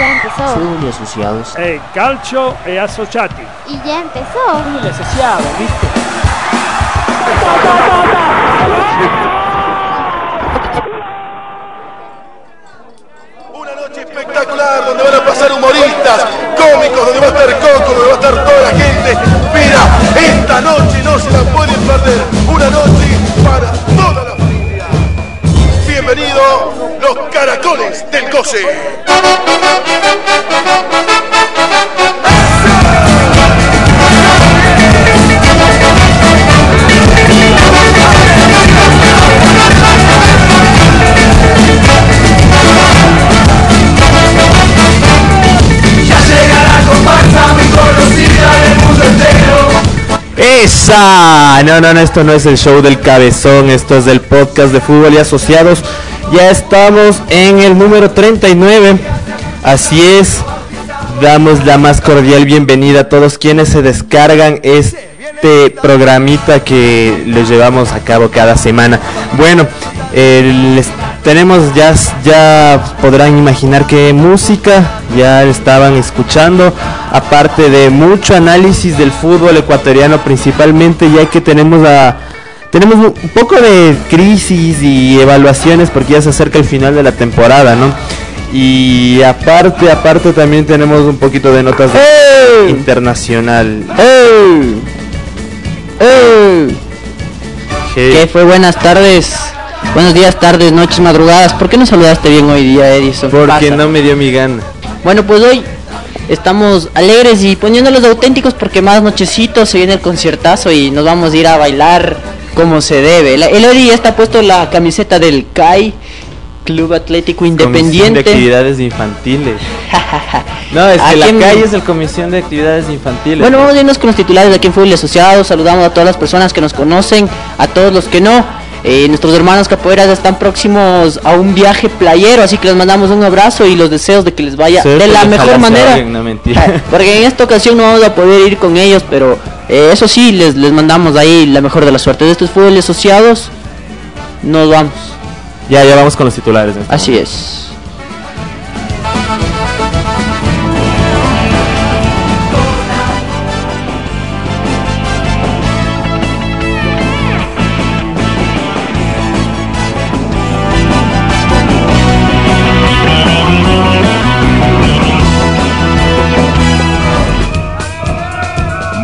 Ya empezó. Fútbol y asociados. Eh, calcio e associati. Y ya empezó. Fútbol y asociados, ¿viste? Una noche espectacular donde van a pasar humoristas, cómicos, donde va a estar Coco, donde va a estar toda la gente. Mira, esta noche no se la pueden perder. Una noche para toda la. Bienvenido los caracoles del Cose. No, no, no, esto no es el show del cabezón, esto es del podcast de fútbol y asociados. Ya estamos en el número 39. Así es, damos la más cordial bienvenida a todos quienes se descargan este programita que les llevamos a cabo cada semana. Bueno, les tenemos ya, ya podrán imaginar que música ya estaban escuchando, aparte de mucho análisis del fútbol ecuatoriano principalmente, ya que tenemos a tenemos un poco de crisis y evaluaciones porque ya se acerca el final de la temporada, ¿no? Y aparte, aparte también tenemos un poquito de notas de internacional. ¿Qué fue? Buenas tardes. Buenos días, tardes, noches, madrugadas. ¿Por qué no saludaste bien hoy día, Edison? ¿Qué Porque pasa? no me dio mi gana. Bueno, pues hoy estamos alegres y poniéndolos auténticos porque más nochecitos se viene el conciertazo y nos vamos a ir a bailar como se debe. La- el Ori ya está puesto la camiseta del CAI, Club Atlético Comisión de Independiente. actividades infantiles. No, es ¿A que la calle es el Comisión de Actividades Infantiles. Bueno, vamos a irnos con los titulares de aquí en Fútbol y Asociados. Saludamos a todas las personas que nos conocen, a todos los que no. Eh, nuestros hermanos capoeiras están próximos a un viaje playero, así que les mandamos un abrazo y los deseos de que les vaya de la ojalá mejor manera. mentira. Porque en esta ocasión no vamos a poder ir con ellos, pero eh, eso sí, les, les mandamos ahí la mejor de la suerte. De estos Fútbol y Asociados, nos vamos. Ya, ya vamos con los titulares. Así es.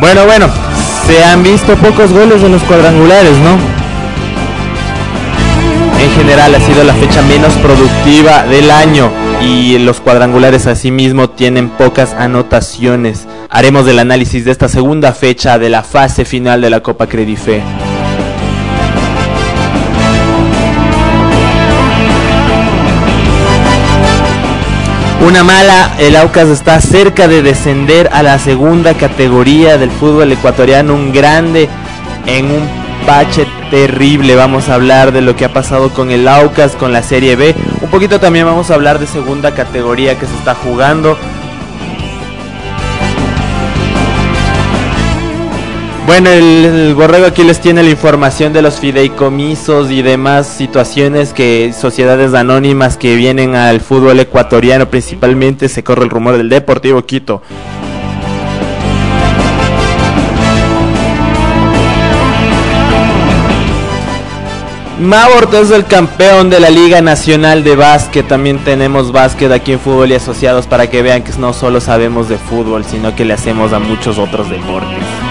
Bueno, bueno, se han visto pocos goles en los cuadrangulares, ¿no? En general ha sido la fecha menos productiva del año y los cuadrangulares asimismo tienen pocas anotaciones. Haremos el análisis de esta segunda fecha de la fase final de la Copa Credife. Una mala, el Aucas está cerca de descender a la segunda categoría del fútbol ecuatoriano, un grande en un bache terrible. Vamos a hablar de lo que ha pasado con el Aucas, con la Serie B. Un poquito también vamos a hablar de segunda categoría que se está jugando. Bueno, el, el Borrego aquí les tiene la información de los fideicomisos y demás situaciones que sociedades anónimas que vienen al fútbol ecuatoriano, principalmente se corre el rumor del Deportivo Quito. Maborto es el campeón de la Liga Nacional de Básquet. También tenemos básquet aquí en Fútbol y Asociados para que vean que no solo sabemos de fútbol, sino que le hacemos a muchos otros deportes.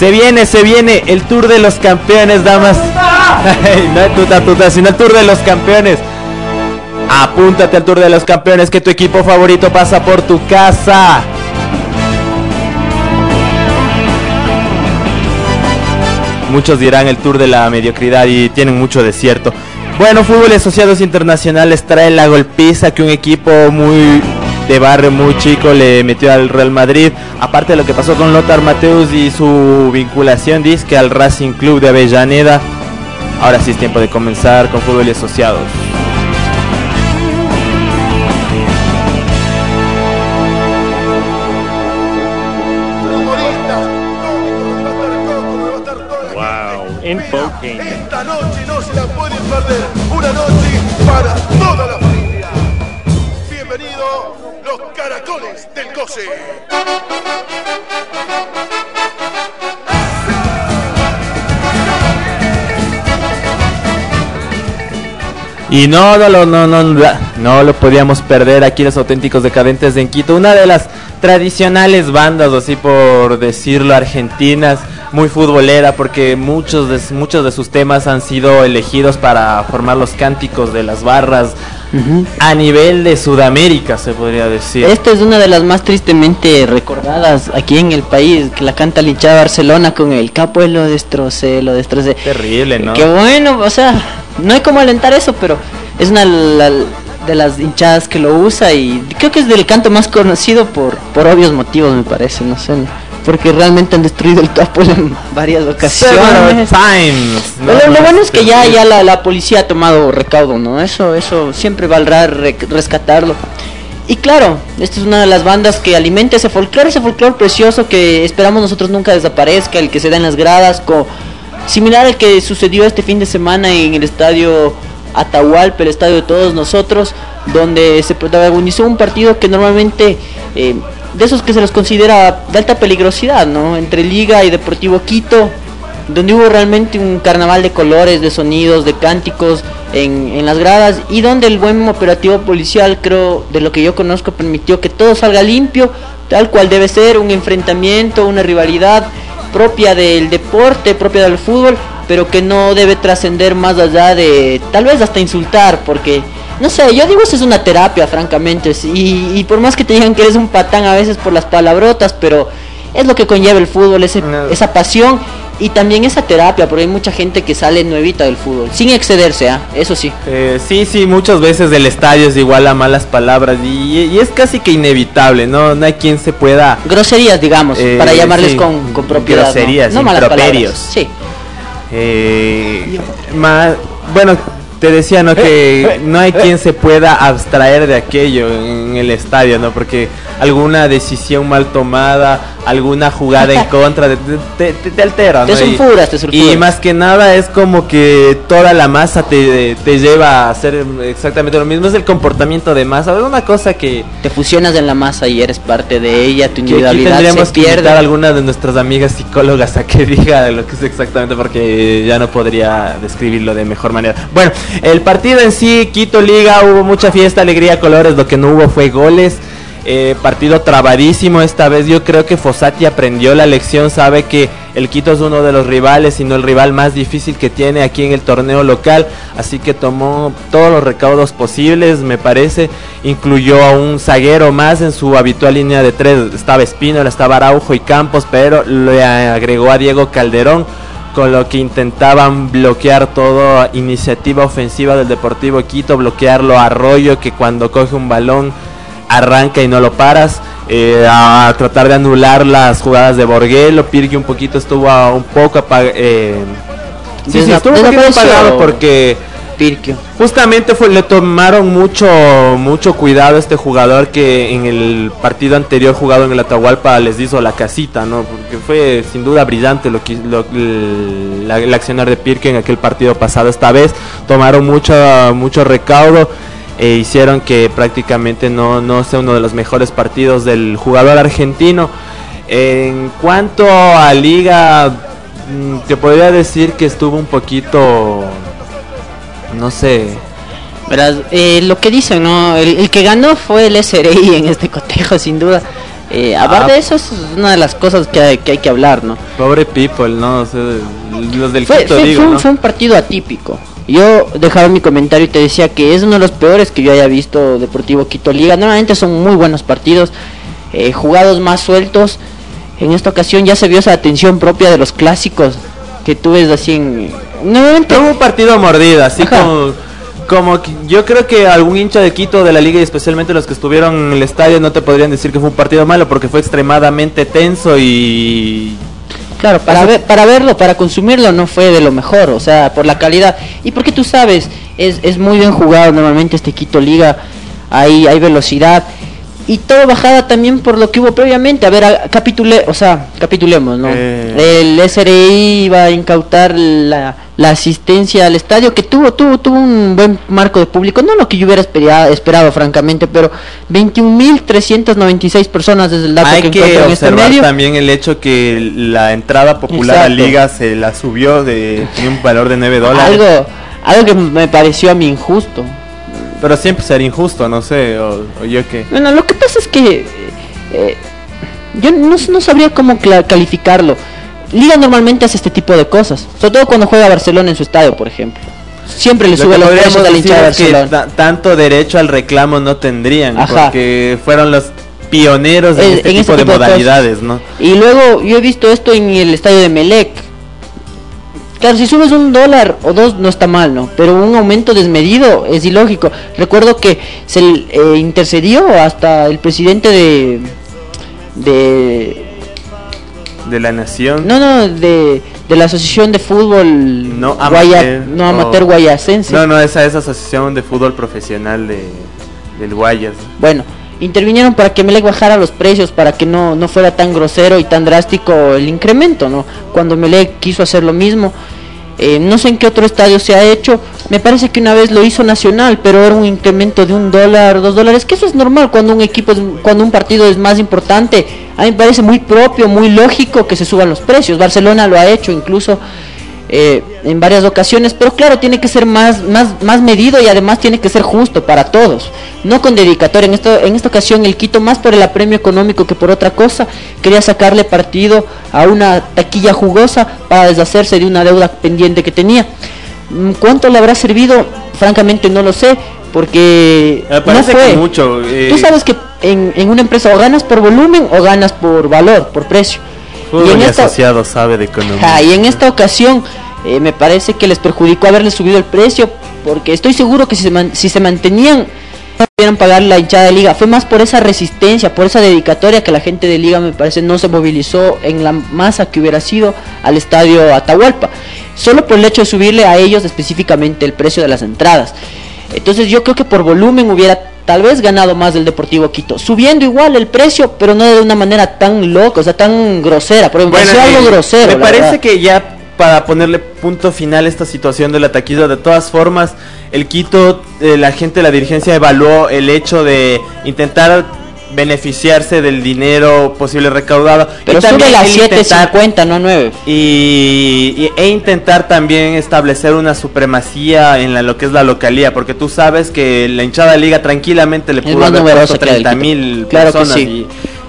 Se viene, se viene el Tour de los Campeones, damas. No es tuta, tuta, sino el Tour de los Campeones. Apúntate al Tour de los Campeones que tu equipo favorito pasa por tu casa. Muchos dirán el Tour de la mediocridad y tienen mucho desierto. Bueno, Fútbol Asociados Internacionales trae la golpiza que un equipo muy de barrio muy chico le metió al Real Madrid. Aparte de lo que pasó con Lothar Mateus y su vinculación disque al Racing Club de Avellaneda. Ahora sí es tiempo de comenzar con Fútbol y Asociados. En Spokane. Esta noche no se la pueden perder. Y no, no, no, no, no, no lo podíamos perder aquí los auténticos decadentes de Quito. Una de las tradicionales bandas, así por decirlo, argentinas, muy futbolera, porque muchos de, muchos de sus temas han sido elegidos para formar los cánticos de las barras a nivel de Sudamérica, se podría decir. Esta es una de las más tristemente recordadas aquí en el país, que la canta de Barcelona con el capo lo destrocé, lo destrocé. Terrible, ¿no? Qué bueno, o sea, no hay como alentar eso, pero es una la- de las hinchadas que lo usa y creo que es del canto más conocido por, por obvios motivos, me parece, no sé, porque realmente han destruido el capo en varias ocasiones. times. Lo, lo- lo bueno es que ya, ya la, la policía ha tomado recaudo, ¿no? Eso, eso siempre valdrá re- rescatarlo. Y claro, esta es una de las bandas que alimenta ese folclore, ese folclore precioso que esperamos nosotros nunca desaparezca, el que se da en las gradas, co- similar al que sucedió este fin de semana en el estadio Atahualpa, el estadio de todos nosotros, donde se protagonizó un partido que normalmente eh, de esos que se los considera de alta peligrosidad, ¿no? Entre Liga y Deportivo Quito, donde hubo realmente un carnaval de colores, de sonidos, de cánticos en, en las gradas y donde el buen operativo policial, creo, de lo que yo conozco, permitió que todo salga limpio, tal cual debe ser, un enfrentamiento, una rivalidad propia del deporte, propia del fútbol, pero que no debe trascender más allá de tal vez hasta insultar, porque no sé, yo digo eso es una terapia, francamente, y, y por más que te digan que eres un patán a veces por las palabrotas, pero es lo que conlleva el fútbol, ese- No. esa pasión y también esa terapia, porque hay mucha gente que sale nuevita del fútbol, sin excederse, ¿ah? eso sí. Eh, sí, sí, muchas veces del estadio es igual a malas palabras y, y es casi que inevitable, ¿no? No hay quien se pueda... Groserías, digamos, Eh, para llamarles sí, con, con propiedad. groserías, no, malas palabras. Sí. Eh, ma- bueno, te decía, ¿no? Que no hay quien se pueda abstraer de aquello en el estadio, ¿no? Porque alguna decisión mal tomada, alguna jugada en contra, de- te, te- te altera, Te sulfuras, te sulfuras. Y más que nada es como que toda la masa te, te lleva a hacer exactamente lo mismo. Es el comportamiento de masa. Es una cosa que, Te fusionas en la masa y eres parte de ella, tu que individualidad tendríamos se que pierde. invitar a alguna de nuestras amigas psicólogas a que diga lo que es exactamente porque ya no podría describirlo de mejor manera. Bueno, el partido en sí, Quito Liga, hubo mucha fiesta, alegría, colores, lo que no hubo fue goles. Eh, partido trabadísimo esta vez. Yo creo que Fossati aprendió la lección, sabe que el Quito es uno de los rivales, sino el rival más difícil que tiene aquí en el torneo local. Así que tomó todos los recaudos posibles, me parece. Incluyó a un zaguero más en su habitual línea de tres. Estaba Espínola, estaba Araujo y Campos, pero le agregó a Diego Calderón con lo que intentaban bloquear toda iniciativa ofensiva del Deportivo Quito, bloquearlo a Arroyo que cuando coge un balón arranca y no lo paras, eh, a tratar de anular las jugadas de Borguelo, Pirgui un poquito estuvo a- un poco apagado, sí, sí, Desap- estuvo un poquito apagado porque Pirquio. Justamente fue, le tomaron mucho mucho cuidado a este jugador que en el partido anterior jugado en el Atahualpa les hizo la casita, ¿no? Porque fue sin duda brillante lo que lo- el, la- el accionar de Pirque en aquel partido pasado. Esta vez tomaron mucho mucho recaudo e hicieron que prácticamente no, no sea uno de los mejores partidos del jugador argentino. En cuanto a liga, mm, te podría decir que estuvo un poquito no sé. Verás, eh, lo que dicen, ¿no? El, el que ganó fue el SRI en este cotejo, sin duda. Eh, aparte Ah. de eso, es una de las cosas que hay que, hay que hablar, ¿no? Pobre people, ¿no? O sea, los del Fue, fue- digo, fue un, ¿no? fue un partido atípico. Yo dejaba mi comentario y te decía que es uno de los peores que yo haya visto Deportivo Quito Liga. Normalmente son muy buenos partidos, eh, jugados más sueltos. En esta ocasión ya se vio esa atención propia de los clásicos que tú ves así en... Normalmente Fue un partido mordido, así Ajá. como, como que yo creo que algún hincha de Quito de la liga y especialmente los que estuvieron en el estadio no te podrían decir que fue un partido malo porque fue extremadamente tenso y Claro, para, ver, para verlo, para consumirlo no fue de lo mejor, o sea, por la calidad. Y porque tú sabes, es, es muy bien jugado normalmente este Quito Liga, hay, hay velocidad. y todo bajada también por lo que hubo previamente. A ver, a- capitule, o sea, capitulemos, ¿no? Eh. El SRI iba a incautar la, la asistencia al estadio que tuvo, tuvo, tuvo un buen marco de público, no lo que yo hubiera esperado, esperado francamente, pero 21.396 personas desde el dato Hay que, que encuentro en este observar medio. también el hecho que la entrada popular a Exacto. liga se la subió de un valor de 9 dólares. Algo, algo que me pareció a mí injusto. Pero siempre sería injusto, no sé, o, o yo qué. Bueno, lo que pasa es que eh, yo no, no sabría cómo calificarlo. Liga normalmente hace este tipo de cosas, sobre todo cuando juega Barcelona en su estadio, por ejemplo. Siempre le Lo sube los precios a la hinchada de que tanto derecho al reclamo no tendrían, Ajá. porque fueron los pioneros en, Eh, este en tipo este de tipo de modalidades, ¿no? Y luego yo he visto esto en el estadio de Melec. Claro, si subes un dólar o dos no está mal, ¿no? Pero un aumento desmedido es ilógico. Recuerdo que se eh, intercedió hasta el presidente de... de De la nación. no, no, de, de la Asociación de Fútbol No, Guaya- amateur, no amateur o- guayacense. No, no, esa es Asociación de Fútbol Profesional de, del Guayas. Bueno, intervinieron para que Melec bajara los precios, para que no, no fuera tan grosero y tan drástico el incremento, ¿no? Cuando Melec quiso hacer lo mismo. Eh, no sé en qué otro estadio se ha hecho. Me parece que una vez lo hizo Nacional, pero era un incremento de un dólar, dos dólares, que eso es normal cuando un equipo, es, cuando un partido es más importante. A mí me parece muy propio, muy lógico que se suban los precios. Barcelona lo ha hecho incluso eh, en varias ocasiones, pero claro, tiene que ser más, más, más medido y además tiene que ser justo para todos, no con dedicatoria. En, esto, en esta ocasión el Quito, más por el apremio económico que por otra cosa, quería sacarle partido a una taquilla jugosa para deshacerse de una deuda pendiente que tenía. Mm, ¿Cuánto le habrá servido? Francamente no lo sé, porque Me no fue. mucho. eh, Tú sabes que en, en una empresa o ganas por volumen o ganas por valor, por precio. Fútbol en y esta- asociado sabe de economía. Ah, y en esta ocasión eh, me parece que les perjudicó haberles subido el precio, porque estoy seguro que si se, man- si se mantenían no pudieran pagar la hinchada de liga. Fue más por esa resistencia, por esa dedicatoria que la gente de liga me parece no se movilizó en la masa que hubiera sido al estadio Atahualpa. Solo por el hecho de subirle a ellos específicamente el precio de las entradas. Entonces yo creo que por volumen hubiera tal vez ganado más del Deportivo Quito, subiendo igual el precio, pero no de una manera tan loca, o sea, tan grosera, pero me Bueno, pareció algo grosero. Me parece verdad. que ya para ponerle punto final a esta situación de la taquilla, de todas formas, el Quito, eh, la gente de la dirigencia evaluó el hecho de intentar beneficiarse del dinero posible recaudado. Pero y también sube intentar- 7.50, no a 9. y, y- e intentar también establecer una supremacía en la, lo que es la localía, porque tú sabes que la hinchada liga tranquilamente le pudo haber puesto que la del 30 Quito. mil Claro que personas sí.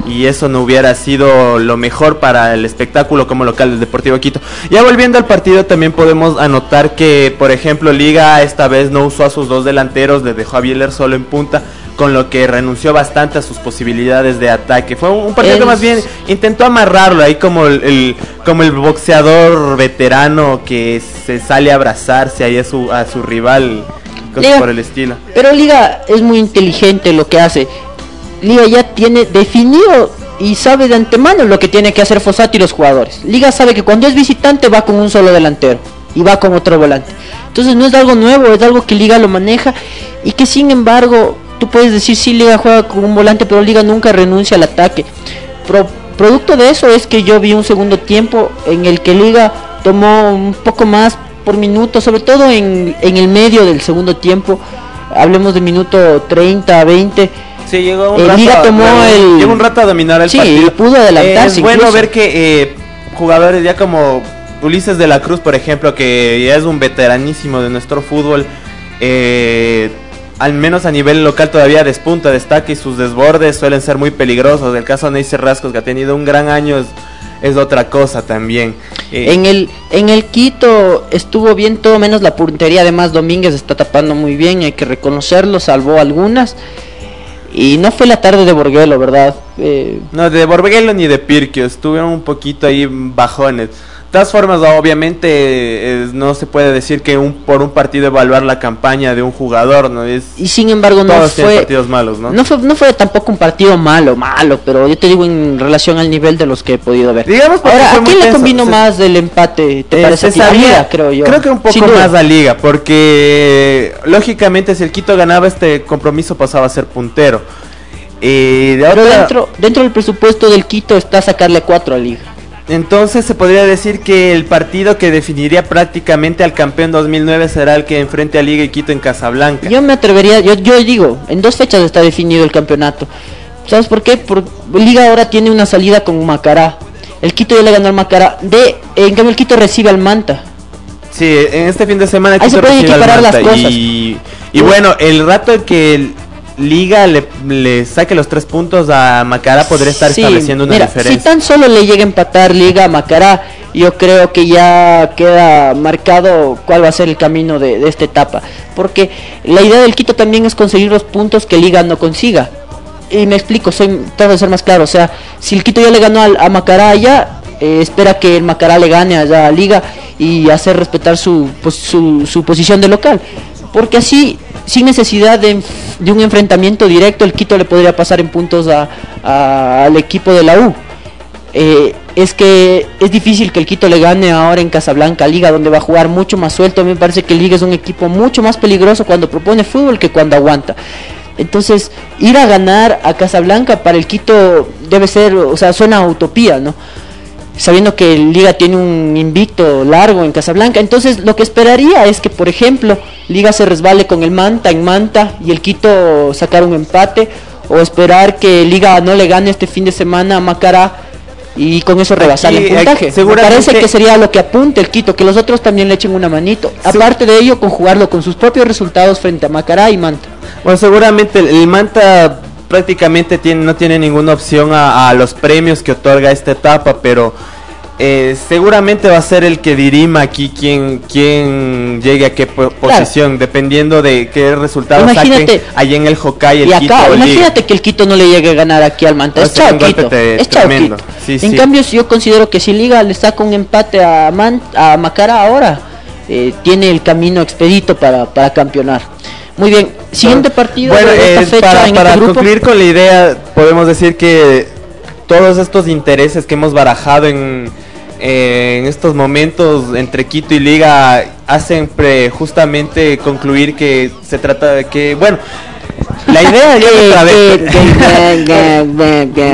y, y eso no hubiera sido lo mejor para el espectáculo como local del Deportivo Quito. Ya volviendo al partido también podemos anotar que, por ejemplo, Liga esta vez no usó a sus dos delanteros, le dejó a Bieler solo en punta con lo que renunció bastante a sus posibilidades de ataque. Fue un, un partido que más bien intentó amarrarlo ahí como el, el- como el boxeador veterano que se sale a abrazarse ahí a su, a su rival, cosas Liga. por el estilo. Pero Liga es muy inteligente lo que hace. Liga ya tiene definido y sabe de antemano lo que tiene que hacer Fossati y los jugadores. Liga sabe que cuando es visitante va con un solo delantero y va con otro volante. Entonces no es algo nuevo, es algo que Liga lo maneja y que sin embargo tú puedes decir sí Liga juega con un volante, pero Liga nunca renuncia al ataque. Pro- producto de eso es que yo vi un segundo tiempo en el que Liga tomó un poco más por minuto, sobre todo en, en el medio del segundo tiempo. Hablemos de minuto 30, 20. Sí, llegó un, rato, Liga tomó bueno, el- llegó un rato a dominar el Sí, partido. pudo adelantarse Es bueno ver que eh, jugadores ya como Ulises de la Cruz, por ejemplo, que ya es un veteranísimo de nuestro fútbol, eh, al menos a nivel local todavía despunta, destaca y sus desbordes suelen ser muy peligrosos. El caso de Ney Rascos, que ha tenido un gran año, es, es otra cosa también. Eh, En el, en el Quito estuvo bien todo menos la puntería, además Domínguez está tapando muy bien, hay que reconocerlo, salvó algunas. Y no fue la tarde de Borguelo, ¿verdad? Eh, No, de Borbeguelo ni de Pirquio, estuvieron un poquito ahí bajones. De todas formas, obviamente eh, no se puede decir que un, por un partido evaluar la campaña de un jugador, ¿no? Es, y sin embargo no todos fue, partidos malos, ¿no? no fue no fue tampoco un partido malo, malo, pero yo te digo en relación al nivel de los que he podido ver. Digamos Ahora, ¿a quién le convino se- más del empate? ¿Te Eh, parece a se ti? A sabía- Liga, creo yo. que un poco más la liga, porque lógicamente si el Quito ganaba este compromiso pasaba a ser puntero. Eh, de Pero otra- dentro, dentro del presupuesto del Quito está sacarle 4 a Liga. Entonces se podría decir que el partido que definiría prácticamente al campeón 2009 será el que enfrente a Liga y Quito en Casablanca. Yo me atrevería, yo, yo digo, en dos fechas está definido el campeonato. ¿Sabes por qué? Por Liga ahora tiene una salida con Macará. El Quito ya le ganó al Macará. De, en cambio el Quito recibe al Manta. Sí, en este fin de semana Ahí se pueden al equiparar las cosas. Y, y bueno, el rato que el Liga le, le saque los tres puntos a Macará podría estar Sí, estableciendo una mira, diferencia. Si tan solo le llega a empatar Liga a Macará, yo creo que ya queda marcado cuál va a ser el camino de, de esta etapa. Porque la idea del Quito también es conseguir los puntos que Liga no consiga. Y me explico, soy trato de ser más claro. O sea, si el Quito ya le ganó al- a, Macará allá, eh, espera que el Macará le gane allá a Liga y hacer respetar su, pos- su, su posición de local. Porque así, sin necesidad de, de un enfrentamiento directo, el Quito le podría pasar en puntos a- al equipo de la U. Eh, es que es difícil que el Quito le gane ahora en Casablanca Liga, donde va a jugar mucho más suelto. A mí me parece que Liga es un equipo mucho más peligroso cuando propone fútbol que cuando aguanta. Entonces, ir a ganar a Casablanca para el Quito debe ser, o sea, suena utopía, ¿no? Sabiendo que Liga tiene un invicto largo en Casablanca. Entonces, lo que esperaría es que, por ejemplo, Liga se resbale con el Manta en Manta y el Quito sacar un empate. O esperar que Liga no le gane este fin de semana a Macará y con eso rebasar el puntaje. Me parece que sería lo que apunte el Quito, que los otros también le echen una manito. Aparte de ello, conjugarlo con sus propios resultados frente a Macará y Manta. Bueno, seguramente el Manta prácticamente tiene, no tiene ninguna opción a, a los premios que otorga esta etapa, pero eh, seguramente va a ser el que dirima aquí quién, quién llegue a qué po- posición, dependiendo de qué resultados Imagínate- saquen allá en el Hokkaido. Y el Quito acá, o Liga. imagínate que el Quito no le llegue a ganar aquí al Manta. Es chao Quito. te- Es chao tremendo. Quito. Sí, en sí. cambio, yo considero que si Liga le saca un empate a, Man- a Macara ahora, eh, tiene el camino expedito para, para campeonar. Muy bien, siguiente partido Bueno, de esta eh, fecha para, en para este grupo. concluir con la idea, podemos decir que todos estos intereses que hemos barajado en, eh, en estos momentos entre Quito y Liga hacen pre- justamente concluir que se trata de que, bueno, la idea ya otra vez.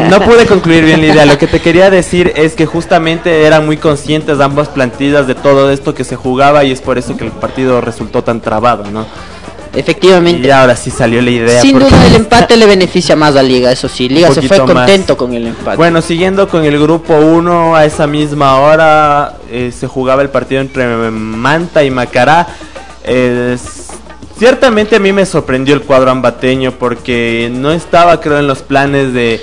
No pude concluir bien la idea. Lo que te quería decir es que justamente eran muy conscientes ambas plantillas de todo esto que se jugaba y es por eso que el partido resultó tan trabado, ¿no? Efectivamente. Y ahora sí salió la idea. Sin duda el empate le beneficia más a Liga, eso sí. Liga se fue más. contento con el empate. Bueno, siguiendo con el grupo 1, a esa misma hora eh, se jugaba el partido entre Manta y Macará. Eh, ciertamente a mí me sorprendió el cuadro ambateño porque no estaba creo en los planes de,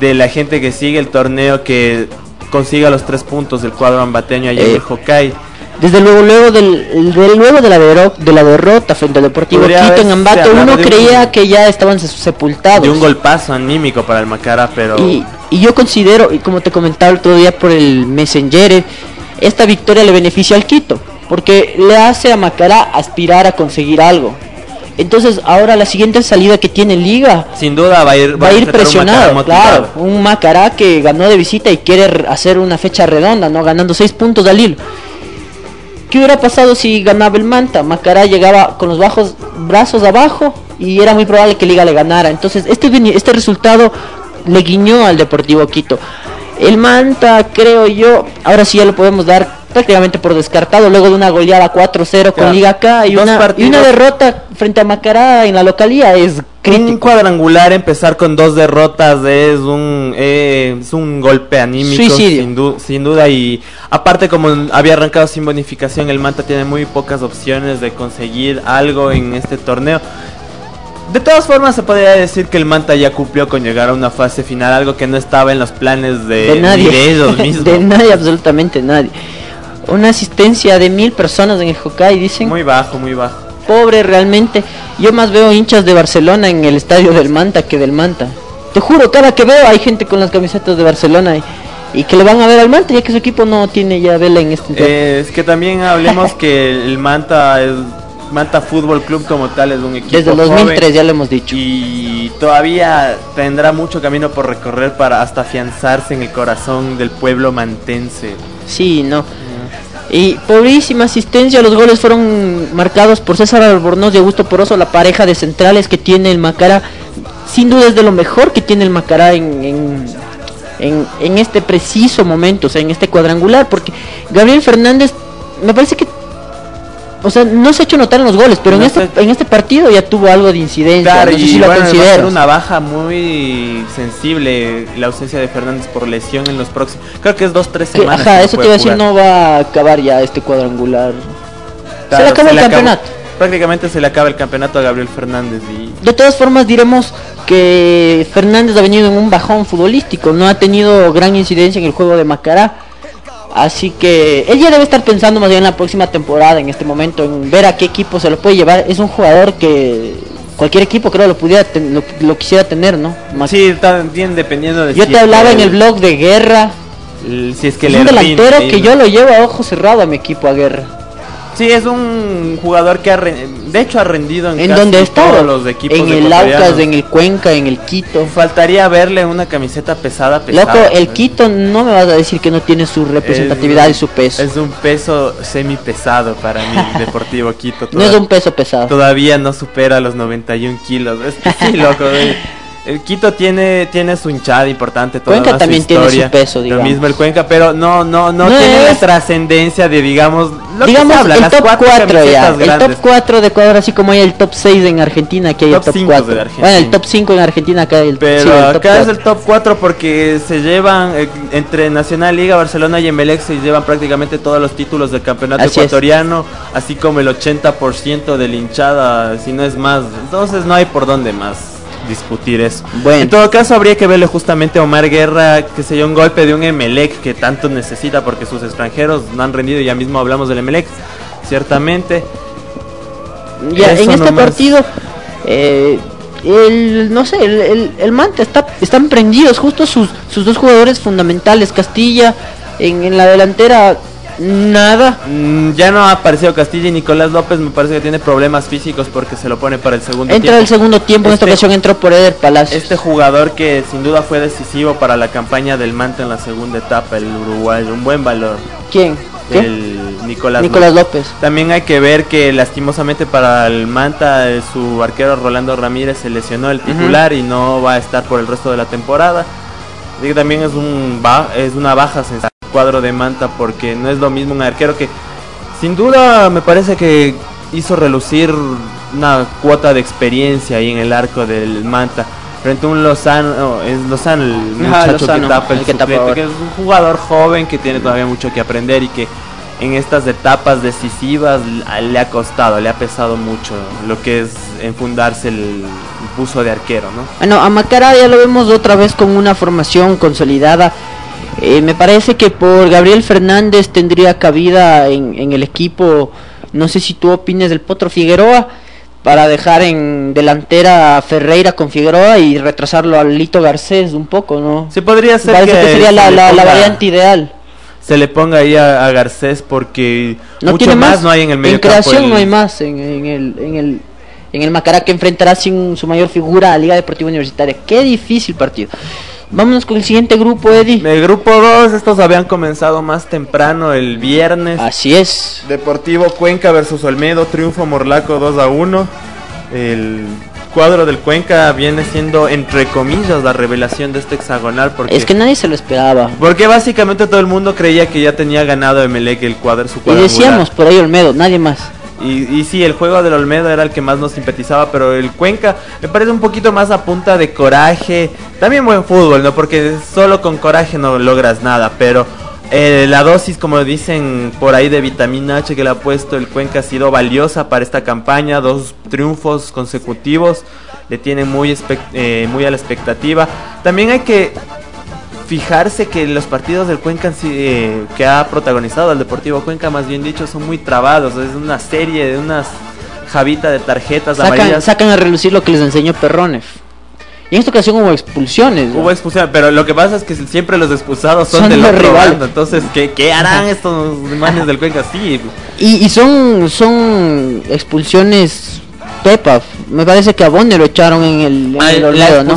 de la gente que sigue el torneo que consiga los tres puntos del cuadro ambateño allá en Eh, el Hokkaido. Desde luego, luego, del, del- luego de, la de la derrota frente al Deportivo Podría Quito en Ambato, uno un- creía que ya estaban se- sepultados. De un golpazo anímico para el Macará, pero... Y, y yo considero, y como te comentaba el otro día por el Messenger, esta victoria le beneficia al Quito, porque le hace a Macará aspirar a conseguir algo. Entonces, ahora la siguiente salida que tiene Liga Sin duda va a ir, va a ir un presionado, motivado. claro. Un Macará que ganó de visita y quiere hacer una fecha redonda, ¿no? Ganando seis puntos al hilo. ¿Qué hubiera pasado si ganaba el Manta? Macará llegaba con los bajos brazos abajo y era muy probable que Liga le ganara. Entonces, este, este resultado le guiñó al Deportivo Quito. El Manta, creo yo, ahora sí ya lo podemos dar prácticamente por descartado, luego de una goleada 4-0 con. Liga acá y una, y una derrota frente a Macará en la localía es Un crítico. cuadrangular empezar con dos derrotas es un eh, es un golpe anímico sin, du- sin duda y aparte como había arrancado sin bonificación el Manta tiene muy pocas opciones de conseguir algo en este torneo de todas formas se podría decir que el Manta ya cumplió con llegar a una fase final algo que no estaba en los planes de, de nadie. de ellos mismos de nadie, absolutamente nadie. Una asistencia de mil personas en el Hokkaido, dicen. muy bajo muy bajo Pobre realmente. Yo más veo hinchas de Barcelona en el estadio del Manta que del Manta. Te juro, cada que veo hay gente con las camisetas de Barcelona y, y que le van a ver al Manta ya que su equipo no tiene ya vela en este. Eh, es que también hablemos que el Manta es Manta Fútbol Club como tal es un equipo Desde el joven. 2003 ya lo hemos dicho. y todavía tendrá mucho camino por recorrer para hasta afianzarse en el corazón del pueblo mantense. Sí, no. Y pobrísima asistencia, los goles fueron marcados por César Albornoz y Augusto Poroso, la pareja de centrales que tiene el Macara. sin duda es de lo mejor que tiene el Macará en, en, en, en este preciso momento, o sea, en este cuadrangular, porque Gabriel Fernández me parece que o sea, no se ha hecho notar en los goles, pero No en, este, en este partido ya tuvo algo de incidencia. Claro, no sé y si lo bueno, va a ser una baja muy sensible la ausencia de Fernández por lesión en los próximos. Creo que es dos, tres Que, semanas. ajá, que eso te iba a decir, no va a acabar ya este cuadrangular. se le acaba el campeonato. prácticamente se le acaba el campeonato a Gabriel Fernández y De todas formas diremos que Fernández ha venido en un bajón futbolístico, no ha tenido gran incidencia en el juego de Macará. Así que él ya debe estar pensando más bien en la próxima temporada, en este momento, en ver a qué equipo se lo puede llevar. Es un jugador que cualquier equipo creo lo pudiera ten- lo, lo quisiera tener, ¿no? Más- sí, también dependiendo de Yo si te hablaba en el blog de Guerra. el- si es que es le un delantero que yo lo llevo a ojo cerrado a mi equipo a Guerra. Sí, es un jugador que ha de hecho ha rendido en, En casi donde está, todos los equipos en el. Aucas, en el Cuenca, en el Quito. Faltaría verle una camiseta pesada, pesada. Loco, el. Quito no me vas a decir que no tiene su representatividad y su peso. Es un peso semi pesado para mí, Deportivo Quito. no es Toda- un peso pesado. Todavía no supera los 91 kilos. Es que sí, loco. El Quito tiene, tiene su hinchada importante. Toda Cuenca también tiene historia. su peso, Lo digamos. mismo el Cuenca, pero no, no, no, No tiene la es- trascendencia de, digamos, lo que Digamos se habla, el las top cuatro 4 ya. camisetas El top grandes. 4 de Ecuador, así como hay el top 6 en Argentina, que hay Top el top cinco 4. de Argentina. Bueno, el top 5 en Argentina, acá hay el, Pero sí, el top acá es 4. el top 4 porque se llevan eh, entre Nacional, Liga, Barcelona y Emelec se llevan prácticamente todos los títulos del campeonato Así es. ecuatoriano, así como el 80% de la hinchada, si no es más. Entonces no hay por dónde más discutir eso. Bueno. En todo caso habría que verle justamente a Omar Guerra, que se dio un golpe de un Emelec que tanto necesita porque sus extranjeros no han rendido, ya mismo hablamos del Emelec, ciertamente. Ya, Eso en este nomás. partido, eh, el, no sé, el, el, el Manta está, están prendidos justo sus, sus dos jugadores fundamentales. Castilla en, en la delantera, nada. Mm, Ya no ha aparecido Castilla y Nicolás López me parece que tiene problemas físicos porque se lo pone para el segundo Entra el tiempo. segundo tiempo, en esta Este- ocasión entró por Eder Palacios. Este jugador que sin duda fue decisivo para la campaña del Manta en la segunda etapa, el uruguayo, un buen valor, ¿Quién? ¿Qué? el Nicolás, Nicolás López. López. También hay que ver que lastimosamente para el Manta eh, su arquero Rolando Ramírez se lesionó el titular y no va a estar por el resto de la temporada. Así que también es un ba- es una baja sensación el cuadro de Manta porque no es lo mismo un arquero que sin duda me parece que hizo relucir una cuota de experiencia ahí en el arco del Manta. Frente a un Lozano, no, es Lozano el muchacho Lozano, que tapa el, el que suplente, es un jugador joven que tiene todavía mucho que aprender y que en estas etapas decisivas le ha costado, le ha pesado mucho lo que es enfundarse el buzo de arquero, ¿no? Bueno, a ya lo vemos otra vez con una formación consolidada. Eh, me parece que por Gabriel Fernández tendría cabida en, en el equipo. No sé si tú opines del Potro Figueroa para dejar en delantera a Ferreira con Figueroa y retrasarlo a Lito Garcés un poco, ¿no? Se podría ser Parece que, sería se la, variante ideal. Se le ponga ahí a, a Garcés porque No mucho tiene más, no hay en el medio En creación campo, el- no hay más en, en el, en el en el Macará que enfrentará sin su mayor figura a Liga Deportiva Universitaria. Qué difícil partido. Vámonos con el siguiente grupo, Eddie. El grupo 2, estos habían comenzado más temprano el viernes. Así es. Deportivo Cuenca versus Olmedo, triunfo Morlaco 2 a 1. El cuadro del Cuenca viene siendo, entre comillas, la revelación de este hexagonal. Porque, Es que nadie se lo esperaba. porque básicamente todo el mundo creía que ya tenía ganado Emelec el cuadro, su Y cuadrangular. decíamos por ahí Olmedo, nadie más. Y, sí, el juego del Olmedo era el que más nos simpatizaba, pero el Cuenca me parece un poquito más a punta de coraje. También buen fútbol, ¿no? Porque solo con coraje no logras nada, pero eh, la dosis, como dicen por ahí, de vitamina H que le ha puesto el Cuenca ha sido valiosa para esta campaña. Dos triunfos consecutivos le tienen muy, eh, muy a la expectativa. También hay que fijarse que los partidos del Cuenca eh, que ha protagonizado el Deportivo Cuenca, más bien dicho, son muy trabados. Es una serie de unas javita de tarjetas Sacan, amarillas. sacan a relucir lo que les enseñó Perronev. Y en esta ocasión hubo expulsiones. ¿no? Hubo expulsión, pero lo que pasa es que siempre los expulsados son, Son del los rivales. Entonces, ¿qué, qué harán estos manes del Cuenca? Sí, Y, y son, son expulsiones Pepa. Me parece que a Bonner lo echaron en el, en Ah, el la ¿no?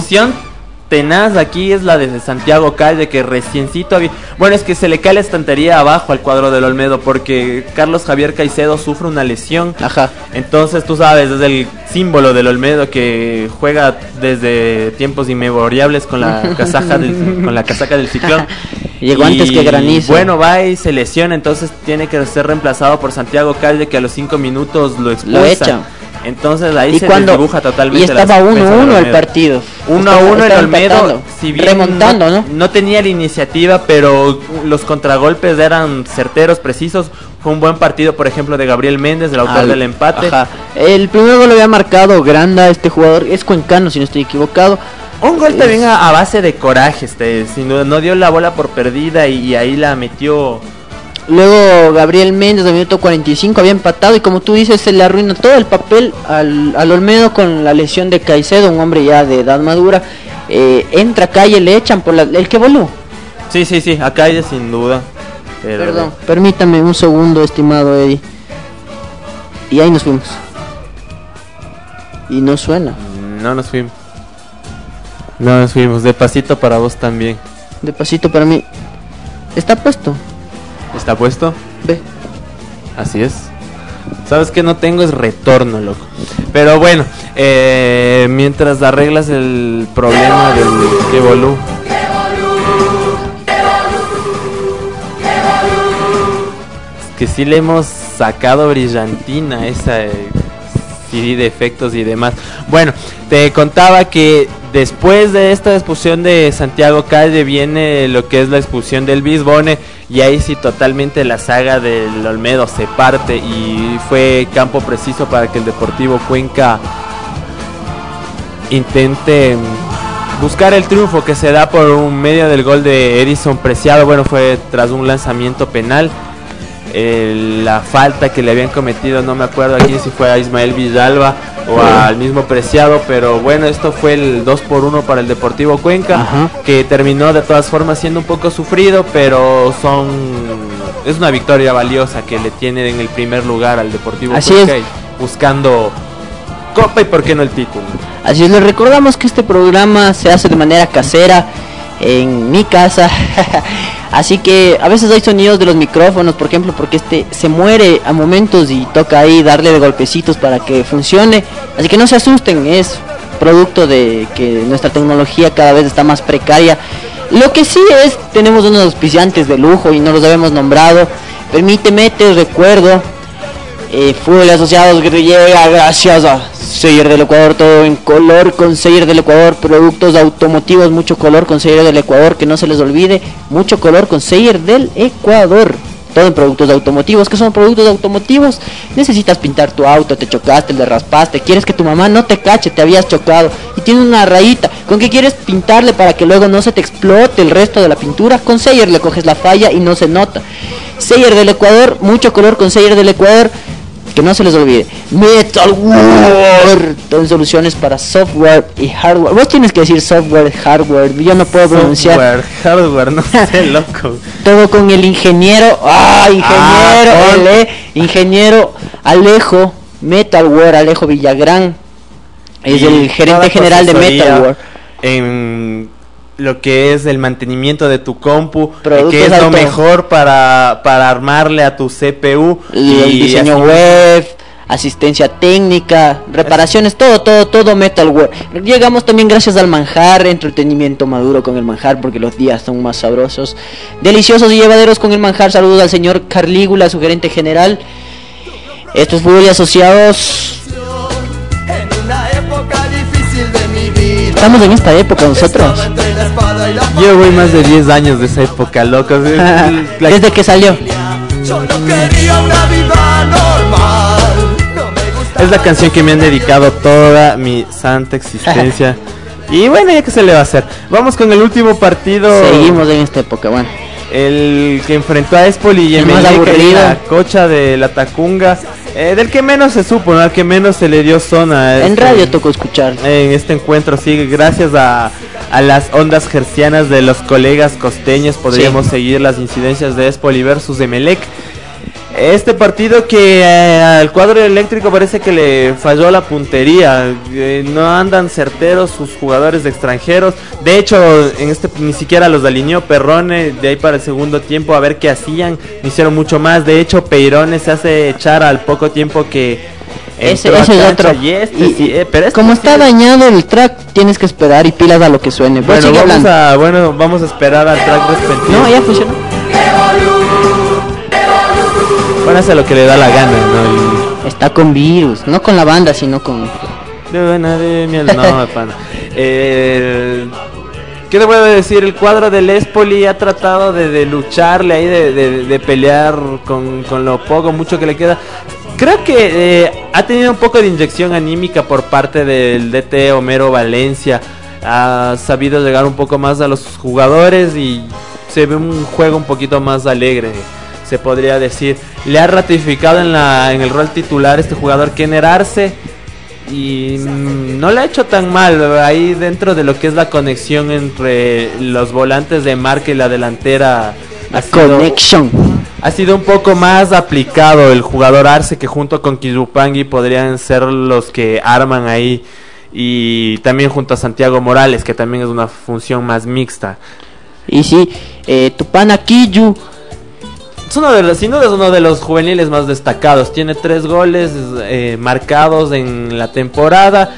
Tenaz aquí es la de Santiago Calle, que reciencito había... Bueno, es que se le cae la estantería abajo al cuadro del Olmedo, porque Carlos Javier Caicedo sufre una lesión. Ajá. Entonces, tú sabes, es el símbolo del Olmedo que juega desde tiempos inmemoriales con la casaca del, con la casaca del ciclón. Llegó antes que Granizo. Bueno, va y se lesiona, entonces tiene que ser reemplazado por Santiago Calle, que a los cinco minutos lo expulsa. Lo echa. Entonces ahí Y se cuando desdibuja totalmente. y estaba la defensa 1-1 del el partido. 1 a Estaba- 1 el Olmedo, empatando. si bien remontando, ¿no? no tenía la iniciativa, pero los contragolpes eran certeros, precisos. Fue un buen partido, por ejemplo, de Gabriel Méndez, el autor Al- del empate. ajá. El primer gol lo había marcado Granda, este jugador es cuencano si no estoy equivocado. Un gol Es- también a, a base de coraje, este, duda, no dio la bola por perdida y, y ahí la metió. Luego Gabriel Méndez al minuto 45 había empatado y como tú dices se le arruina todo el papel al, al Olmedo con la lesión de Caicedo, un hombre ya de edad madura. Eh, entra calle, le echan por la, el que voló. Sí, sí, sí, acá hay sin duda. Pero- Perdón, permítame un segundo, estimado Eddie. Y ahí nos fuimos. Y no suena. No nos fuimos. No nos fuimos, de pasito para vos también. De pasito para mí. Está puesto. ¿Está puesto? Ve. Así es. Sabes que no tengo es retorno, loco. Pero bueno, eh, mientras arreglas el problema del que volú. Es que sí le hemos sacado brillantina a esa eh, CD de efectos y demás. Bueno, te contaba que después de esta expulsión de Santiago Calle viene lo que es la expulsión del Bisbone y ahí sí totalmente la saga del Olmedo se parte y fue campo preciso para que el Deportivo Cuenca intente buscar el triunfo que se da por un medio del gol de Edison Preciado. Bueno, fue tras un lanzamiento penal. Eh, la falta que le habían cometido, no me acuerdo aquí si fue a Ismael Villalba o al mismo Preciado, pero bueno, esto fue el 2 por 1 para el Deportivo Cuenca, Ajá. que terminó de todas formas siendo un poco sufrido, pero son es una victoria valiosa que le tiene en el primer lugar al Deportivo Así Cuenca es. buscando Copa y por qué no el título. Así es, les recordamos que este programa se hace de manera casera en mi casa. Así que a veces hay sonidos de los micrófonos, por ejemplo, porque este se muere a momentos y toca ahí darle de golpecitos para que funcione. Así que no se asusten, es producto de que nuestra tecnología cada vez está más precaria. Lo que sí es, tenemos unos auspiciantes de lujo y no los habíamos nombrado. Permíteme, te recuerdo eh, Fútbol Asociados que llega gracias a Seller del Ecuador, todo en color con Seller del Ecuador, productos automotivos, mucho color con Seller del Ecuador, que no se les olvide, mucho color con Seller del Ecuador. Todo en productos automotivos. ¿Qué son productos automotivos? Necesitas pintar tu auto, te chocaste, le raspaste, quieres que tu mamá no te cache, te habías chocado y tiene una rayita. ¿Con qué quieres pintarle para que luego no se te explote el resto de la pintura? Con Seller le coges la falla y no se nota. Seller del Ecuador, mucho color con Seller del Ecuador. Que no se les olvide. Metal en soluciones para software y hardware. Vos tienes que decir software, hardware. Yo no puedo pronunciar. Software, hardware, no sé, loco. Todo con el ingeniero. ¡Ah, ingeniero! Ah, el, eh, ingeniero Alejo. Metal War, Alejo Villagrán. Es Y el gerente general de Metal War. En lo que es el mantenimiento de tu compu, que es lo mejor para, para armarle a tu CPU. Y el diseño así- web, asistencia técnica, reparaciones, todo, todo, todo Metal War. Llegamos también gracias al manjar, entretenimiento maduro con el manjar porque los días son más sabrosos. Deliciosos y llevaderos con el manjar. Saludos al señor Carlígula, su gerente general. Esto es Fútbol y Asociados. Estamos en esta época nosotros. Yo voy más de 10 años de esa época, loco. Desde que salió. Es la canción que me han dedicado toda mi santa existencia. y bueno, ya que se le va a hacer. Vamos con el último partido. Seguimos en esta época, bueno. El que enfrentó a Espoli y en la cocha de la Tacunga. eh, del que menos se supo, ¿no? Al que menos se le dio zona. a En este- radio tocó escuchar. en este encuentro, sí, gracias a, a las ondas gercianas de los colegas costeños podríamos Sí. seguir las incidencias de Espoli versus Emelec. Este partido que eh, al cuadro eléctrico parece que le falló la puntería. Eh, no andan certeros sus jugadores extranjeros. De hecho, en este ni siquiera los alineó Perrone. De ahí para el segundo tiempo a ver qué hacían. No hicieron mucho más. De hecho, Peirone se hace echar al poco tiempo que. Ese, ese es otro. Y este Y- sí, eh, pero este como está es- dañado el track, tienes que esperar y pilas a lo que suene. Pues Bueno, vamos hablando. a, bueno, vamos a esperar al track respectivo. No, ya funcionó. Bueno, hace lo que le da la gana, ¿no? Está con virus, no con la banda, sino con... Y- De buena de miel, no, pana. Eh, ¿Qué le voy a decir? El cuadro del Espoli ha tratado de, de lucharle ahí, de, de- de pelear con, con lo poco, mucho que le queda. Creo que eh, ha tenido un poco de inyección anímica por parte del DT Homero Valencia. Ha sabido llegar un poco más a los jugadores y se ve un juego un poquito más alegre, se podría decir. Le ha ratificado en, la, en el rol titular este jugador Kenner Arce y mm, no le ha hecho tan mal ahí dentro de lo que es la conexión entre los volantes de marca y la delantera. La ha sido- connection. ha sido un poco más aplicado el jugador Arce que junto con Kizupangui podrían ser los que arman ahí y también junto a Santiago Morales que también es una función más mixta. Y sí, eh, tu pana Kiyu, Es uno de los, sin duda es uno de los juveniles más destacados. Tiene tres goles eh, marcados en la temporada.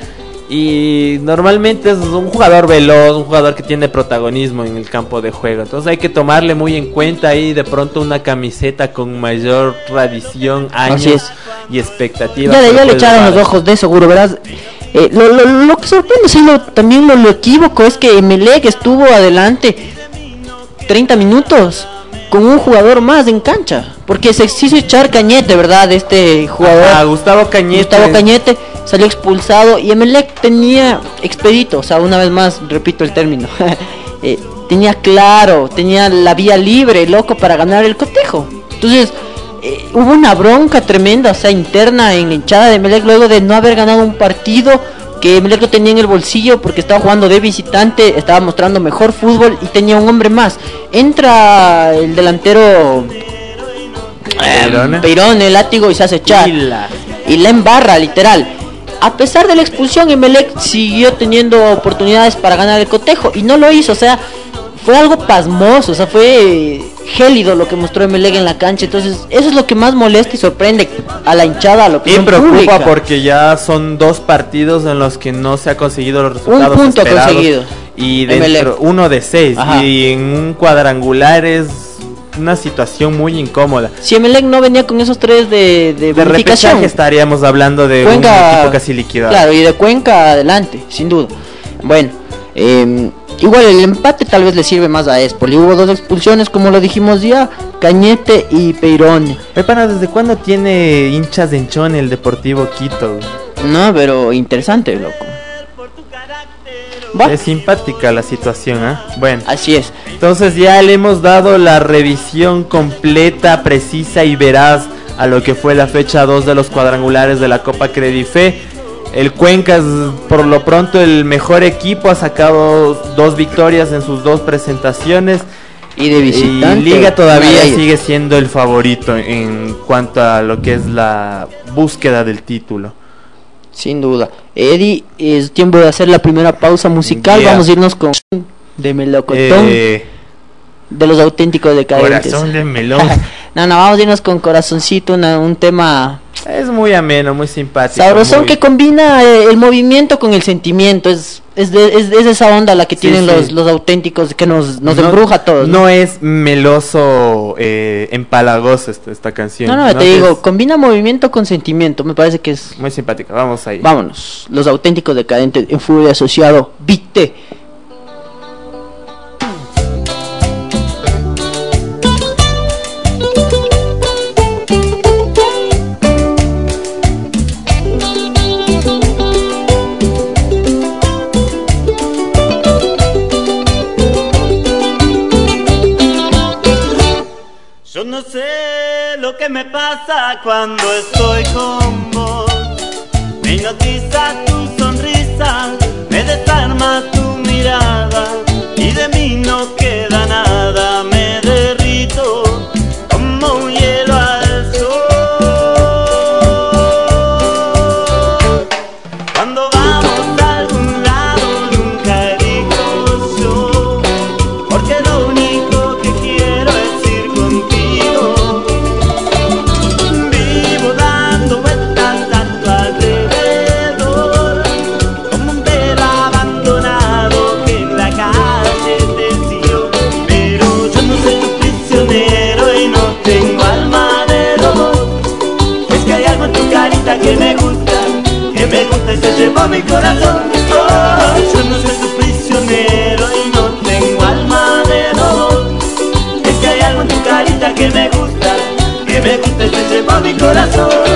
Y normalmente es un jugador veloz, un jugador que tiene protagonismo en el campo de juego. Entonces hay que tomarle muy en cuenta ahí de pronto una camiseta con mayor tradición, años es. y expectativas. ya, ya le echaron los ojos de seguro, verás. Eh, lo, lo- lo que sorprende, sí, lo, también lo, lo equívoco es que Emelec estuvo adelante 30 minutos con un jugador más en cancha. Porque se quiso echar cañete, ¿verdad? Este jugador. Ajá, Gustavo Cañete. Gustavo Cañete salió expulsado y Emelec tenía expedito, o sea, una vez más, repito el término, eh, tenía claro, tenía la vía libre, loco, para ganar el cotejo. Entonces, eh, hubo una bronca tremenda, o sea, interna en la hinchada de Emelec luego de no haber ganado un partido que Emelec lo tenía en el bolsillo porque estaba jugando de visitante, estaba mostrando mejor fútbol y tenía un hombre más. Entra el delantero. Peirón, el látigo y se hace echar Y la- y la embarra, literal. A pesar de la expulsión, Emelec siguió teniendo oportunidades para ganar el cotejo y no lo hizo, o sea, fue algo pasmoso, o sea, fue gélido lo que mostró Emelec en la cancha, entonces eso es lo que más molesta y sorprende a la hinchada, a la Y opinión preocupa pública. porque ya son dos partidos en los que no se ha conseguido los resultados punto esperados. conseguido. Y dentro, uno de seis. Ajá. Y en un cuadrangular es una situación muy incómoda. Si Emelec no venía con esos tres de, de, De bonificación, repechaje estaríamos hablando de un equipo casi liquidado. Claro, y de Cuenca adelante, sin duda. Bueno, eh, igual el empate tal vez le sirve más a Espoli. Hubo dos expulsiones, como lo dijimos ya, Cañete y Peirone. Pepana, ¿desde cuándo tiene hinchas de hinchón el Deportivo Quito? No, pero interesante, loco. Es simpática la situación, ¿ah? Bueno. así es. Entonces ya le hemos dado la revisión completa, precisa y veraz a lo que fue la fecha 2 de los cuadrangulares de la Copa Credife. El Cuenca es por lo pronto el mejor equipo, ha sacado dos victorias en sus dos presentaciones. Y de Y visitante. Liga una de todavía sigue siendo el favorito en cuanto a lo que es la búsqueda del título. Sin duda. Eddie, es tiempo de hacer la primera pausa musical. Yeah. Vamos a irnos con de Melocotón, Eh, de los auténticos decadentes. corazón de melón. no, no, vamos a irnos con Corazoncito, una- un tema es muy ameno, muy simpático. Sabrosón muy- que combina eh, el movimiento con el sentimiento. Es, es, de, es, es esa onda la que Sí, tienen sí. Los, los auténticos que nos, nos no, embruja a todos. No es meloso, eh, empalagoso esta, esta canción. no, no, te Es digo, combina movimiento con sentimiento. Me parece que es. muy simpática. Vamos ahí. Vámonos, los auténticos decadentes en fútbol asociado. Vite. Pasa cuando estoy con vos. Me hipnotiza mi corazón. Oh, yo no soy tu prisionero y no tengo alma de robot. Es que hay algo en tu carita que me gusta, que me gusta y te llevo mi corazón.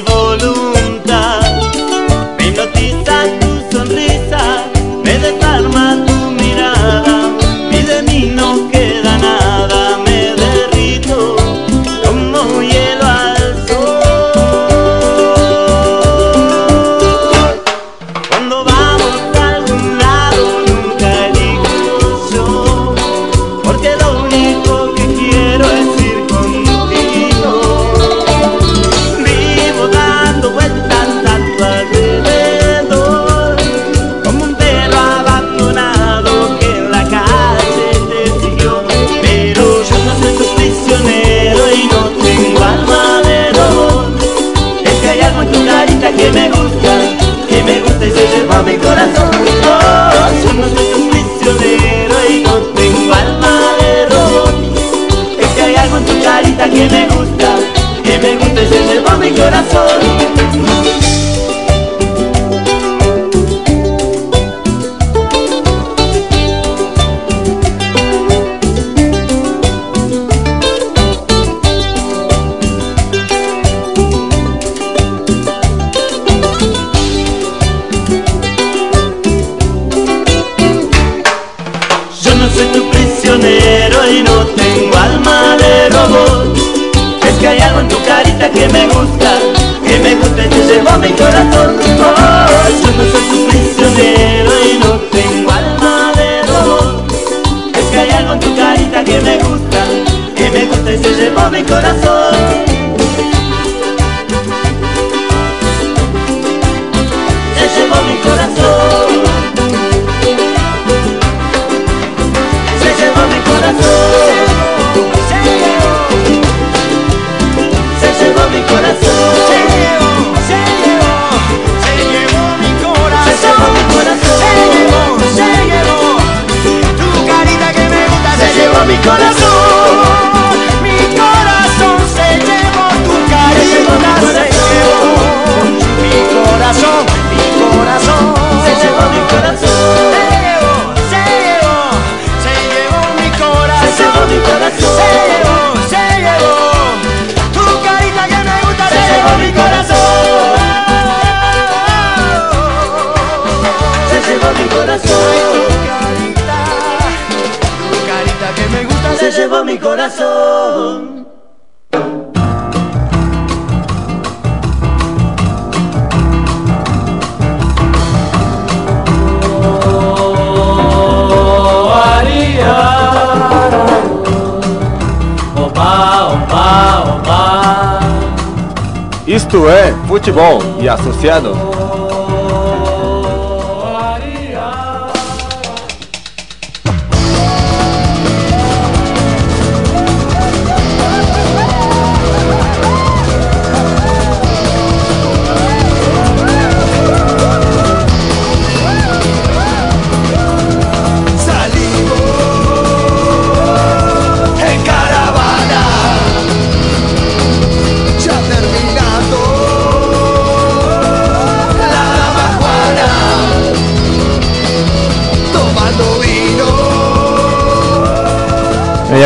बोलूँ।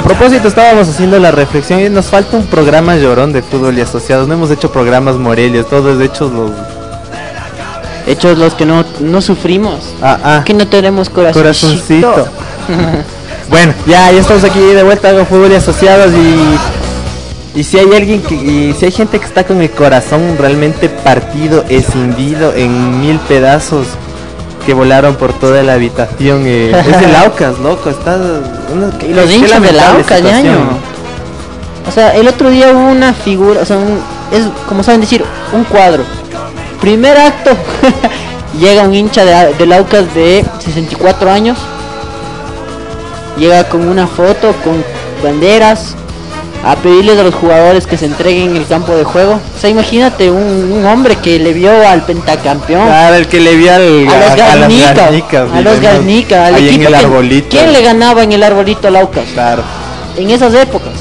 propósito, estábamos haciendo la reflexión y nos falta un programa llorón de fútbol y asociados. No hemos hecho programas Morelios, todos hechos los. Hechos los que no, no sufrimos. Ah, ah. Que no tenemos corazoncito. Corazoncito. bueno, ya, ya estamos aquí de vuelta con fútbol y asociados y. Y si hay alguien que, y si hay gente que está con el corazón realmente partido, escindido en mil pedazos que volaron por toda la habitación, eh, es el Aucas, loco, está Qué, los hinchas de la OCA, año. O sea, el otro día hubo una figura, o sea, es como saben decir, un cuadro. Primer acto, llega un hincha de, de Laucas de 64 años. Llega con una foto, con banderas, a pedirles a los jugadores que se entreguen en el campo de juego. O sea, imagínate un, un hombre que le vio al pentacampeón. Claro, el que le vi al, A los a las Garnica, garnicas, a los digamos, Garnica, al ahí en equipo el que-. ¿Quién le ganaba en el arbolito al Aucas? Claro. En esas épocas.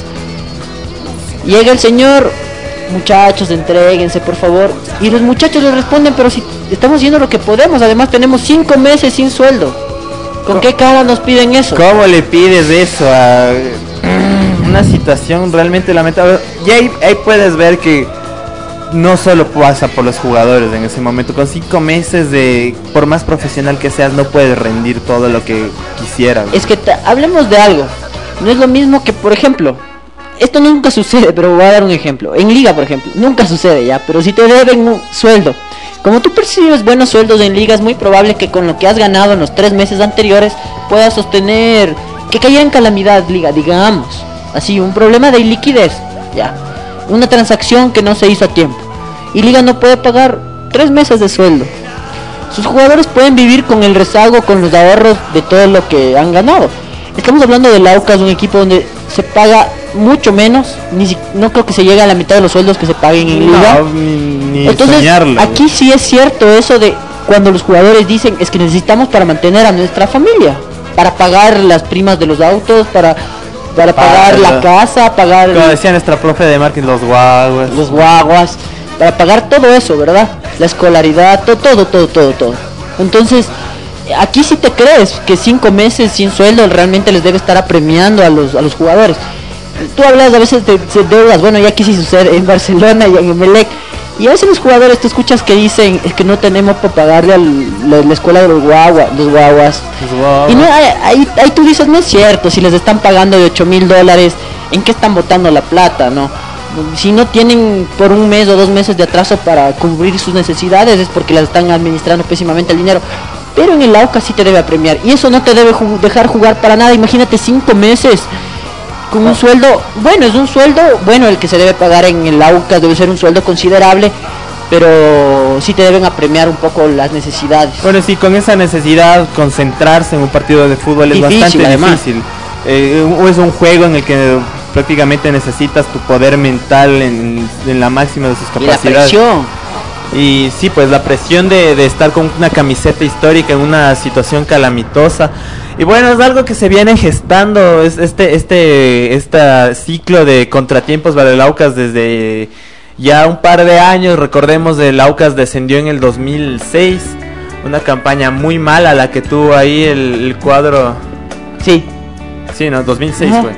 Llega el señor, muchachos, entréguense por favor. Y los muchachos le responden, pero si estamos haciendo lo que podemos, además tenemos cinco meses sin sueldo. ¿Con qué cara nos piden eso? ¿Cómo le pides eso a una situación realmente lamentable? Y ahí, ahí puedes ver que no solo pasa por los jugadores en ese momento. Con cinco meses de, por más profesional que seas, no puedes rendir todo lo que quisieras. Es que hablemos de algo. No es lo mismo que, por ejemplo, esto nunca sucede, pero voy a dar un ejemplo. En liga, por ejemplo, nunca sucede ya, pero si te deben un sueldo, como tú percibes buenos sueldos en liga, es muy probable que con lo que has ganado en los tres meses anteriores puedas sostener que caiga en calamidad liga, digamos. Así, un problema de liquidez, ya. Una transacción que no se hizo a tiempo. Y liga no puede pagar tres meses de sueldo. Sus jugadores pueden vivir con el rezago, con los ahorros de todo lo que han ganado. Estamos hablando del Aucas, un equipo donde se paga mucho menos, ni si- no creo que se llegue a la mitad de los sueldos que se paguen en liga. No, ni, ni Entonces, soñarlo. aquí sí es cierto eso de cuando los jugadores dicen es que necesitamos para mantener a nuestra familia, para pagar las primas de los autos, para para pagar la casa, pagar Como decía nuestra profe de marketing, los guaguas. los guaguas, para pagar todo eso, ¿verdad? La escolaridad, to- todo, todo, todo, todo. Entonces, aquí sí te crees que cinco meses sin sueldo realmente les debe estar apremiando a los, a los jugadores. Tú hablas a veces de, de deudas, bueno, ya aquí sí sucede en Barcelona y en Emelec. Y a veces los jugadores te escuchas que dicen es que no tenemos para pagarle a la, la escuela de los guaguas, los guaguas. Los guaguas. Y no, ahí, ahí, ahí tú dices, no es cierto, si les están pagando de 8 mil dólares, ¿en qué están botando la plata, no? Si no tienen por un mes o dos meses de atraso para cubrir sus necesidades es porque las están administrando pésimamente el dinero. Pero en el AUCA sí te debe apremiar y eso no te debe ju- dejar jugar para nada. Imagínate cinco meses con un sueldo, bueno, es un sueldo, bueno, el que se debe pagar en el AUCA debe ser un sueldo considerable, pero sí te deben apremiar un poco las necesidades. Bueno, sí, con esa necesidad, concentrarse en un partido de fútbol es Difícil, bastante además. difícil. Eh, es un juego en el que prácticamente necesitas tu poder mental en, en la máxima de sus Y la capacidades. presión. Y sí, pues la presión de, de estar con una camiseta histórica en una situación calamitosa. Y bueno, es algo que se viene gestando, es este, este, este ciclo de contratiempos para el Aucas desde ya un par de años. Recordemos, el Aucas descendió en el 2006, una campaña muy mala la que tuvo ahí el, el cuadro. Sí, Sí, no, 2006 Ajá. fue.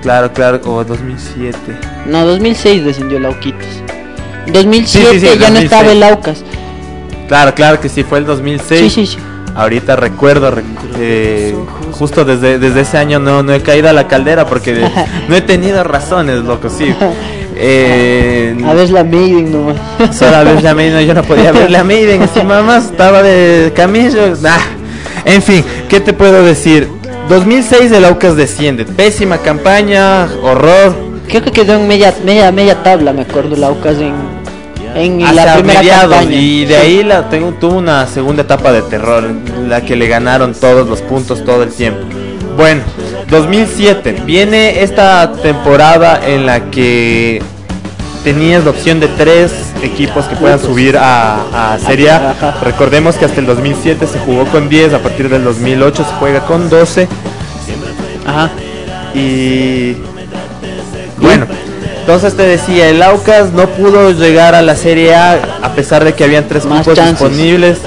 Claro, claro, como 2007. No, 2006 descendió el Auquitas. 2007 Sí, sí, sí, ya no 2006. estaba el Aucas. Claro, claro que sí, fue el 2006. Sí, sí, sí. Ahorita recuerdo, rec- eh, justo desde, desde ese año no, no he caído a la caldera porque no he tenido razones, loco, sí. Eh, A ver la Maiden nomás. solo a ver la Maiden, yo no podía ver la Maiden, así mamá estaba de camillo. nah. En fin, ¿qué te puedo decir? 2006 el Aucas desciende, pésima campaña, horror. Creo que quedó en media media media tabla, me acuerdo, el Aucas en, en la primera campaña. y de ahí la tengo, tuvo una segunda etapa de terror, la que le ganaron todos los puntos todo el tiempo. Bueno, 2007, viene esta temporada en la que tenías la opción de tres equipos que puedan subir a, a Serie A. Recordemos que hasta el 2007 se jugó con 10, a partir del 2008 se juega con 12 Ajá. y bueno, entonces te decía, el Aucas no pudo llegar a la Serie A a pesar de que habían tres Más cupos chances. disponibles.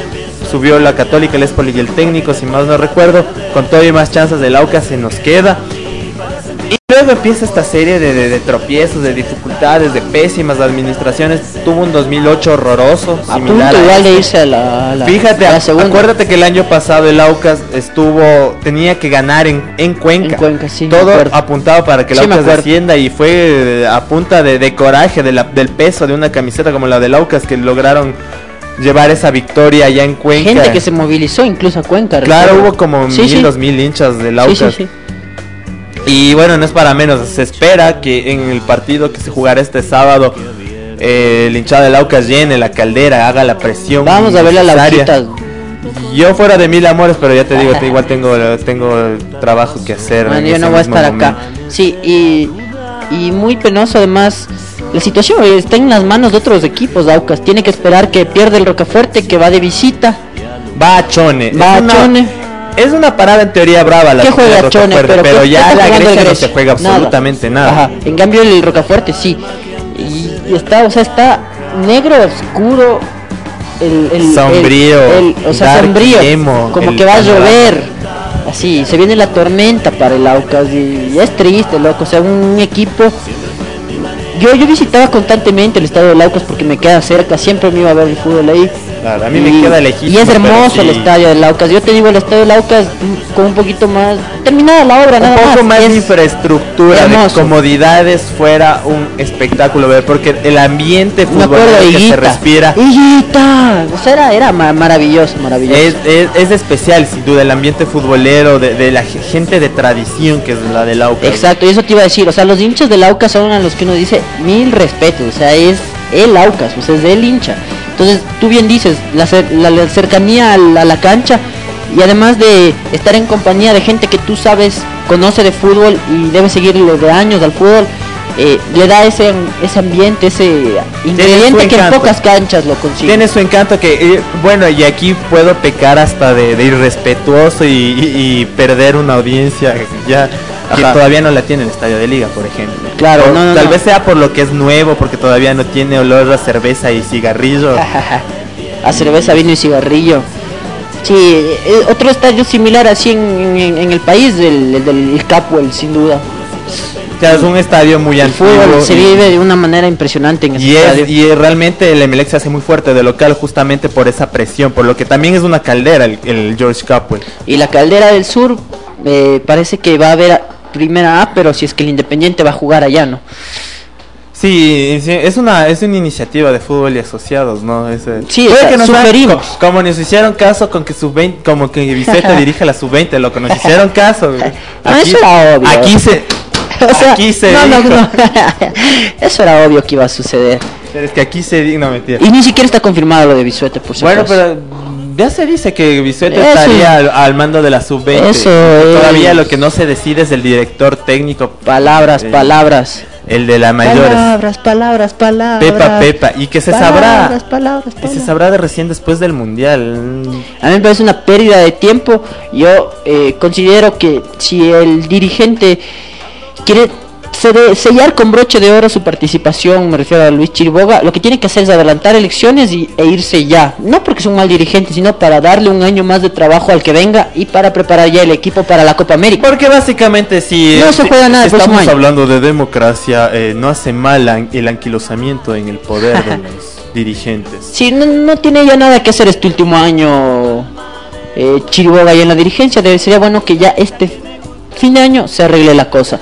Subió la Católica, el Espoli y el técnico, si más no recuerdo. Con todavía más chances del Aucas se nos queda. Luego empieza esta serie de, de- de tropiezos, de dificultades, de pésimas administraciones. Tuvo un 2008 horroroso, A similar punto a igual de este. irse a la, a la- Fíjate, a la segunda. acuérdate que el año pasado el Aucas estuvo, tenía que ganar en, en Cuenca. En Cuenca, sí, me Todo apuntado para que el Sí, Aucas descienda y fue eh, a punta de, de coraje, de la- del peso de una camiseta como la del Aucas que lograron llevar esa victoria allá en Cuenca. Gente que se movilizó incluso a Cuenca. Claro, recuerdo. hubo como Sí, mil, dos mil hinchas del Aucas. sí, sí. Y bueno, no es para menos, se espera que en el partido que se jugará este sábado eh, el hinchado del Aucas llene la caldera, haga la presión. Vamos a ver la lauquita. Yo fuera de mil amores, pero ya te digo, te- igual tengo, tengo trabajo que hacer. Man, yo no voy a estar acá. Sí, y, y muy penoso además. La situación está en las manos de otros equipos, Aucas. Tiene que esperar que pierda el Rocafuerte, que va de visita. Va a Chone. Va es a una, Chone. Es una parada en teoría brava la ¿Qué que juega Chone? Pero, pero, ¿qué- qué ya la Grecia no se juega absolutamente nada. Ajá. En cambio el Rocafuerte sí. Y, y está, o sea, está negro, oscuro. El, el- Sombrío, el- el- o sea, dark sombrío. emo, como que va a llover. Así, se viene la tormenta para el Aucas y, y es triste, loco. O sea, un equipo yo, yo visitaba constantemente el estadio del Aucas porque me queda cerca, siempre me iba a ver el fútbol ahí. Claro, a mí me queda lejísimo, Y es hermoso el estadio del Aucas. Yo te digo, el estadio del Aucas mm, con un poquito más terminada la obra, un nada poco más, de infraestructura, de hermoso. comodidades fuera un espectáculo ver, porque el ambiente futbolero de que se respira Higuita. O sea, era, era ma- maravilloso, maravilloso. es, es, es especial, sin duda, el ambiente futbolero de, de la ge- gente de tradición que es la del Aucas. Exacto, y eso te iba a decir, o sea, los hinchas del Aucas son a los que uno dice mil respetos, o sea, es el Aucas, o sea, es el hincha. Entonces, tú bien dices, la, cer- la- la cercanía a la, a la cancha y además de estar en compañía de gente que tú sabes, conoce de fútbol y debe seguirle de años al fútbol, eh, le da ese, ese ambiente, ese ingrediente que en pocas canchas lo consigue. Tiene su encanto que, eh, bueno, y aquí puedo pecar hasta de, de irrespetuoso y, y- y perder una audiencia ya que Ajá. todavía no la tiene el estadio de liga, por ejemplo. Claro, no, no, tal no. vez sea por lo que es nuevo, porque todavía no tiene olor a cerveza y cigarrillo. a cerveza, vino y cigarrillo. Sí, eh, otro estadio similar así en, en- en el país, el, el del Capwell, sin duda. O sea, es un estadio muy El antiguo. fútbol se y- vive de una manera impresionante en ese Y, estadio. es, y realmente el Emelec se hace muy fuerte de local justamente por esa presión, por lo que también es una caldera el, el George Capwell. Y la caldera del sur eh, parece que va a haber primera A, pero si es que el Independiente va a jugar allá, ¿no? Sí, es una es una iniciativa de fútbol y asociados, ¿no? Es, eh, Sí, puede o sea, que nos sugerimos. co- como nos hicieron caso con que sub 20, como que Vicente dirige la sub 20, lo que nos hicieron caso. güey. Ah, eso era obvio. Aquí se O sea, aquí se no, no, no. Eso era obvio que iba a suceder. Pero es que aquí se di- no mentira. Y ni siquiera está confirmado lo de Bisuete, por si Bueno, pero ya se dice que Eso. estaría al, al mando de la sub 20. Eso Todavía es. lo que no se decide es el director técnico, Palabras, Eh, palabras. el de la mayores. Palabras, palabras, palabras. Pepa Pepa y que se Palabras, sabrá palabras, y se palabras. sabrá de recién después del mundial. A mí me parece una pérdida de tiempo. Yo eh, considero que si el dirigente quiere sellar con broche de oro su participación, me refiero a Luis Chiriboga, lo que tiene que hacer es adelantar elecciones y, e irse ya. No porque es un mal dirigente, sino para darle un año más de trabajo al que venga y para preparar ya el equipo para la Copa América. Porque básicamente si No se juega nada estamos año. hablando de democracia, eh, no hace mal el anquilosamiento en el poder de los dirigentes. Si no, no tiene ya nada que hacer este último año eh, Chiriboga ya en la dirigencia, debe, sería bueno que ya este fin de año se arregle la cosa.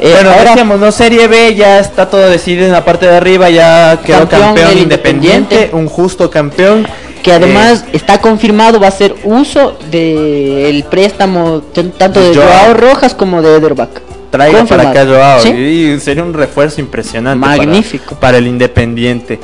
Eh, bueno, ahora- decíamos, no Serie B, ya está todo decidido en la parte de arriba, ya quedó Campeón campeón, independiente, Independiente. un justo campeón. que además Eh, está confirmado va a ser uso del préstamo tanto de Joao. Joao Rojas como de Ederbach. traiga para acá Joao, ¿Sí? y sería un refuerzo impresionante para- Magnífico. para, el Independiente.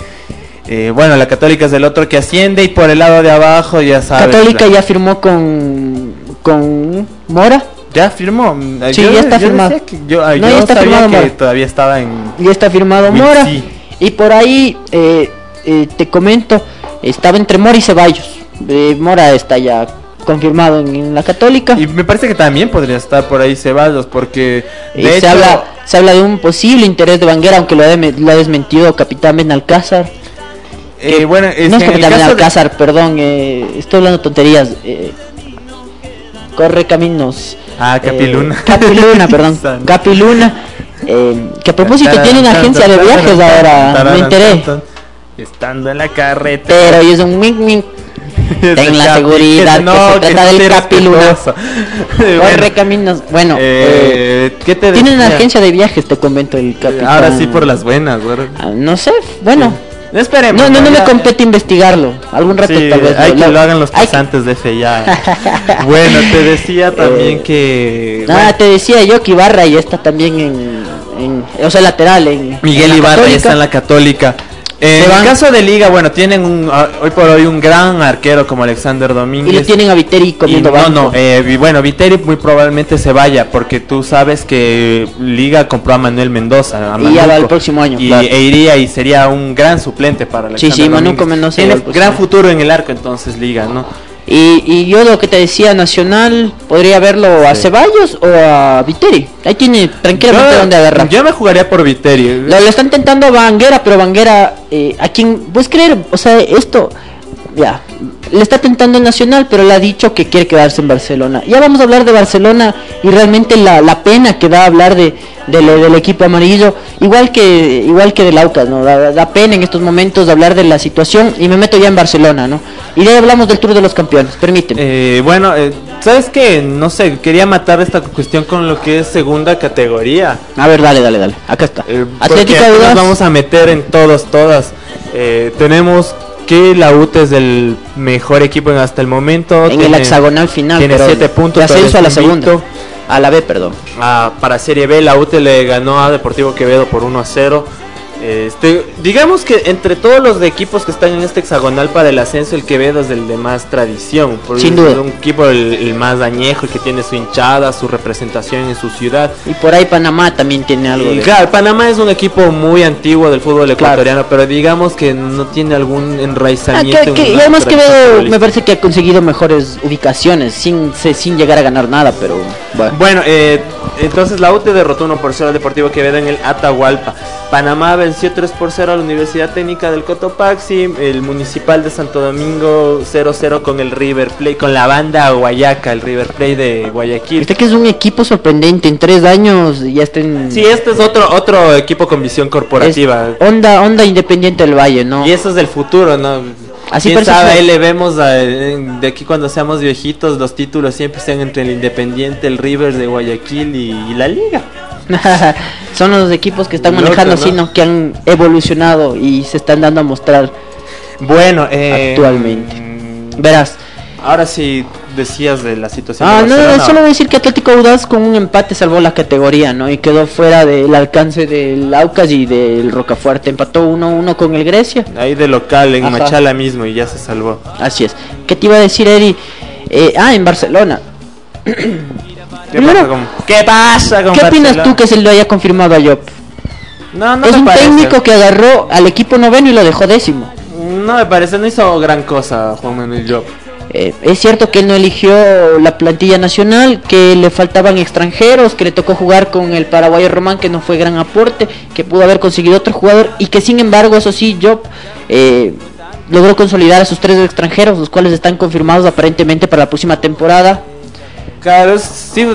Eh, bueno, la Católica es el otro que asciende y por el lado de abajo ya sabes. Católica la- ya firmó con con Mora, Ya firmó. Sí, ya está firmado. que yo, No, yo ya está sabía firmado, que Mora. todavía estaba en. ya está firmado Mora. sí. Y por ahí eh, eh, te comento, estaba entre Mora y Ceballos. Eh, Mora está ya confirmado en, en la Católica. Y me parece que también podría estar por ahí Ceballos, porque de se, habla, se habla de un posible interés de Banguera, aunque lo ha, dem- lo ha desmentido Capitán Benalcázar. eh, bueno, es no es Capitán caso de- Benalcázar, perdón, eh, estoy hablando tonterías. Eh, corre caminos. Ah, Capiluna. Eh, Capiluna, perdón. San- Capiluna. eh, que a propósito Tarán, tiene una tarán, agencia de viajes ahora, me enteré. Estando en la carretera. Pero es un ming ming. Ten la seguridad que se que trata del sí Capiluna. Corre Bueno, caminos. Bueno, eh, eh, ¿qué te tiene una decía? agencia de viajes, te comento el capitán. Ahora sí por las buenas, güey. Ah, No sé, bueno, Esperemos. No, no, no me compete investigarlo. Algún rato Sí, tal vez. hay que lo- lo hagan los que- pasantes de fe ya. bueno, te decía también Eh, que... Nada, bueno, te decía yo que Ibarra ya está también en, en- o sea, lateral en Miguel en la Ibarra ya está en la Católica. En Se el caso de Liga, bueno, tienen un, ah, hoy por hoy un gran arquero como Alexander Domínguez. y lo tienen a Viteri Y comiendo no, banco. no, eh, bueno, Viteri muy probablemente se vaya porque tú sabes que Liga compró a Manuel Mendoza. A Y ya va Manuco, el próximo año, Y claro. e iría y sería un gran suplente para Alexander sí, Manuco Domínguez. Mendoza Tiene próximo gran futuro en el arco entonces Liga, ¿no? Y, y yo lo que te decía, Nacional, podría verlo a Sí. Ceballos o a Viteri. Ahí tiene tranquilamente donde agarrar. yo me jugaría por Viteri. Lo, lo están intentando a Banguera, pero Banguera, eh, a quien puedes creer, o sea, esto, ya, le está tentando el Nacional, pero le ha dicho que quiere quedarse en Barcelona. Ya vamos a hablar de Barcelona y realmente la, la pena que da hablar de, de del equipo amarillo, igual que igual que del Aucas, ¿no? Da, da pena en estos momentos de hablar de la situación y me meto ya en Barcelona, ¿no? Y de ahí hablamos del Tour de los Campeones, permíteme. Eh, bueno, eh, ¿sabes qué? No sé, quería matar esta cuestión con lo que es segunda categoría. A ver, dale, dale, dale, acá está. Eh, Atlético de nos vamos a meter en todos, todas. Eh, tenemos que la UT es el mejor equipo hasta el momento. en el hexagonal final, Tiene pero 7 puntos. de ascenso a la segunda, a la B, perdón. Ah, para Serie B, la UT le ganó a Deportivo Quevedo por 1 a 0. Este, digamos que entre todos los de equipos que están en este hexagonal para el ascenso, el Quevedo es el de más tradición. porque Sin es duda. un equipo el, el más añejo, el que tiene su hinchada, su representación en su ciudad. Y por ahí Panamá también tiene algo Y de... claro, Panamá es un equipo muy antiguo del fútbol Claro. ecuatoriano, pero digamos que no tiene algún Ah, enraizamiento. que- en que- y una además que me parece que ha conseguido mejores ubicaciones sin sin llegar a ganar nada, pero bueno. Bueno, eh, entonces la UT derrotó 1 por 0 al Deportivo Quevedo en el Atahualpa. Panamá venció 3 por 0 a la Universidad Técnica del Cotopaxi. El Municipal de Santo Domingo 0-0 con el River Plate, con la banda Guayaca, el River Plate de Guayaquil. Este que es un equipo sorprendente, en tres años ya está en... Sí, este es otro otro equipo con visión es corporativa. onda, onda Independiente del Valle, ¿no? Y eso es del futuro, ¿no? Así Quién sabe, ahí le vemos a- de aquí cuando seamos viejitos, los títulos siempre sean entre el Independiente, el River de Guayaquil y, y la Liga. Son los equipos que están Loco, manejando ¿no? así, ¿no? Que han evolucionado y se están dando a mostrar Bueno, eh, actualmente. mm, Verás. Ahora sí decías de la situación. Ah, de no, solo decir que Atlético Audaz con un empate salvó la categoría, ¿no? Y quedó fuera del alcance del Aucas y del Rocafuerte. Empató 1-1 con el Grecia. Ahí de local, en Ajá. Machala mismo, y ya se salvó. Así es. ¿Qué te iba a decir, Eri? Eh, ah, en Barcelona. ¿Qué Primero, pasa con, ¿Qué pasa con ¿Qué opinas tú que se lo haya confirmado a Job? No, no es me un parece. técnico que agarró al equipo noveno y lo dejó décimo. No me parece, no hizo gran cosa Juan Manuel Job. Eh, es cierto que él no eligió la plantilla nacional, que le faltaban extranjeros, que le tocó jugar con el paraguayo Román, que no fue gran aporte, que pudo haber conseguido otro jugador y que sin embargo, eso sí, Job eh, logró consolidar a sus tres extranjeros, los cuales están confirmados aparentemente para la próxima temporada. Claro, sí,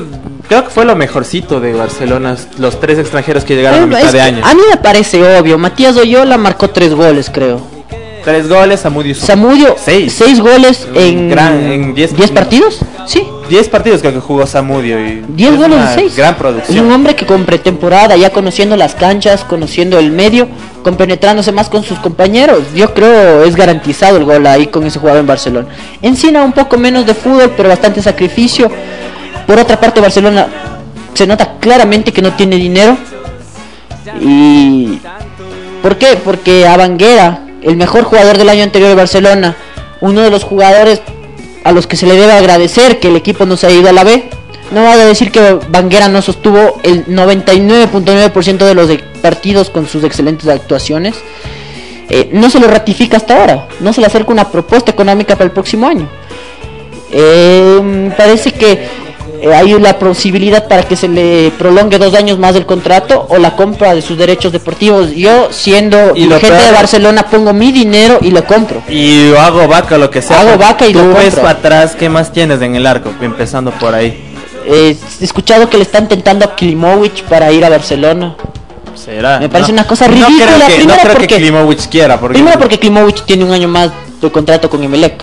creo que fue lo mejorcito de Barcelona, los tres extranjeros que llegaron a mitad de año. A mí me parece obvio, Matías Oyola marcó tres goles, creo. Tres goles, Samudio Samudio, Seis. seis goles en, Gran- en diez- diez partidos. Sí, diez partidos creo que jugó Samudio y 10 es goles de 6. Gran Es un producción. hombre que con pretemporada, ya conociendo las canchas, conociendo el medio, compenetrándose más con sus compañeros, yo creo es garantizado el gol ahí con ese jugador en Barcelona. Encina un poco menos de fútbol, pero bastante sacrificio. Por otra parte, Barcelona se nota claramente que no tiene dinero. Y ¿por qué? Porque a Banguera, el mejor jugador del año anterior de Barcelona, uno de los jugadores a los que se le debe agradecer que el equipo no se ha ido a la B. No va a decir que Banguera no sostuvo el 99.9% de los partidos con sus excelentes actuaciones. Eh, no se lo ratifica hasta ahora. No se le acerca una propuesta económica para el próximo año. Eh, parece que eh, hay la posibilidad para que se le prolongue dos años más el contrato o la compra de sus derechos deportivos. Yo, siendo Y gente de Barcelona, pongo mi dinero y lo compro. Y hago vaca, lo que sea. Hago vaca y Tú lo ves compro. para atrás, ¿qué más tienes en el arco? Empezando por ahí. Eh, he escuchado que le están tentando a Klimovic para ir a Barcelona. Será. Me parece No. una cosa No ridícula, creo que, no primero creo porque- que Klimovic quiera. Porque Primero porque Klimovic tiene un año más de contrato con Emelec.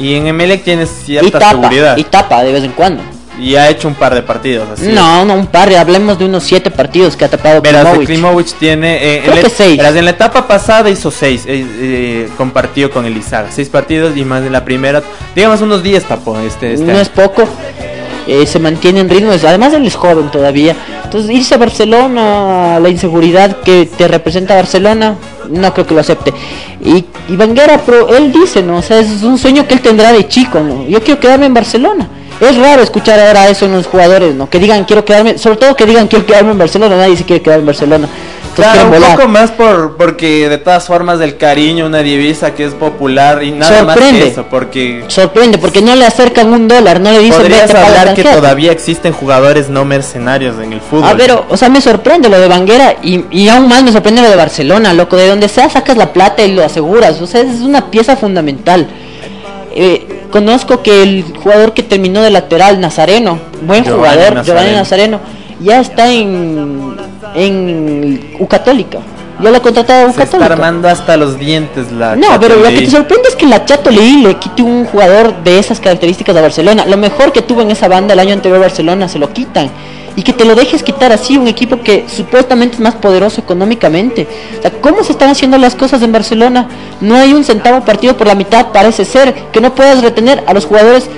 Y en Emelec tienes Y cierta tapa, seguridad. y tapa de vez en cuando. y ha hecho un par de partidos. Así No, no, un par, hablemos de unos siete partidos que ha tapado Verás, Klimovic. Tiene. eh, Creo en, que seis. verás, en la etapa pasada hizo seis. eh, eh, compartió con Elizaga. Seis partidos y más en la primera. Digamos unos 10 tapó este. este no año. es poco. Eh, se mantiene en ritmo, además él es joven todavía. Entonces irse a Barcelona, la inseguridad que te representa Barcelona, no creo que lo acepte. Y, y Banguera, pero él dice, ¿no? O sea, es un sueño que él tendrá de chico, ¿no? Yo quiero quedarme en Barcelona. Es raro escuchar ahora eso en los jugadores, ¿no? Que digan quiero quedarme, sobre todo que digan quiero quedarme en Barcelona, nadie se quiere quedar en Barcelona. Entonces Claro, un volar. poco más por porque de todas formas del cariño, una divisa que es popular y nada más que eso, porque Sorprende, porque no le acercan un dólar, no le dicen podrías "Vete, paga hablar que tarjeta". todavía existen jugadores no mercenarios en el fútbol. A ver, o sea, me sorprende lo de Banguera y, y aún más me sorprende lo de Barcelona, loco. De donde sea sacas la plata y lo aseguras. O sea, es una pieza fundamental. Eh, conozco que el jugador que terminó de lateral, Nazareno, buen Giovanni jugador, Nazareno. Giovanni Nazareno, ya está en, en U Católica. Ya lo ha contratado a U se está Católica. armando hasta los dientes la No, pero lo que te sorprende es que la Chato Leí le quite un jugador de esas características a Barcelona. Lo mejor que tuvo en esa banda el año anterior Barcelona se lo quitan. Y que te lo dejes quitar así, un equipo que supuestamente es más poderoso económicamente. O sea, ¿cómo se están haciendo las cosas en Barcelona? No hay un centavo partido por la mitad, parece ser, que no puedas retener a los jugadores.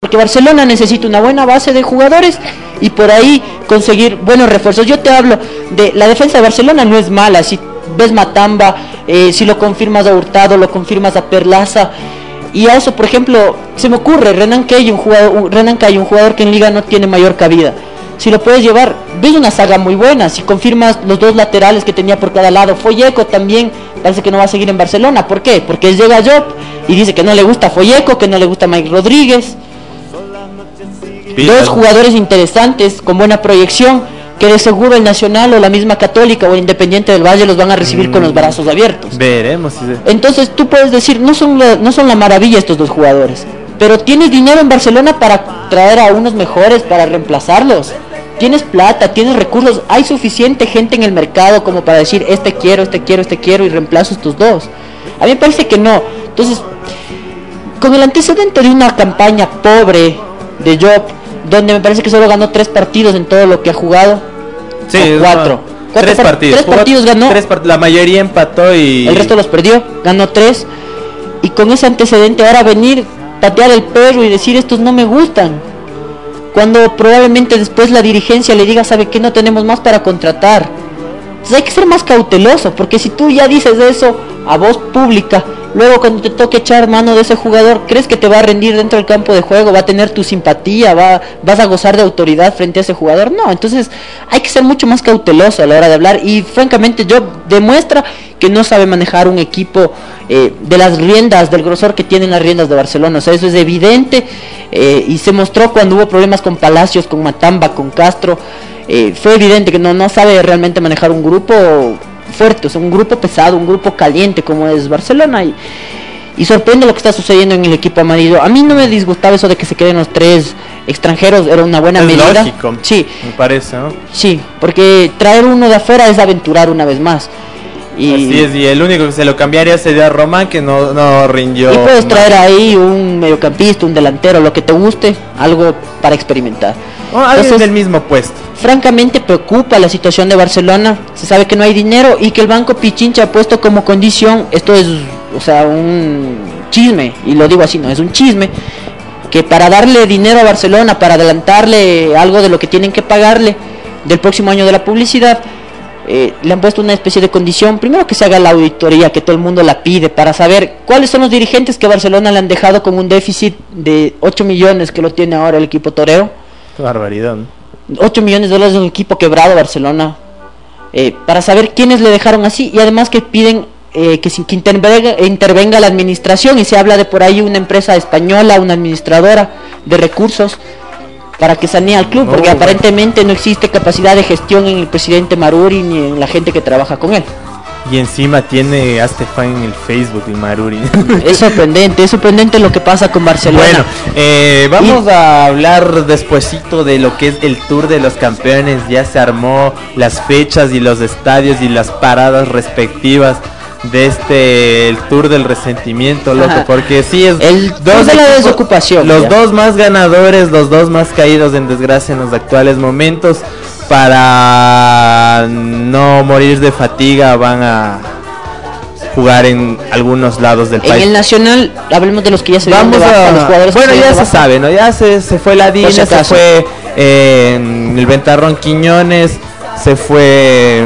Porque Barcelona necesita una buena base de jugadores y por ahí conseguir buenos refuerzos. Yo te hablo de la defensa de Barcelona no es mala. Si ves Matamba, eh, si lo confirmas a Hurtado, lo confirmas a Perlaza. Y a eso, por ejemplo, se me ocurre Renan Kay, un jugador, Renan Kay, un jugador que en liga no tiene mayor cabida. Si lo puedes llevar, ves una saga muy buena. Si confirmas los dos laterales que tenía por cada lado, Folleco también parece que no va a seguir en Barcelona. ¿Por qué? Porque llega Job y dice que no le gusta Folleco, que no le gusta Mike Rodríguez. Dos jugadores interesantes con buena proyección que de seguro el Nacional o la misma Católica o el Independiente del Valle los van a recibir con los brazos abiertos. Veremos si se- Entonces tú puedes decir, no son, la, no son la maravilla estos dos jugadores, pero tienes dinero en Barcelona para traer a unos mejores, para reemplazarlos. Tienes plata, tienes recursos, hay suficiente gente en el mercado como para decir, este quiero, este quiero, este quiero y reemplazo estos dos. A mí me parece que no. Entonces, con el antecedente de una campaña pobre de Job, donde me parece que solo ganó tres partidos en todo lo que ha jugado, Sí, o cuatro. una- Cuatro Tres par- partidos. tres partidos ganó. tres part- la mayoría empató y. El resto los perdió, ganó tres. Y con ese antecedente ahora venir, patear el perro y decir estos no me gustan. Cuando probablemente después la dirigencia le diga, ¿sabe qué? No tenemos más para contratar. Entonces hay que ser más cauteloso, porque si tú ya dices eso a voz pública, luego cuando te toque echar mano de ese jugador, ¿crees que te va a rendir dentro del campo de juego? ¿Va a tener tu simpatía? ¿Va, ¿Vas a gozar de autoridad frente a ese jugador? No, entonces hay que ser mucho más cauteloso a la hora de hablar y francamente yo demuestra que no sabe manejar un equipo eh, de las riendas, del grosor que tienen las riendas de Barcelona. O sea, eso es evidente eh, y se mostró cuando hubo problemas con Palacios, con Matamba, con Castro. Eh, fue evidente que no, no sabe realmente manejar un grupo fuerte, o sea, un grupo pesado, un grupo caliente como es Barcelona. Y, y sorprende lo que está sucediendo en el equipo amarillo. A mí no me disgustaba eso de que se queden los tres extranjeros, era una buena Es medida. lógico. Sí, Me parece, ¿no? sí, porque traer uno de afuera es aventurar una vez más. Y, Así es, y el único que se lo cambiaría sería Román, que no, no rindió. y puedes mal. traer ahí un mediocampista, un delantero, lo que te guste, algo para experimentar. O alguien Entonces, del mismo puesto. francamente preocupa la situación de Barcelona. Se sabe que no hay dinero y que el Banco Pichincha ha puesto como condición, esto es, o sea, un chisme, y lo digo así, no, es un chisme, que para darle dinero a Barcelona, para adelantarle algo de lo que tienen que pagarle del próximo año de la publicidad, eh, le han puesto una especie de condición, primero que se haga la auditoría, que todo el mundo la pide, para saber cuáles son los dirigentes que Barcelona le han dejado con un déficit de 8 millones que lo tiene ahora el equipo toreo. Qué barbaridad. ¿no? 8 millones de dólares de un equipo quebrado Barcelona eh, para saber quiénes le dejaron así y además que piden eh, que, sin- que intervenga, intervenga la administración y se habla de por ahí una empresa española, una administradora de recursos para que sanee al club, No, porque bueno. aparentemente no existe capacidad de gestión en el presidente Maruri ni en la gente que trabaja con él. Y encima tiene a Stefan en el Facebook y Maruri. Es sorprendente, es sorprendente lo que pasa con Barcelona. Bueno, eh, vamos a hablar despuesito de lo que es el Tour de los Campeones. Ya se armó las fechas y los estadios y las paradas respectivas de este el tour del resentimiento, loco, Ajá. porque sí es El tour de la desocupación, los ya. dos más ganadores, los dos más caídos en desgracia en los actuales momentos para no morir de fatiga van a jugar en algunos lados del En país. el Nacional, hablemos de los que ya se Vamos de baja, los a. jugadores que Bueno, ya se sabe, ¿no? Ya se, se fue la Dina, se fue eh, el Ventarrón Quiñones, se fue.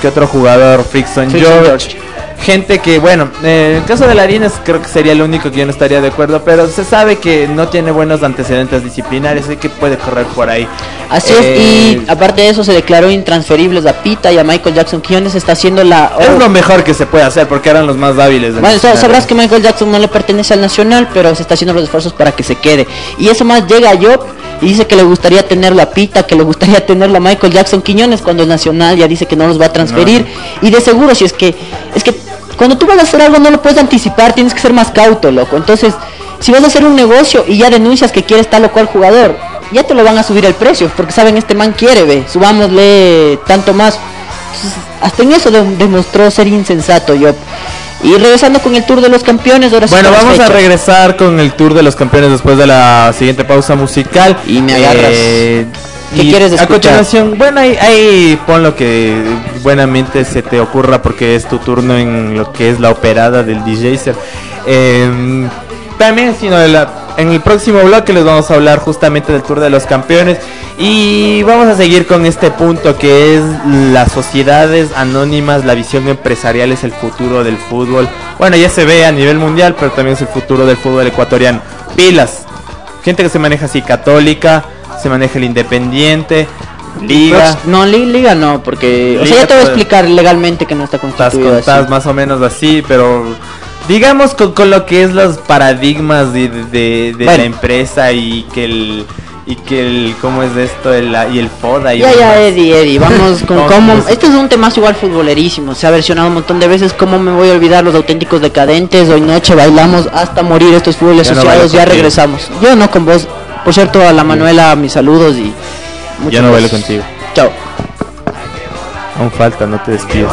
¿Qué otro jugador? Frickson Frickson George. George. Gente que, bueno, eh, en el caso de la Dina creo que sería el único que yo no estaría de acuerdo, pero se sabe que no tiene buenos antecedentes disciplinarios, así que puede correr por ahí. Así Eh, es, y aparte de eso se declaró intransferibles a Pita y a Michael Jackson Quiñones está haciendo la... Es lo mejor que se puede hacer porque eran los más hábiles. Bueno, sabrás que Michael Jackson no le pertenece al Nacional, pero se está haciendo los esfuerzos para que se quede. Y eso más llega a Job y dice que le gustaría tenerlo a Pita, que le gustaría tenerlo a Michael Jackson Quiñones cuando el Nacional ya dice que no los va a transferir. Y de seguro, si es que es que cuando tú vas a hacer algo no lo puedes anticipar, tienes que ser más cauto, loco. Entonces, si vas a hacer un negocio y ya denuncias que quieres tal o cual jugador, ya te lo van a subir el precio, porque saben este man quiere, ve, subámosle tanto más. Entonces, hasta en eso de- demostró ser insensato Job. Y regresando con el Tour de los Campeones, ahora Bueno, vamos a regresar con el tour de los campeones después de la siguiente pausa musical. Y me agarras. Eh, ¿Qué y quieres A escuchar? continuación, bueno, ahí, ahí pon lo que buenamente se te ocurra porque es tu turno en lo que es la operada del DJ. Eh, también, sino de la- en el próximo bloque les vamos a hablar justamente del Tour de los Campeones y vamos a seguir con este punto que es las sociedades anónimas, la visión empresarial es el futuro del fútbol. Bueno, ya se ve a nivel mundial, pero también es el futuro del fútbol ecuatoriano. Pilas, gente que se maneja así, católica, se maneja el independiente, liga. No, li- liga no, porque... O sea, ya te voy a explicar legalmente que no está Estás constituido contadas así. más o menos así, pero digamos con, con lo que es los paradigmas de, de- de- de Bueno. la empresa y que el y que el cómo es esto el, y el FODA y Ya, ya. Eddie, Eddie, vamos con cómo... pues. Este es un tema igual futbolerísimo, se ha versionado un montón de veces, cómo me voy a olvidar los auténticos decadentes, hoy noche bailamos hasta morir estos fútbol Ya no asociados, ya regresamos. Yo no con vos, por cierto, a la Manuela mis saludos y... muchas Ya no bailo contigo. Chao. Aún falta, no te despides.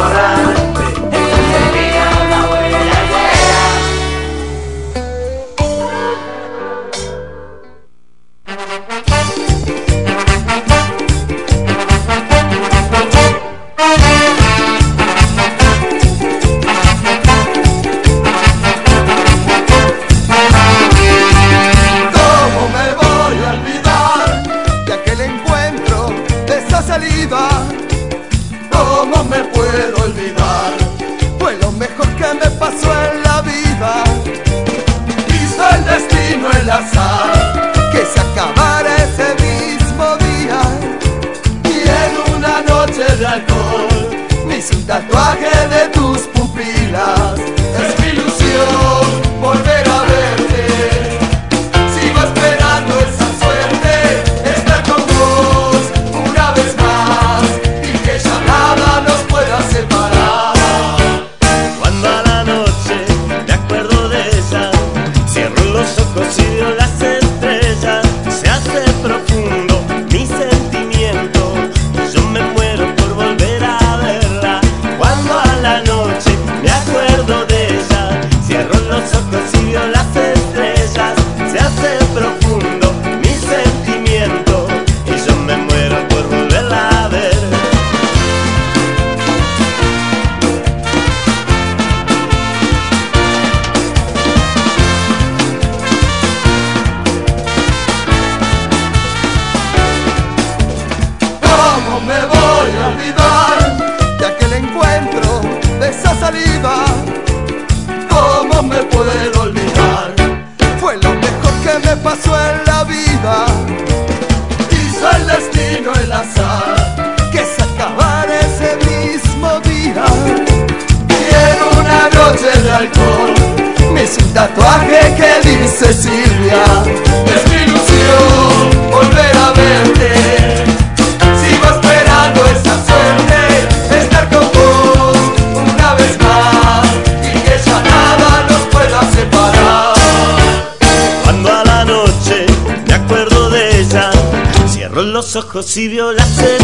Ojos y las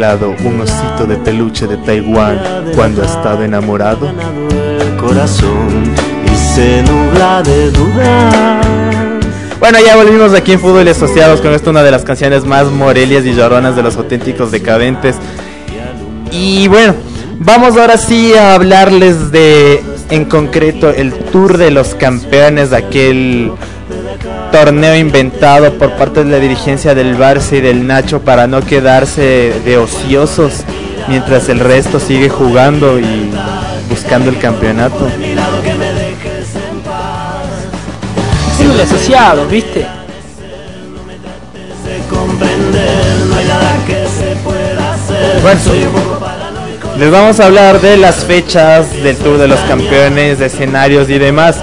un osito de peluche de Taiwán cuando ha estado enamorado? corazón y se nubla de dudar. Bueno, ya volvimos aquí en Fútbol Asociados con esta una de las canciones más morelias y lloronas de los auténticos decadentes. Y bueno, vamos ahora sí a hablarles de en concreto el Tour de los Campeones, aquel torneo inventado por parte de la dirigencia del Barça y del Nacho para no quedarse de ociosos mientras el resto sigue jugando y buscando el campeonato. Fútbol asociado, ¿viste? Bueno, les vamos a hablar de las fechas del Tour de los Campeones, de escenarios y demás.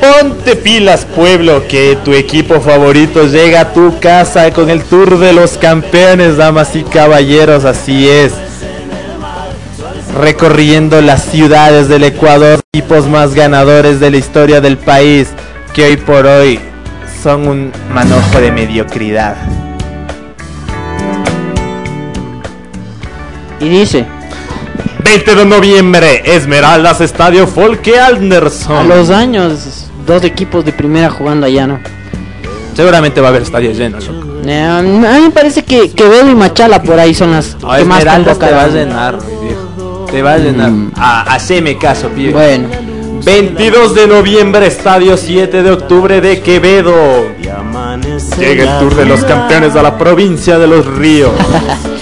Ponte pilas, pueblo, que tu equipo favorito llega a tu casa con el Tour de los Campeones, damas y caballeros, así es. Recorriendo las ciudades del Ecuador, equipos más ganadores de la historia del país, que hoy por hoy son un manojo de mediocridad. Y dice, 20 de noviembre, Esmeraldas Estadio Folke a Anderson. los años, dos equipos de primera jugando allá, ¿no? Seguramente va a haber estadio lleno, loco. Eh, a mí me parece que Quevedo y Machala por ahí son las No, que más Esmeraldas te va a llenar, mi viejo. Te va a llenar. Ah, haceme caso, pibe. Bueno, 22 de noviembre, Estadio 7 de octubre de Quevedo. Llega el Tour de los Campeones a la provincia de los ríos.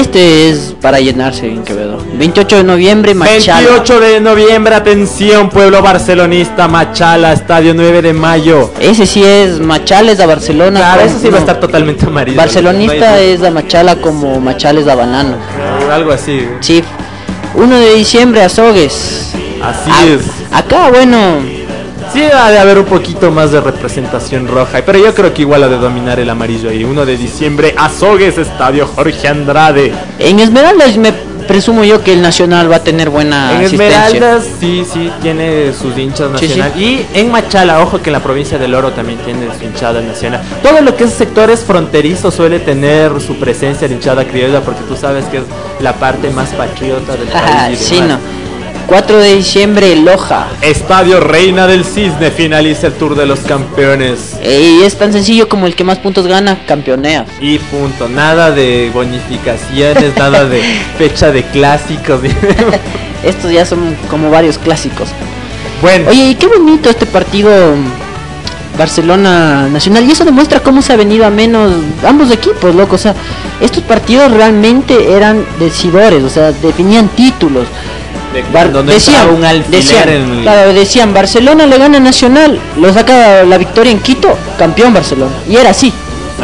este es para llenarse en Quevedo. 28 de noviembre, Machala. 28 de noviembre, atención, pueblo barcelonista, Machala, Estadio 9 de mayo. Ese sí es Machales a Barcelona. Claro, con- eso sí va a estar totalmente amarillo. Barcelonista No es a Machala como Machales a Banano. Algo así. Sí. 1 de diciembre, Azogues. Así es. Acá, bueno, Sí, ha de haber un poquito más de representación roja, pero yo creo que igual ha de dominar el amarillo ahí. 1 de diciembre, Azogues, Estadio Jorge Andrade. en Esmeraldas me presumo yo que el Nacional va a tener buena en asistencia. Esmeraldas, sí, sí, tiene sus hinchas Sí, sí. nacional. Y en Machala, ojo que en la provincia del Oro también tiene su hinchada nacional. Todo lo que es sectores fronterizos suele tener su presencia de hinchada criolla, porque tú sabes que es la parte más patriota del país. y sí, demás. no. 4 de diciembre, Loja. Estadio Reina del Cisne finaliza el Tour de los Campeones. Y es tan sencillo como el que más puntos gana, campeonea. Y punto, nada de bonificaciones, nada de fecha de clásicos. Estos ya son como varios clásicos. bueno, Oye, y qué bonito este partido mm, Barcelona Nacional. Y eso demuestra cómo se ha venido a menos ambos equipos, loco. O sea, estos partidos realmente eran decidores, o sea, definían títulos. Bar- donde entraba un alfiler decían, en claro, decían, Barcelona le gana Nacional, lo saca la victoria en Quito, campeón Barcelona. Y era así,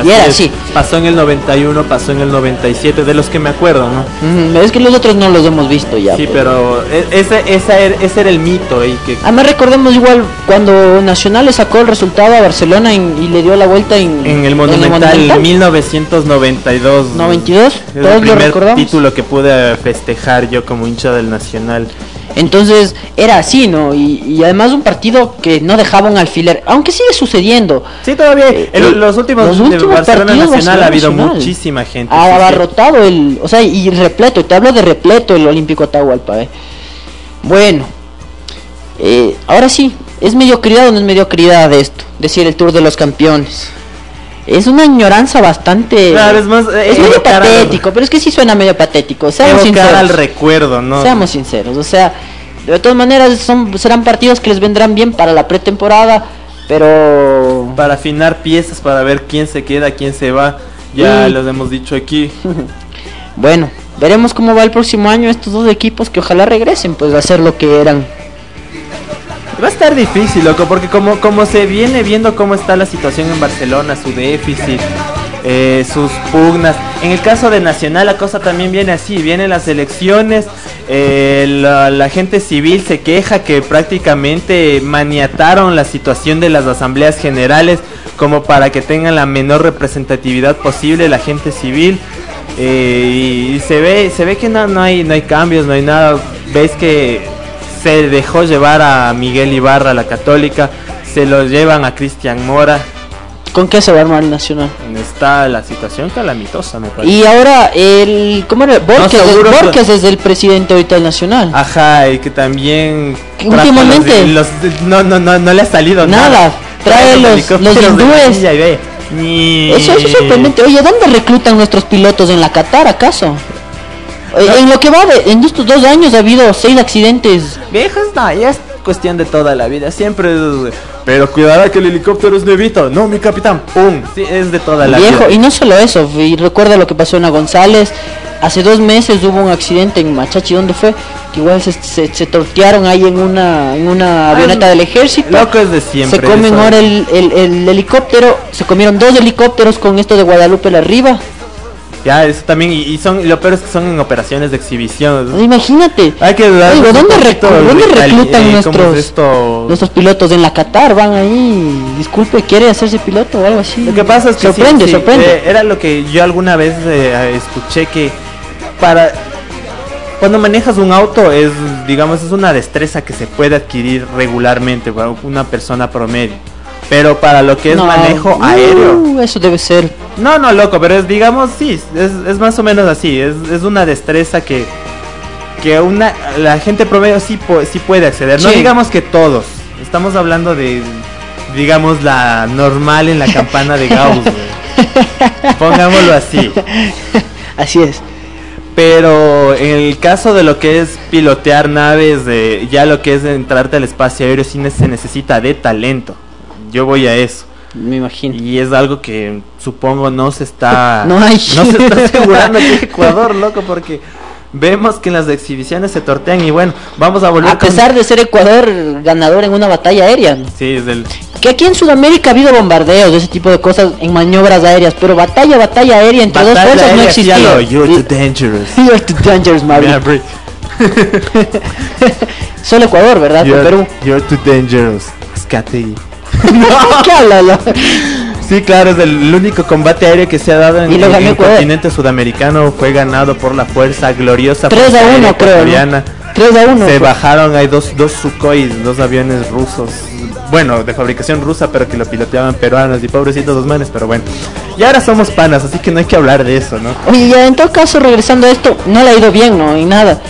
y era así. Pasó en el 91, pasó en el 97, de los que me acuerdo, ¿no? Es que los otros no los hemos visto ya. Sí, pues. pero e- ese, esa era- ese era el mito y que Además recordemos igual cuando Nacional le sacó el resultado a Barcelona en- y le dio la vuelta en, en el Monumental, 1992 92, es el todos lo primer recordamos. título que pude festejar yo como hincha del Nacional. Entonces era así, ¿no? Y, y además un partido que no dejaba un alfiler, aunque sigue sucediendo. Sí, todavía en Eh, los últimos, los de Barcelona partidos Nacional ha habido Nacional. muchísima gente. Ha sí. abarrotado el, o sea, y repleto, te hablo de repleto el Olímpico Atahualpa, ¿eh? Bueno, eh, ahora sí, ¿es mediocridad o no es mediocridad esto? Decir el Tour de los Campeones. Es una ignorancia bastante... Claro, es más, eh, es medio al- patético, pero es que sí suena medio patético. Seamos sinceros. al recuerdo, ¿no? Seamos sinceros, o sea, de todas maneras son, serán partidos que les vendrán bien para la pretemporada, pero Para afinar piezas, para ver quién se queda, quién se va. Ya Sí. los hemos dicho aquí. bueno, veremos cómo va el próximo año estos dos equipos que ojalá regresen pues a hacer lo que eran. Va a estar difícil, loco, porque como, como se viene viendo cómo está la situación en Barcelona, su déficit, eh, sus pugnas. En el caso de Nacional la cosa también viene así, vienen las elecciones, eh, la, gente civil se queja que prácticamente maniataron la situación de las asambleas generales como para que tengan la menor representatividad posible la gente civil. eh, y, y se ve se ve que no, no hay no hay cambios no hay nada ves que se dejó llevar a Miguel Ibarra la Católica, se lo llevan a Cristian Mora. ¿Con qué se va a armar el Nacional? Está la situación calamitosa, me parece. Y ahora el ¿cómo era? Borges, seguro que- Borges es el presidente ahorita del Nacional. Ajá, y que también últimamente- los- los- no, no, no, no le ha salido nada. Nada. Trae los- los hindúes. Eso, eso es sorprendente. Oye, ¿dónde reclutan nuestros pilotos? ¿En la Qatar acaso? Oye, En lo que va de, en estos dos años ha habido seis accidentes. Viejas, no, ya es cuestión de toda la vida. Siempre es. Pero cuidado que el helicóptero es nuevito. No, mi capitán. ¡Pum! Sí, es de toda la Viejo, vida. y no solo eso, y recuerda lo que pasó en A González. Hace dos meses hubo un accidente en Machachi, ¿dónde fue? Que igual se, se, se tortearon ahí en una, en una avioneta del ejército. Loco es de siempre. se comen eso. ahora el, el, el helicóptero, se comieron dos helicópteros con esto de Guadalupe la arriba. Ya, eso también. Y, y son, lo peor es que son en operaciones de exhibición. Imagínate. Hay que dudar. Digo, ¿dónde, reclu- dónde reclutan eh, ¿cómo es nuestros, nuestros pilotos? En la Qatar van ahí. Disculpe, ¿quiere hacerse piloto o algo así? Lo que pasa es que sorprende, sí, sí, sorprende. eh, era lo que yo alguna vez eh, escuché que para cuando manejas un auto es digamos es una destreza que se puede adquirir regularmente para una persona promedio. Pero para lo que es No, manejo uh, aéreo, Eso debe ser. no, no, loco, pero es digamos sí, es, es más o menos así, es, es una destreza que que una la gente promedio sí sí puede acceder, no digamos que todos. Estamos hablando de digamos la normal en la campana de Gauss. Pongámoslo así. Así es. Pero en el caso de lo que es pilotear naves, de, ya lo que es entrarte al espacio aéreo, sí se necesita de talento. Yo voy a eso. Me imagino. Y es algo que supongo no se está No hay. no se está asegurando aquí en Ecuador, loco, porque vemos que en las exhibiciones se tortean y bueno, vamos a volver A pesar de ser Ecuador ganador en una batalla aérea. ¿no? Sí, es del Que aquí en Sudamérica ha habido bombardeos de ese tipo de cosas en maniobras aéreas, pero batalla, batalla aérea entre dos fuerzas no existía. lo, You're too dangerous. You're too dangerous, Mario. Solo Ecuador, ¿verdad? You're, Perú. you're too dangerous. Escate. Lo- Sí, claro, es el, único combate aéreo que se ha dado en, Y el continente sudamericano. Fue ganado por la fuerza gloriosa. 3 Fuerza a 1, Aérea creo. Ecuatoriana. ¿no? 3 a 1. Se bajaron, hay dos, dos Sukhoi, dos aviones rusos. Bueno, de fabricación rusa, pero que lo piloteaban peruanos y pobrecitos dos manes, pero bueno. Y ahora somos panas, así que no hay que hablar de eso, ¿no? Oye, ya en todo caso, regresando a esto, no le ha ido bien, ¿no? En nada.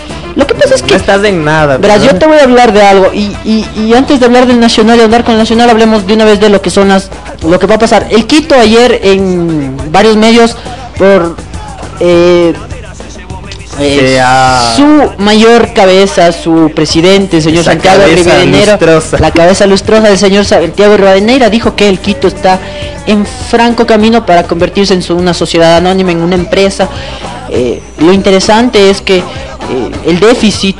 Lo que pasa es No estás en nada. Verás, ¿no? yo te voy a hablar de algo y, y, y antes de hablar del Nacional y andar con el Nacional hablemos de una vez de lo que son las lo que va a pasar. El Quito ayer en varios medios por eh, eh, ha- su mayor cabeza, su presidente, el señor Esa Santiago Rivadeneira, la cabeza lustrosa del señor Santiago Rivadeneira dijo que el Quito está en franco camino para convertirse en su- una sociedad anónima, en una empresa. Eh, lo interesante es que eh, el déficit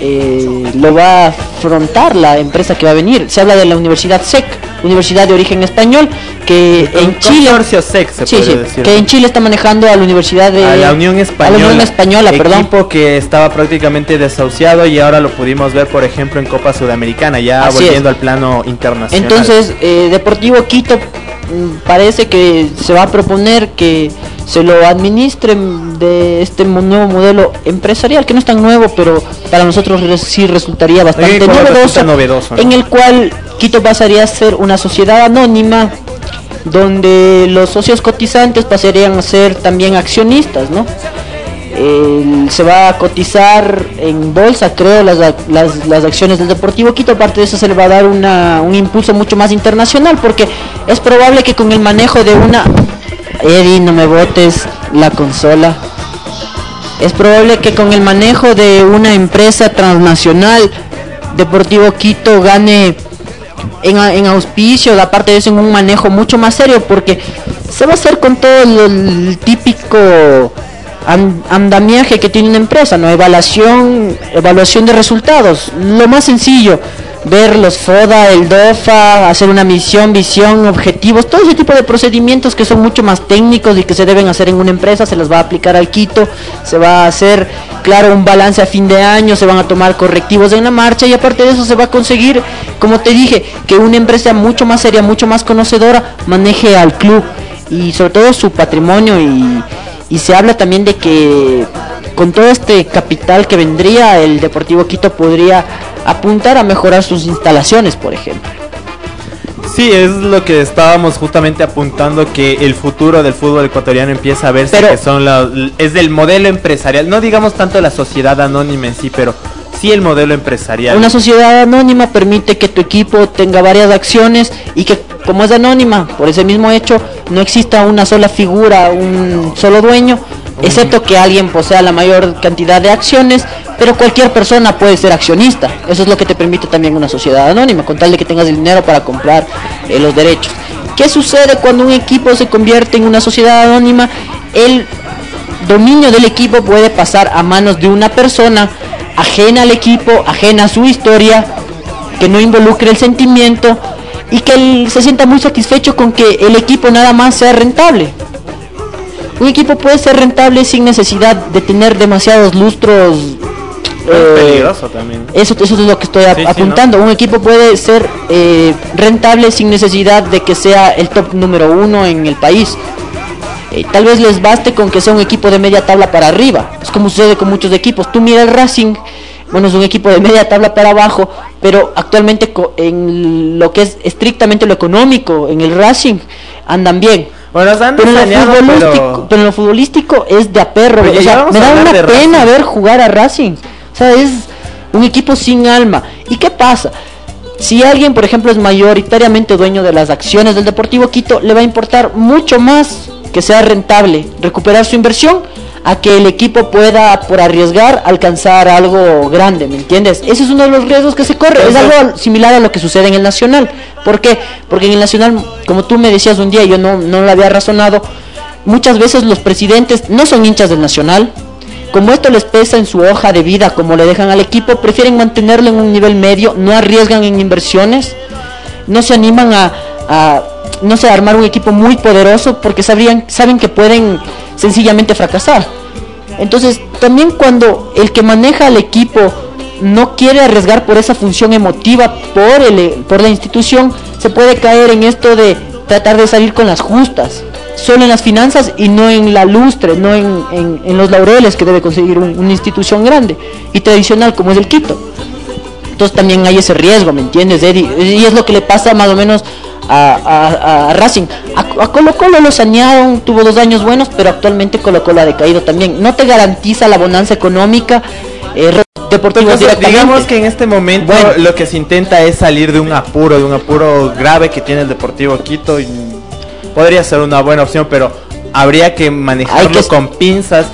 eh, lo va a afrontar la empresa que va a venir. Se habla de la Universidad SEC, Universidad de Origen Español, que en Chile, SEC, se sí, sí, decir. que en Chile está manejando a la Universidad de a la Unión a Española. la Unión Española, perdón. Equipo que estaba prácticamente desahuciado y ahora lo pudimos ver, por ejemplo, en Copa Sudamericana, ya Así volviendo es. al plano internacional. Entonces, eh, Deportivo Quito mm, parece que se va a proponer que se lo administren de este nuevo modelo empresarial, que no es tan nuevo, pero para nosotros sí resultaría bastante Oye, ¿cuál resulta novedoso, novedoso, no? en el cual Quito pasaría a ser una sociedad anónima donde los socios cotizantes pasarían a ser también accionistas, ¿no? Se va a cotizar en bolsa, creo, las, las, las acciones del Deportivo Quito. Aparte de eso, se le va a dar una, un impulso mucho más internacional, porque es probable que con el manejo de una. Eddie, no me botes la consola. Es probable que con el manejo de una empresa transnacional, Deportivo Quito gane en, en auspicio, aparte de eso en un manejo mucho más serio, porque se va a hacer con todo el típico an- andamiaje que tiene una empresa, ¿no? Evaluación, evaluación de resultados, lo más sencillo, ver los FODA, el DOFA, hacer una misión, visión, objetivos, todo ese tipo de procedimientos que son mucho más técnicos y que se deben hacer en una empresa, se los va a aplicar al Quito, se va a hacer, claro, un balance a fin de año, se van a tomar correctivos en la marcha y aparte de eso se va a conseguir, como te dije, que una empresa mucho más seria, mucho más conocedora maneje al club y sobre todo su patrimonio y, y se habla también de que con todo este capital que vendría, el Deportivo Quito podría apuntar a mejorar sus instalaciones, por ejemplo. Sí, es lo que estábamos justamente apuntando que el futuro del fútbol ecuatoriano empieza a verse Pero- que son la, es del modelo empresarial, no digamos tanto la sociedad anónima en sí, pero sí el modelo empresarial. Una sociedad anónima permite que tu equipo tenga varias acciones y que como es anónima, por ese mismo hecho, no exista una sola figura, un solo dueño, excepto que alguien posea la mayor cantidad de acciones, pero cualquier persona puede ser accionista. Eso es lo que te permite también una sociedad anónima, con tal de que tengas el dinero para comprar eh, los derechos. ¿Qué sucede cuando un equipo se convierte en una sociedad anónima? El dominio del equipo puede pasar a manos de una persona ajena al equipo, ajena a su historia, que no involucre el sentimiento y que él se sienta muy satisfecho con que el equipo nada más sea rentable. Un equipo puede ser rentable sin necesidad de tener demasiados lustros. Eh, peligroso también. eso, eso es lo que estoy ap- Sí, sí, apuntando. Un equipo puede ser eh, rentable sin necesidad de que sea el top número uno en el país. Eh, tal vez les baste con que sea un equipo de media tabla para arriba. Es como sucede con muchos equipos. Tú mira el Racing, bueno, es un equipo de media tabla para abajo, pero actualmente en lo que es estrictamente lo económico, en el Racing, andan bien. Bueno, Pero en, lo pero- pero... en lo futbolístico es de a perro. Pero o sea, me da una pena Racing. ver jugar a Racing. O sea, es un equipo sin alma. ¿Y qué pasa? Si alguien, por ejemplo, es mayoritariamente dueño de las acciones del Deportivo Quito, le va a importar mucho más que sea rentable recuperar su inversión a que el equipo pueda, por arriesgar, alcanzar algo grande, ¿me entiendes? Ese es uno de los riesgos que se corre. Es algo similar a lo que sucede en el Nacional. ¿Por qué? Porque en el Nacional, como tú me decías un día, yo no, no lo había razonado, muchas veces los presidentes no son hinchas del Nacional. Como esto les pesa en su hoja de vida, como le dejan al equipo, prefieren mantenerlo en un nivel medio, no arriesgan en inversiones, no se animan a, a, no sé, armar un equipo muy poderoso porque sabrían, saben que pueden sencillamente fracasar. Entonces, también cuando el que maneja al equipo no quiere arriesgar por esa función emotiva por, el, por la institución, se puede caer en esto de tratar de salir con las justas, solo en las finanzas y no en la lustre, no en, en- en los laureles que debe conseguir un- una institución grande y tradicional como es el Quito. Entonces también hay ese riesgo, ¿me entiendes, Eddie? Y es lo que le pasa más o menos a, a- a Racing. A, a Colo Colo lo sanearon, tuvo dos años buenos, pero actualmente Colo Colo ha decaído también. No te garantiza la bonanza económica. Eh, Re- Deportivo Entonces, digamos que en este momento Bueno. lo que se intenta es salir de un apuro, de un apuro grave que tiene el Deportivo Quito y podría ser una buena opción, pero habría que manejarlo que- con pinzas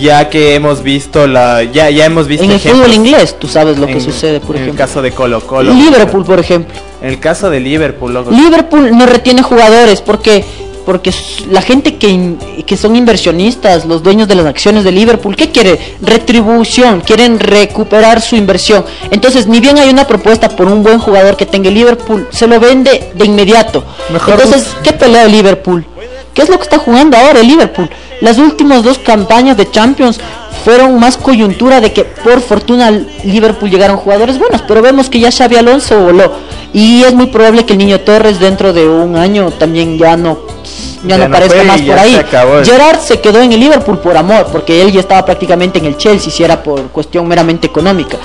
ya que hemos visto la ya ya hemos visto en el ejemplos fútbol inglés, tú sabes lo que sucede, por en el ejemplo. caso de Colo Colo. Liverpool, por ejemplo. El caso de Liverpool, loco. Liverpool no retiene jugadores porque porque la gente que, que son inversionistas, los dueños de las acciones de Liverpool, ¿qué quiere? Retribución, quieren recuperar su inversión. Entonces, ni bien hay una propuesta por un buen jugador que tenga el Liverpool, se lo vende de inmediato. Mejor Entonces, ¿qué pelea el Liverpool? ¿Qué es lo que está jugando ahora el Liverpool? Las últimas dos campañas de Champions fueron más coyuntura de que por fortuna Liverpool llegaron jugadores buenos, pero vemos que ya Xavi Alonso voló y es muy probable que el niño Torres dentro de un año también ya no ya, Ya no y más por ahí. se. Gerard se quedó en el Liverpool por amor, porque él ya estaba prácticamente en el Chelsea, si era por cuestión meramente económica.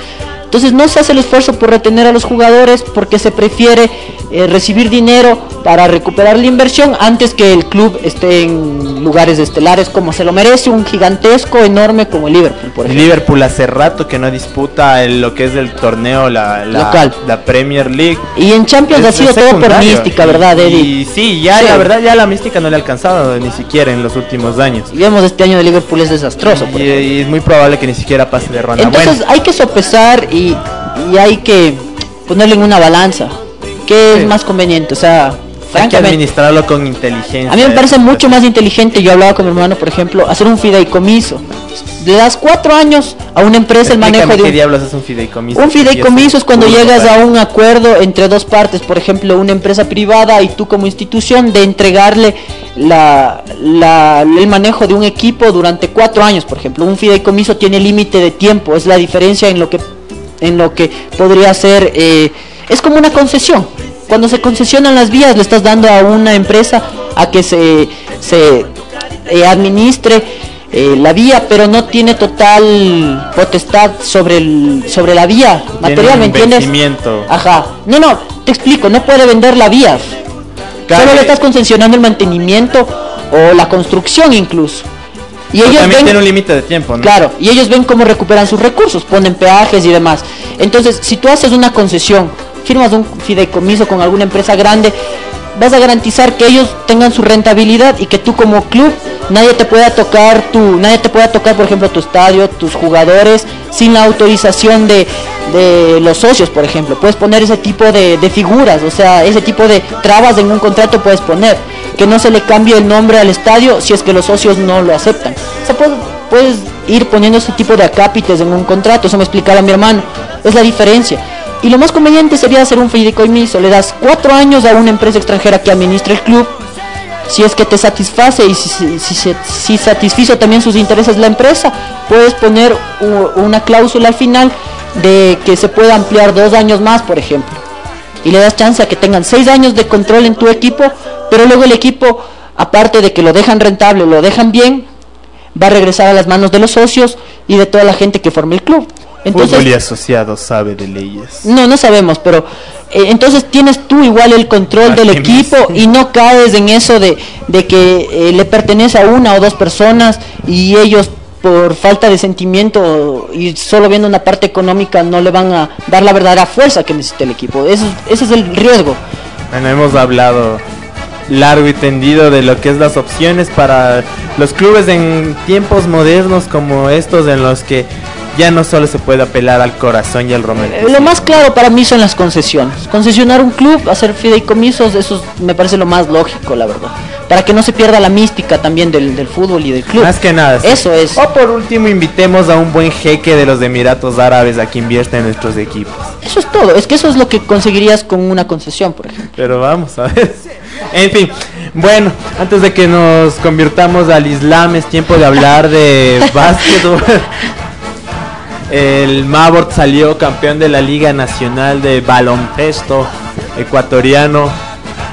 Entonces no se hace el esfuerzo por retener a los jugadores porque se prefiere eh, recibir dinero para recuperar la inversión antes que el club esté en lugares estelares como se lo merece un gigantesco enorme como el Liverpool, por ejemplo. Liverpool hace rato que no disputa el- lo que es el torneo, la, la, Local. la Premier League. Y en Champions Es- ha sido todo por mística, ¿verdad, Eddie? Y sí, ya Sí. la verdad ya la mística no le ha alcanzado ni siquiera en los últimos años. Y vemos este año de Liverpool es desastroso. y es muy probable que ni siquiera pase de ronda. Entonces Bueno, hay que sopesar y, y hay que ponerle en una balanza. ¿Qué Sí. es más conveniente? O sea, hay que administrarlo con inteligencia. a mí me parece Eso, mucho más inteligente, yo hablaba con mi hermano, por ejemplo, hacer un fideicomiso. Le das cuatro años a una empresa el manejo de qué un, diablos es un fideicomiso. un fideicomiso es cuando llegas a un acuerdo entre dos partes, por ejemplo, una empresa privada y tú como institución, de entregarle la, la- el manejo de un equipo durante cuatro años, por ejemplo. Un fideicomiso tiene límite de tiempo, es la diferencia en lo que, en lo que podría ser, eh, es como una concesión. Cuando se concesionan las vías, le estás dando a una empresa a que se, se eh, administre eh, la vía, pero no tiene total potestad sobre el, sobre la vía material, ¿me entiendes? Ajá. No, no, te explico, no puede vender la vía. Claro, Solo le estás concesionando el mantenimiento o la construcción incluso. Y Pero ellos también ven, tiene un límite de tiempo, ¿no? Claro, y ellos ven cómo recuperan sus recursos, ponen peajes y demás. Entonces, si tú haces una concesión, firmas un fideicomiso con alguna empresa grande, vas a garantizar que ellos tengan su rentabilidad y que tú como club nadie te pueda tocar tu, nadie te pueda tocar, por ejemplo, tu estadio, tus jugadores sin la autorización de, de los socios, por ejemplo. Puedes poner ese tipo de, de figuras, o sea, ese tipo de trabas en un contrato puedes poner. Que no se le cambie el nombre al estadio si es que los socios no lo aceptan. O sea, puedes, ir poniendo ese tipo de acápites en un contrato, eso me explicaba mi hermano. Es la diferencia. Y lo más conveniente sería hacer un fideicomiso. Le das cuatro años a una empresa extranjera que administre el club. Si es que te satisface y si, si, si si también sus intereses la empresa, puedes poner una cláusula al final de que se pueda ampliar dos años más, por ejemplo. Y le das chance a que tengan seis años de control en tu equipo, pero luego el equipo, aparte de que lo dejan rentable, lo dejan bien, va a regresar a las manos de los socios y de toda la gente que forma el club. Entonces, Fútbol y asociado sabe de leyes. no, no sabemos, pero eh, entonces tienes tú igual el control del equipo y no caes en eso de, de que eh, le pertenece a una o dos personas y ellos por falta de sentimiento y solo viendo una parte económica no le van a dar la verdadera fuerza que necesita el equipo. Eso, es- ese es el riesgo. Bueno, hemos hablado largo y tendido de lo que es las opciones para los clubes en tiempos modernos como estos en los que ya no solo se puede apelar al corazón y al Eh, romanticismo. Lo más claro para mí son las concesiones. Concesionar un club, hacer fideicomisos, eso es- me parece lo más lógico, la verdad. Para que no se pierda la mística también del, del fútbol y del club. Más que nada. sí. Eso es. O por último invitemos a un buen jeque de los Emiratos Árabes a que invierta en nuestros equipos. Eso es todo. Es que eso es lo que conseguirías con una concesión, por ejemplo. Pero vamos a ver. En fin, bueno, antes de que nos convirtamos al Islam, es tiempo de hablar de básquetbol. El Mabort salió campeón de la Liga Nacional de Baloncesto ecuatoriano.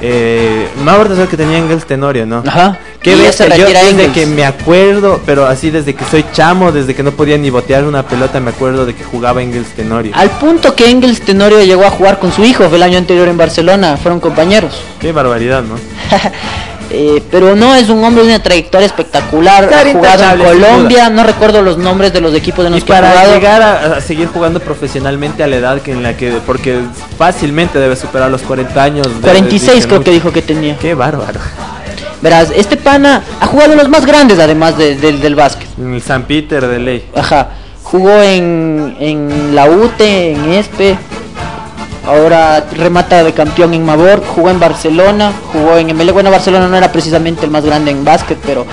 Eh, Mabort es el que tenía Engels Tenorio, ¿no? Ajá. Qué bestia, yo desde Engels. que me acuerdo, pero así desde que soy chamo, desde que no podía ni botear una pelota, me acuerdo de que jugaba Engels Tenorio. Al punto que Engels Tenorio llegó a jugar con su hijo el año anterior en Barcelona, fueron compañeros. Qué barbaridad, ¿no? Eh, pero no, es un hombre de una trayectoria espectacular. Ha jugado en Colombia, no recuerdo los nombres de los equipos de Y los que ha para jugado. llegar a, a seguir jugando profesionalmente a la edad que en la que porque fácilmente debe superar los 40 años. debe- 46 dice creo mucho. que dijo que tenía. Qué bárbaro. Verás, este pana ha jugado en los más grandes además de- del- del básquet. En el San Peter de ley. Ajá. Jugó en, en la UTE, en ESPE. Ahora remata de campeón en Mabor. Jugó en Barcelona. Jugó en ML. Bueno, Barcelona no era precisamente el más grande en básquet, pero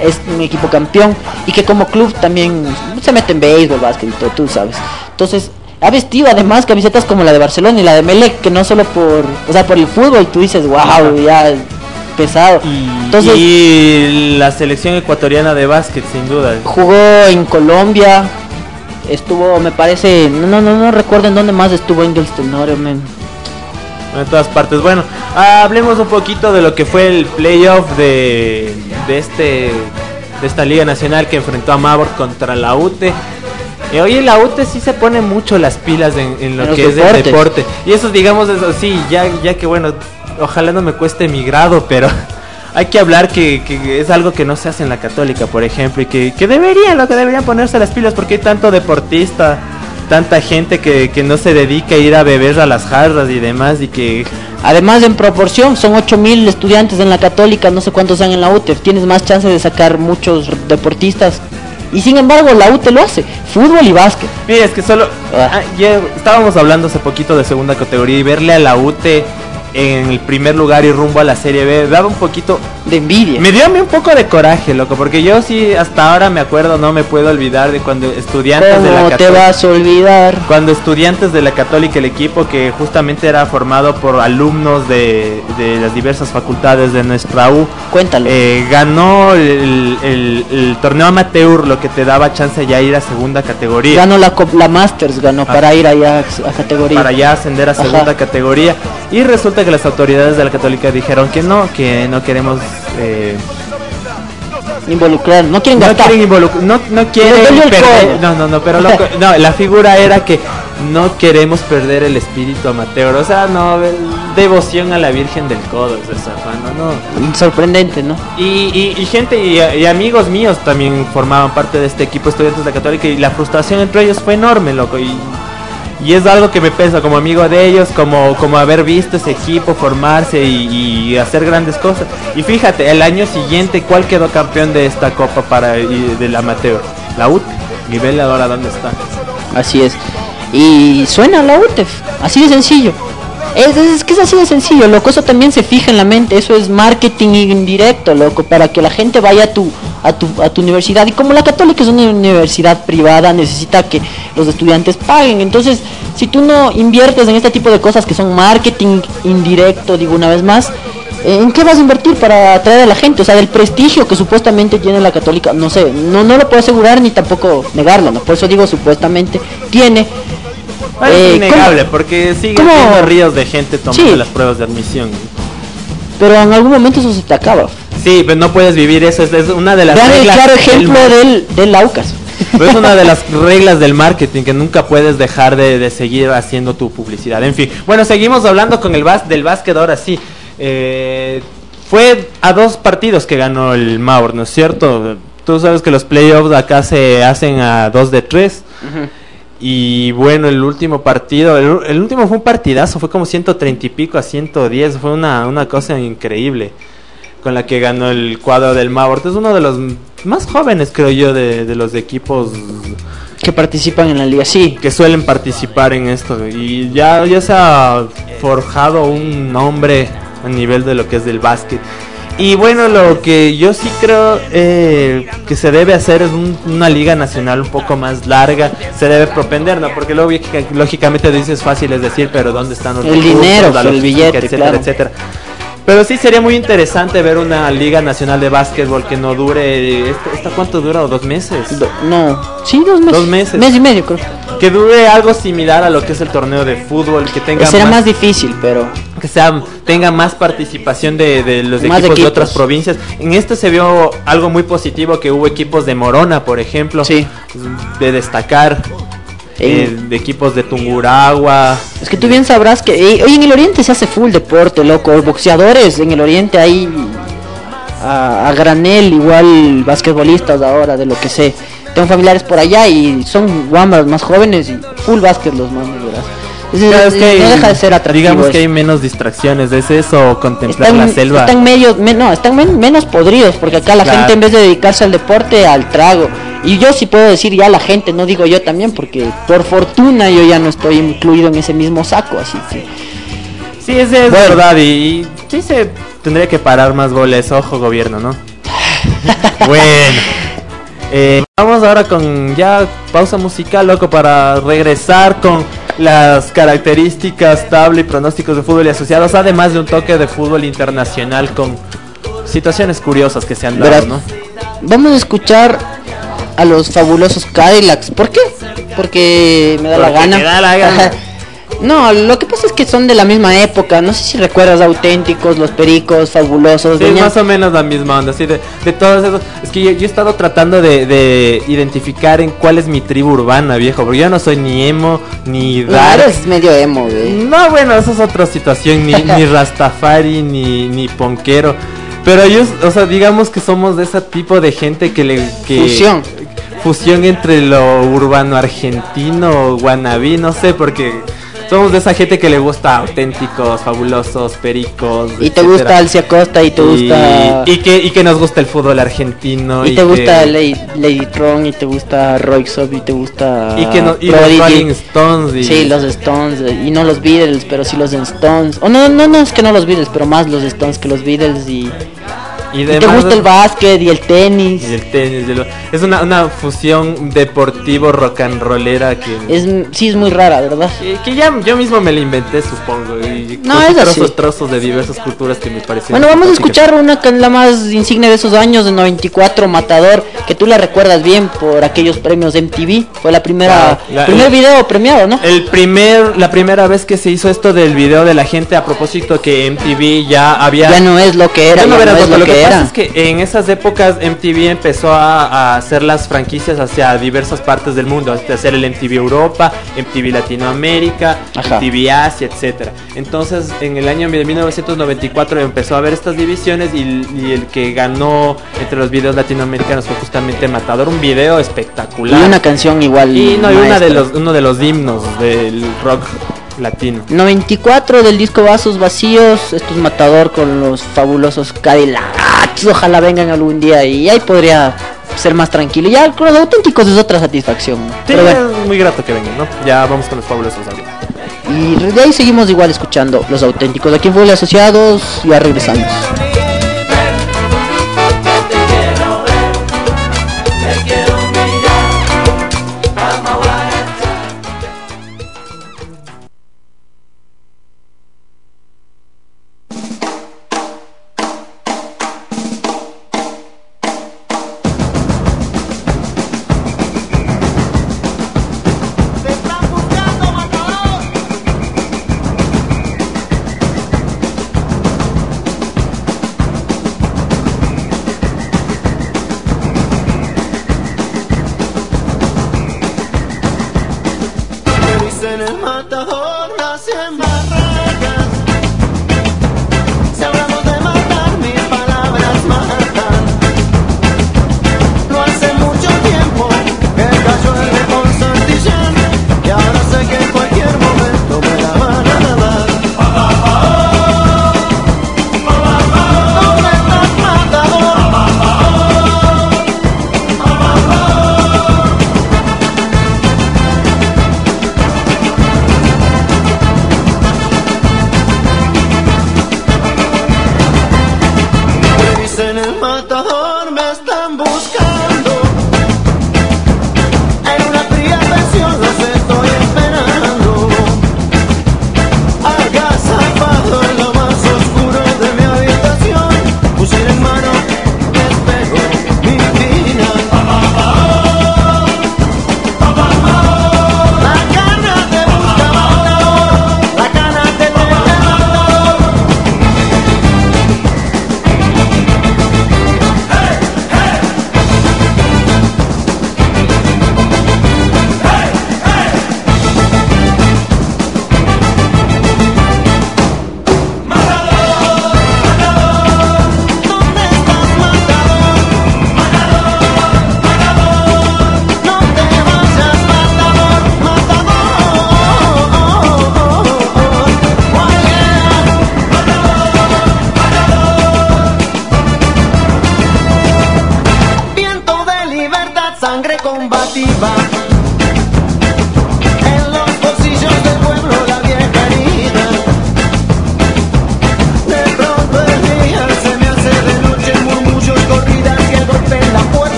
es un equipo campeón. Y que como club también se mete en béisbol, básquet y todo, tú sabes. Entonces, ha vestido además camisetas como la de Barcelona y la de Melec, que no solo por, o sea, por el fútbol, tú dices, wow, ya pesado. Entonces, y la selección ecuatoriana de básquet, sin duda. jugó en Colombia, estuvo, me parece, no, no, no, no recuerdo en dónde más estuvo Engels Tenorio, men. En todas partes. Bueno, hablemos un poquito de lo que fue el playoff de, de este de esta liga nacional que enfrentó a Mabor contra la UTE. Y oye, la UTE sí se pone mucho las pilas en, en lo En que es el deporte. Y eso, digamos, eso sí, ya, ya que bueno, ojalá no me cueste mi grado, pero hay que hablar que, que es algo que no se hace en la católica, por ejemplo, y que, que deberían, lo que deberían ponerse las pilas, porque hay tanto deportista, tanta gente que, que no se dedica a ir a beber a las jarras y demás, y que Además, en proporción, son 8000 estudiantes en la Católica, no sé cuántos sean en la UTE. Tienes más chance de sacar muchos deportistas. Y sin embargo, la UTE lo hace: fútbol y básquet. Mira, es que solo. Ah. ah, ya estábamos hablando hace poquito de segunda categoría y verle a la UTE en el primer lugar y rumbo a la Serie B daba un poquito. De envidia. Me dio a mí un poco de coraje, loco, porque yo sí hasta ahora me acuerdo, no me puedo olvidar de cuando estudiantes de la ¿Cómo te Católica. vas a olvidar? Cuando estudiantes de la Católica, el equipo que justamente era formado por alumnos de, de las diversas facultades de nuestra U, Cuéntalo. eh, ganó el, el- el torneo amateur, lo que te daba chance ya ir a segunda categoría. Ganó la, la Masters, ganó para ir allá a, categoría. para ya ascender a Ajá. segunda categoría. Y resulta que las autoridades de la Católica dijeron que no, que no queremos eh, involucrar, no quieren no gastar. quieren involucrar, no, quieren perder, codo. no, no, no, pero loco, no, la figura era que no queremos perder el espíritu amateur, o sea, no, devoción a la Virgen del Codo, hermano, no. Sorprendente, ¿no? Y, y- y gente y, y amigos míos también formaban parte de este equipo estudiantes de la Católica y la frustración entre ellos fue enorme, loco, y, y es algo que me pesa como amigo de ellos, como, como haber visto ese equipo formarse y, hacer grandes cosas. Y fíjate, el año siguiente, ¿cuál quedó campeón de esta copa para del amateur? La UT. Y vele ahora dónde está. Así es. Y suena la UTEF, así de sencillo. Es, es que es así de sencillo, loco. Eso también se fija en la mente. Eso es marketing indirecto, loco, para que la gente vaya a tu, a tu, a tu universidad. Y como la católica es una universidad privada, necesita que los estudiantes paguen. Entonces, si tú no inviertes en este tipo de cosas que son marketing indirecto, digo una vez más, eh, ¿en qué vas a invertir para atraer a la gente? O sea, del prestigio que supuestamente tiene la católica, no sé, no, no lo puedo asegurar ni tampoco negarlo, ¿no? Por eso digo supuestamente tiene. Es Eh, innegable, ¿cómo? porque siguen cómo? siendo ríos de gente tomando Sí. las pruebas de admisión. Pero en algún momento eso se te acaba. Sí, pero no puedes vivir eso, es, es una de las Vean el reglas claro del ejemplo mar- del, del Aucas. Pero es una de las reglas del marketing que nunca puedes dejar de, de seguir haciendo tu publicidad. En fin, bueno, seguimos hablando con el bas del básquet ahora sí. Eh, fue a dos partidos que ganó el Maur, ¿no es cierto? Tú sabes que los playoffs acá se hacen a dos de tres. Y bueno, el último partido, el, el último fue un partidazo, fue como 130 y pico a 110, fue una, una cosa increíble con la que ganó el cuadro del Mauer. Es uno de los más jóvenes, creo yo, de, de los equipos que participan en la liga, sí. que suelen participar en esto. Y ya, ya se ha forjado un nombre a nivel de lo que es del básquet. Y bueno, lo que yo sí creo eh, que se debe hacer es un- una liga nacional un poco más larga. Se debe propender, ¿no? Porque luego, lógica- lógicamente dices fácil es decir, pero ¿dónde están los El recursos, dinero, la el billete, etcétera, claro. etcétera? Pero sí sería muy interesante ver una liga nacional de básquetbol que no dure... ¿Esta, esta cuánto dura? ¿Dos meses? Do- no, sí, dos meses. Dos meses. Mes y medio, creo. Que dure algo similar a lo que es el torneo de fútbol, que tenga Será más, más difícil, pero que sea tenga más participación de, de los Más equipos, de equipos. otras provincias. En este se vio algo muy positivo que hubo equipos de Morona, por ejemplo, Sí. de destacar, eh, de equipos de Tunguragua. Es que tú bien sabrás que eh, hoy en el Oriente se hace full deporte, loco. Boxeadores en el Oriente hay a, a granel, igual basquetbolistas ahora, de lo que sé. Tengo familiares por allá y son guambas más jóvenes y full básquet los manos, Claro, es es- que hay- no deja de ser atractivo. Digamos que hay menos distracciones, es eso, contemplar están, la selva. están medio, me- no, están men- menos podridos, porque acá la Claro. gente en vez de dedicarse al deporte, al trago. Y yo sí puedo decir ya la gente, no digo yo también, porque por fortuna yo ya no estoy incluido en ese mismo saco, así que... Sí, es Bueno. verdad y, y sí se tendría que parar más goles, ojo gobierno, ¿no? bueno. Eh, vamos ahora con ya pausa musical, loco, para regresar con las características, tabla y pronósticos de fútbol y asociados, además de un toque de fútbol internacional con situaciones curiosas que se han dado, ¿no? Vamos a escuchar a los fabulosos Cadillacs. ¿Por qué? Porque me da la gana. te da la gana. No, lo que pasa es que son de la misma época. No sé si recuerdas auténticos, los pericos, fabulosos. Sí, venían- más o menos la misma onda, así de, de todos esos. Es que yo, yo he estado tratando de, de identificar en cuál es mi tribu urbana, viejo, porque yo no soy ni emo, ni No, dark. eres medio emo, güey. No, bueno, esa es otra situación, ni, ni Rastafari, ni, ni Ponquero. Pero ellos, o sea, digamos que somos de ese tipo de gente que le... Que, Fusión. Fusión entre lo urbano argentino, guanabí, no sé, porque somos de esa gente que le gusta auténticos, fabulosos, pericos. Y te gusta Alcia Costa y te gusta... Y, y que, y que nos gusta el fútbol argentino. Y te gusta que, Lady, Lady Tron y te gusta Royxop y te gusta Y que no, y los. Rolling Stones. Y, Sí, los Stones y no los Beatles, pero sí los Stones. O no, no, no es que no los Beatles, pero más los Stones que los Beatles y, y y te demás- gusta el básquet y el tenis. Y el tenis, de es una, una fusión deportivo rock and rollera que, Es sí es muy rara, ¿verdad? que, que ya yo mismo me la inventé, supongo. Y No, es así. trozos, trozos de diversas culturas que me parecen. Bueno, vamos a escuchar una que es la más insigne de esos años, de 94, Matador, que tú la recuerdas bien por aquellos premios MTV. Fue la primera, la- primer el- video premiado, ¿no? El primer, la primera vez que se hizo esto del video de la gente a propósito que MTV ya había Ya no es lo que era. Ya no ya era no es lo, lo que que pasa es que en esas épocas MTV empezó a, a hacer las franquicias hacia diversas partes del mundo, hasta hacer el MTV Europa, MTV Latinoamérica, Ajá. MTV Asia, etcétera. Entonces, en el año de 1994 empezó a haber estas divisiones y, y el que ganó entre los videos latinoamericanos fue justamente Matador, un video Y espectacular. una canción igual. Y no, y una de los, uno de los himnos del rock latino. 94 del disco Vasos Vacíos, esto es Matador con los fabulosos Cadillacs, ojalá vengan algún día y ahí podría ser más tranquilo. Ya con los auténticos es otra satisfacción. ¿no? Sí, Pero bueno, es muy grato que vengan, ¿no? Ya vamos con los fabulosos y de ahí seguimos igual escuchando los auténticos. Aquí en Fútbol Asociados, ya regresamos.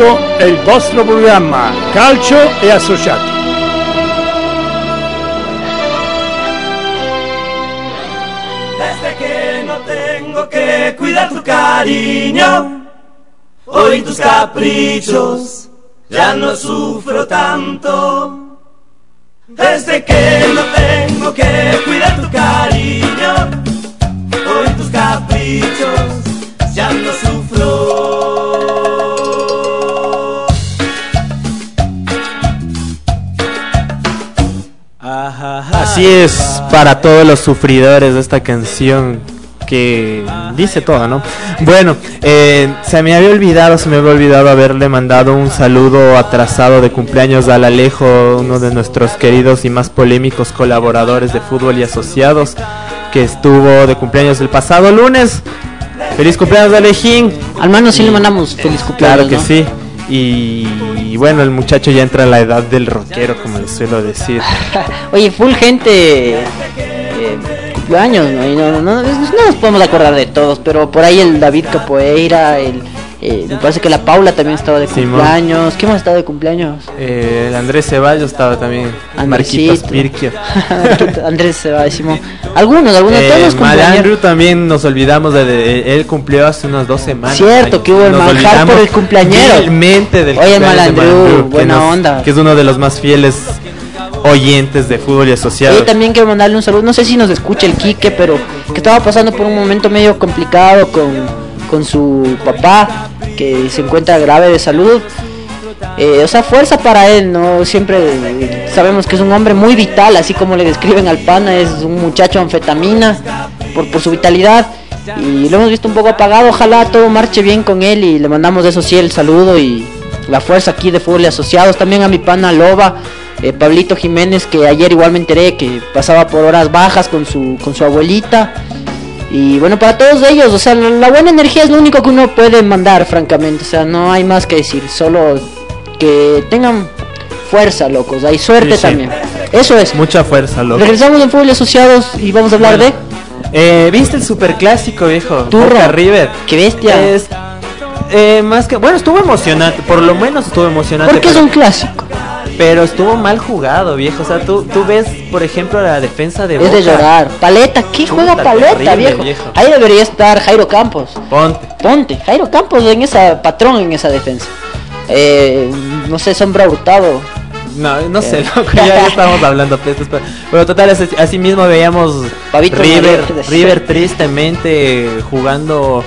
Questo è il vostro programma Calcio e Associati. Desde que no tengo que cuidar tu cariño, hoy tus caprichos ya no sufro tanto. Desde que no tengo que cuidar tu cariño, hoy tus caprichos ya no sufro. Así es para todos los sufridores de esta canción que dice todo, ¿no? Bueno, eh, se me había olvidado, se me había olvidado haberle mandado un saludo atrasado de cumpleaños al Alejo, uno de nuestros queridos y más polémicos colaboradores de fútbol y asociados, que estuvo de cumpleaños el pasado lunes. Feliz cumpleaños, Alejín. Al menos sí le mandamos feliz cumpleaños. Claro que ¿no? sí. Y, bueno, el muchacho ya entra en la edad del rockero, como les suelo decir. Oye, full gente. eh, cumpleaños, ¿no? Y no, no, no, no nos podemos acordar de todos, pero por ahí el David Capoeira, el, eh, me parece que la Paula también estaba de cumpleaños. ¿Quién más estaba de cumpleaños? Eh, el Andrés Ceballos estaba también. Marquitos Andresito. Pirquio. Andrés va, Simón. Algunos, algunos, Eh. Malandro también nos olvidamos de, de- él cumplió hace unas dos semanas. Cierto, que hubo el nos manjar por el cumpleañero. del Oye, que buena nos- onda. Que es uno de los más fieles oyentes de fútbol y asociados. Yo también quiero mandarle un saludo, no sé si nos escucha el Quique, pero que estaba pasando por un momento medio complicado con, con su papá, que se encuentra grave de salud. Eh, o sea, fuerza para él, ¿no? Siempre eh, sabemos que es un hombre muy vital, así como le describen al pana, es un muchacho anfetamina por, su vitalidad. Y lo hemos visto un poco apagado, ojalá todo marche bien con él y le mandamos eso sí el saludo y la fuerza aquí de Fútbol y Asociados. También a mi pana Loba, eh, Pablito Jiménez, que ayer igual me enteré que pasaba por horas bajas con su, con su abuelita. Y bueno, para todos ellos, o sea, la, buena energía es lo único que uno puede mandar, francamente. O sea, no hay más que decir, solo que tengan fuerza, locos. Hay suerte Sí, sí. también. Eso es. Mucha fuerza, loco. Regresamos en Fútbol Asociados y vamos a hablar Bueno, de... Eh, ¿Viste el superclásico, viejo? Turra. River. ¡Qué bestia! Es, eh, más que, bueno, estuvo emocionante, por lo menos estuvo emocionante. Porque es pero- un clásico. Pero estuvo mal jugado, viejo. O sea, tú, tú ves, por ejemplo, la defensa de Es de Boca. llorar. Paleta, ¿qué Chuta, juega Paleta, terrible, viejo? viejo. Ahí debería estar Jairo Campos. Ponte. Ponte, Jairo Campos en esa patrón en esa defensa. Eh, no sé, Sombra Hurtado. No, no sé, Eh. loco, ya, ya estábamos hablando pestes, pero, pero total, así, así mismo veíamos River, River tristemente jugando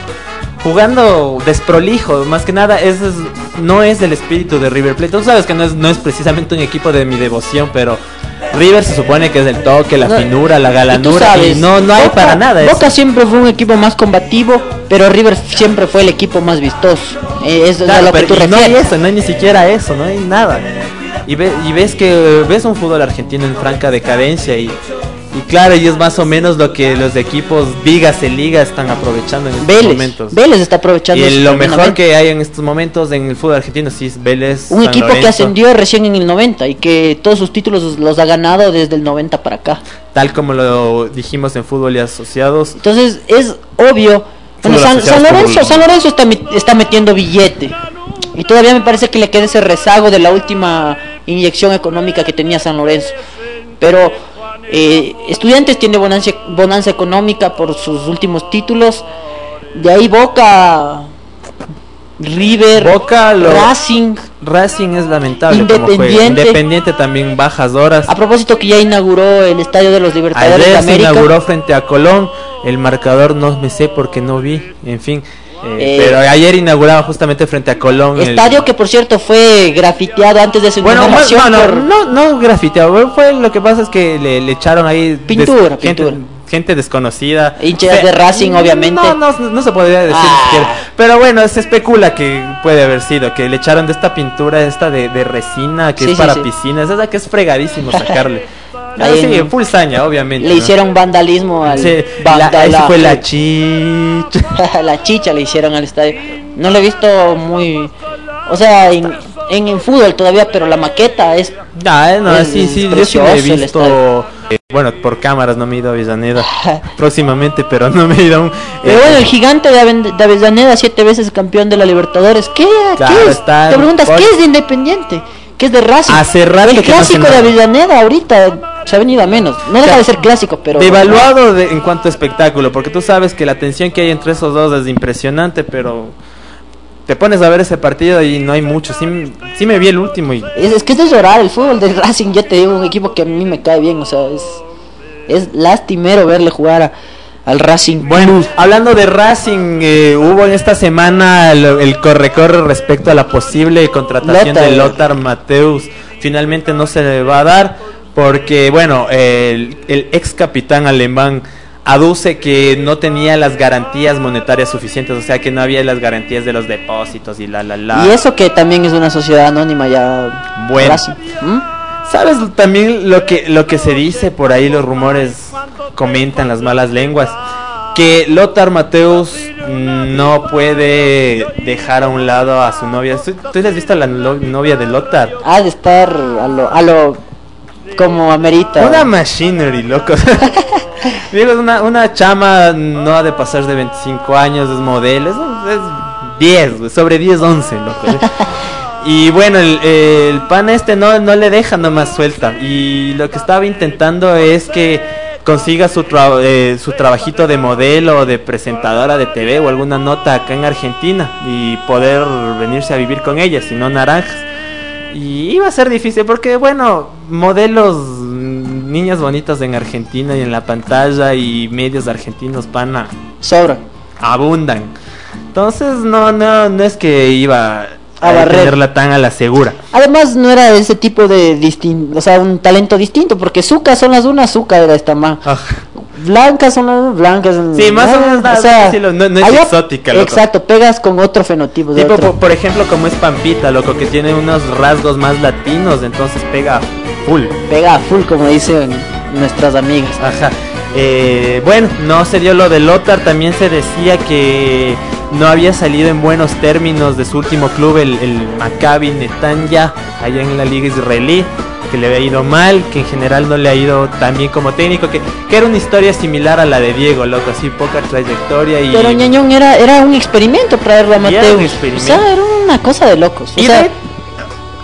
jugando desprolijo, más que nada ese es, no es el espíritu de River Plate. Tú sabes que no es, no es precisamente un equipo de mi devoción, pero River se supone que es el toque, la No, finura, la galanura sabes, y no, no hay Boca- para nada eso. Boca siempre fue un equipo más combativo, pero River siempre fue el equipo más vistoso. Eh, eso es a lo que tú y no hay refieres. eso, no hay ni siquiera eso, no hay nada. Y, ve- y ves que ves un fútbol argentino en franca decadencia y, y claro, y es más o menos lo que los equipos Vigas y Liga están aprovechando en estos Vélez, momentos. Vélez está aprovechando y lo mejor que hay en estos momentos en el fútbol argentino sí es Vélez. Un San equipo que Lorenzo, ascendió recién en el 90 y que todos sus títulos los ha ganado desde el 90 para acá. Tal como lo dijimos en fútbol y asociados. Entonces es obvio. Bueno, San, San Lorenzo. San Lorenzo está, está metiendo billete. Y todavía me parece que le queda ese rezago de la última inyección económica que tenía San Lorenzo. Pero eh, Estudiantes tiene bonanza, bonanza económica por sus últimos títulos. De ahí Boca, River, Boca, lo- Racing. Racing es lamentable. Independiente. Independiente también bajas horas. A propósito que ya inauguró el Estadio de los Libertadores de Ayer se inauguró frente a Colón. El marcador no me sé porque no vi. En fin. Eh, Eh, pero ayer inauguraba justamente frente a Colón. el- Estadio que por cierto fue grafiteado antes de su Bueno, inauguración no, no, por- no, no grafiteado. Fue lo que pasa es que le, le echaron ahí. Pintura, des- pintura. gente desconocida. Hinchas de Racing, obviamente. No, no, no se podría decir Ah. siquiera. Pero bueno, se especula que puede haber sido. Que le echaron de esta pintura, esta de, de resina, que Sí, es sí, para sí. piscinas. Esa que es fregadísimo sacarle. Ah, Ahí sí, en- full saña, obviamente. le ¿no? hicieron vandalismo al Sí, la, fue la chicha. la chicha le hicieron al estadio. No lo he visto muy o sea, en, en, en fútbol todavía, pero la maqueta es Ah, no, Es sí, sí, yo sí lo he visto. eh, Bueno, por cámaras no me he ido a Avellaneda próximamente, pero no me he ido aún. Pero Eh, bueno, el gigante de, Avellaneda, siete veces campeón de la Libertadores. ¿Qué, Claro, ¿qué es? Te preguntas, por- ¿qué es de Independiente? ¿Qué es de Racing? Hace rato el que no clásico hace de. Avellaneda ahorita se ha venido a menos. No deja de ser clásico, pero... Devaluado de- en cuanto a espectáculo, porque tú sabes que la tensión que hay entre esos dos es impresionante, pero te pones a ver ese partido y no hay mucho. Sí, sí me vi el último y Es, es que es de llorar el fútbol del Racing, ya te digo, un equipo que a mí me cae bien, o sea, es, es lastimero verle jugar a- al Racing. Bueno, hablando de Racing, eh, hubo en esta semana el, corre-corre respecto a la posible contratación Lothar. de Lothar Mateus. Finalmente no se le va a dar porque, bueno, el, el ex capitán alemán aduce que no tenía las garantías monetarias suficientes, o sea que no había las garantías de los depósitos y la, la, la. Y eso que también es una sociedad anónima ya. Bueno. ¿Mm? ¿Sabes también lo que, lo que se dice por ahí, los rumores comentan las malas lenguas? Que Lothar Mateus no puede dejar a un lado a su novia. ¿Tú, tú has visto a la no- novia de Lothar? Ha de estar a lo, a lo como amerita. Una machinery, loco. Digo, una, una chama no ha de pasar de 25 años, es modelo, es, es 10, güey, sobre 10, 11, loco. Y bueno, el, el pan este no, no le deja nomás suelta. Y lo que estaba intentando es que consiga su, tra- eh, su trabajito de modelo o de presentadora de TV o alguna nota acá en Argentina y poder venirse a vivir con ella, si no naranjas. Y iba a ser difícil porque, bueno, modelos, mm, niñas bonitas en Argentina y en la pantalla y medios argentinos, pana, Sobra. abundan. Entonces, no, no, no es que iba A a, tenerla tan a la segura. Además no era ese tipo de distinto, o sea, un talento distinto, porque Zucca son las unas, Zucca era esta más. Blancas son las blancas. Sí, más o ah, menos nada, sí, lo- no- no es exótica, loco. Exacto, pegas con otro fenotipo. De Tipo, otro. por, por ejemplo, como es Pampita, loco, que tiene unos rasgos más latinos, entonces pega full. Pega full, como dicen nuestras amigas. Ajá. Eh, bueno, no se dio lo de Lothar, también se decía que no había salido en buenos términos de su último club, el, el Maccabi Netanya, allá en la liga israelí, que le había ido mal, que en general no le ha ido tan bien como técnico, que, que era una historia similar a la de Diego, loco, así poca trayectoria y... Pero Ñañón era, era un experimento traerlo a Y era Mateus. un O experimento. sea, era una cosa de locos. O Y sea, de-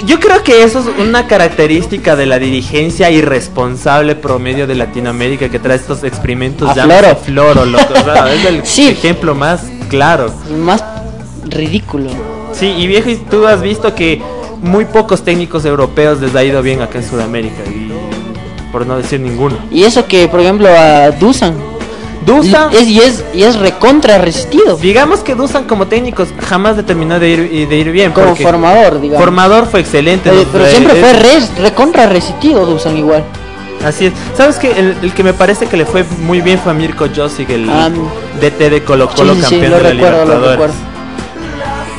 yo creo que eso es una característica de la dirigencia irresponsable promedio de Latinoamérica que trae estos experimentos A Floro. Floro, loco, o sea, es el Sí. ejemplo más claro. más ridículo. Sí, y viejo, tú has visto que muy pocos técnicos europeos les ha ido bien acá en Sudamérica, y por no decir ninguno. Y eso que, por ejemplo, a Dusan. Dusan- Es, y, es, y es recontra resistido. Digamos que Dusan como técnicos jamás le terminó de ir, de ir bien. Como formador, digamos. Formador fue excelente. Eh, pero Eh, siempre eh, fue res- recontra resistido Dusan igual. Así es. ¿Sabes que el, el que me parece que le fue muy bien fue a Mirko Josic, el Ah, DT de Colo Colo, sí, sí, campeón lo de la recuerdo, lo Libertadores. recuerdo.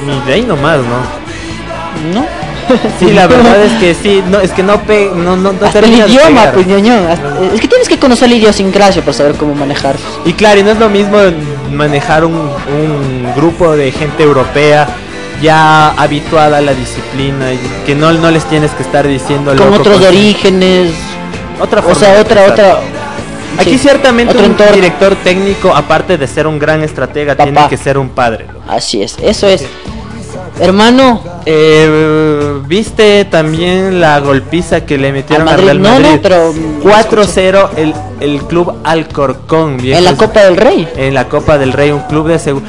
Ni de ahí nomás, ¿no? ¿No? Sí, la verdad es que sí, no, es que no pe, no, no, no Hasta el de idioma, pues ñoño. hasta- Es que tienes que conocer la idiosincrasia para saber cómo manejar. Y claro, y no es lo mismo manejar un, un grupo de gente europea ya habituada a la disciplina y que no, no les tienes que estar diciendo Con loco, otros con- orígenes. Otra O forma sea, de otra, pensar. otra. Aquí sí, ciertamente un entorno. director técnico, aparte de ser un gran estratega, tiene que ser un padre. Así es, eso es. Hermano, Eh, ¿Viste también la golpiza que le metieron Al al Real Madrid, no, no, pero, mm, 4-0 el, el club Alcorcón. en viejos. la Copa del Rey. En la Copa del Rey, un club de seguro.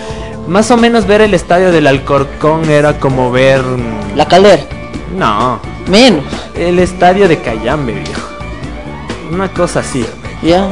Más o menos ver el estadio del Alcorcón era como ver... La Calder. No, Menos. el estadio de Cayambe, viejo. Una cosa así. Ya.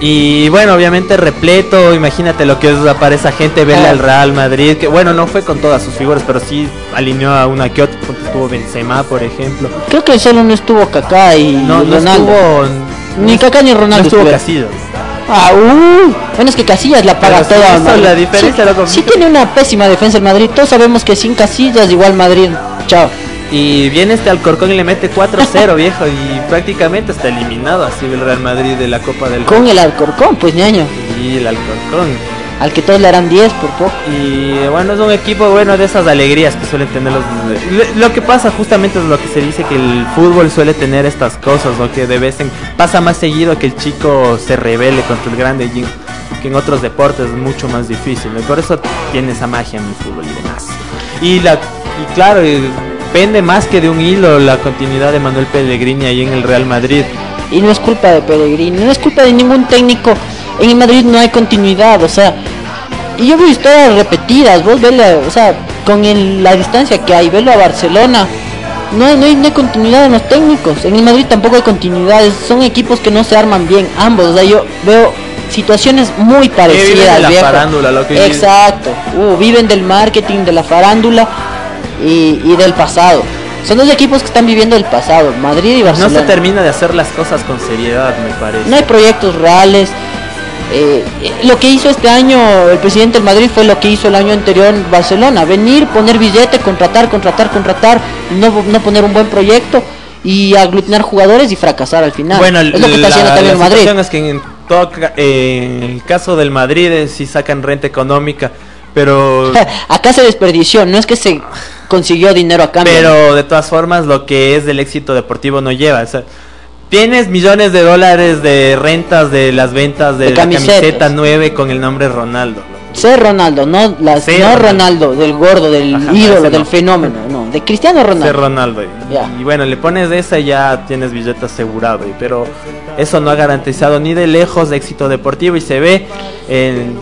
Y bueno, obviamente repleto, imagínate lo que es para esa gente verle Ah. al Real Madrid, que bueno, no fue con todas sus figuras, pero sí alineó a una que otra, estuvo Benzema, por ejemplo. Creo que solo no estuvo Kaká y No, no Ronaldo. estuvo... Ni Kaká ni No Ronaldo. estuvo estuvieron. Casillas. Ah, uh. Bueno, es que Casillas la paga Pero toda. eso, la diferencia, sí, sí tiene una pésima defensa el Madrid. Todos sabemos que sin Casillas igual Madrid. Chao. Y viene este Alcorcón y le mete 4-0, viejo, y prácticamente está eliminado así el Real Madrid de la Copa del Con el Alcorcón, pues ñaño. Y el Alcorcón. al que todos le harán 10 por poco. Y bueno, es un equipo bueno de esas alegrías que suelen tener los... Lo, que pasa justamente es lo que se dice que el fútbol suele tener estas cosas, ¿no? Que de vez en... pasa más seguido que el chico se revele contra el grande y que en otros deportes es mucho más difícil. ¿no? Y por eso tiene esa magia en el fútbol y demás. Y, la, y claro, pende más que de un hilo la continuidad de Manuel Pellegrini ahí en el Real Madrid. Y no es culpa de Pellegrini, no es culpa de ningún técnico. En el Madrid no hay continuidad, o sea, y yo veo historias repetidas, vos vele, o sea, con el- la distancia que hay, velo a Barcelona. No hay, no, hay, no hay continuidad en los técnicos. En el Madrid tampoco hay continuidad. Son equipos que no se arman bien, ambos. O sea, yo veo situaciones muy viven parecidas. de la viejo. farándula, lo que Exacto. Uh, viven del marketing, de la farándula y, y del pasado. Son dos equipos que están viviendo el pasado, Madrid y No Barcelona. se termina de hacer las cosas con seriedad, me parece. No hay proyectos reales. Eh, lo que hizo este año el presidente del Madrid fue lo que hizo el año anterior en Barcelona. Venir, poner billete, contratar, contratar, contratar, no, no poner un buen proyecto y aglutinar jugadores y fracasar al final. Bueno, es lo que está la- haciendo también el la Madrid. es que en, todo eh, en el caso del Madrid eh, sí sacan renta económica, pero Acá se desperdició, no es que se consiguió dinero a cambio. pero de todas formas lo que es del éxito deportivo no lleva. O sea, tienes millones de dólares de rentas de las ventas de, De la camiseta 9 con el nombre Ronaldo. Sé Ronaldo, no, las, Sé no Ronaldo. Ronaldo del gordo, del Ajá, ídolo, del no. fenómeno, no, de Cristiano Ser Ronaldo. Ronaldo. Y, bueno, le pones de esa y ya tienes billete asegurado. y- Pero eso no ha garantizado ni de lejos éxito deportivo y se ve en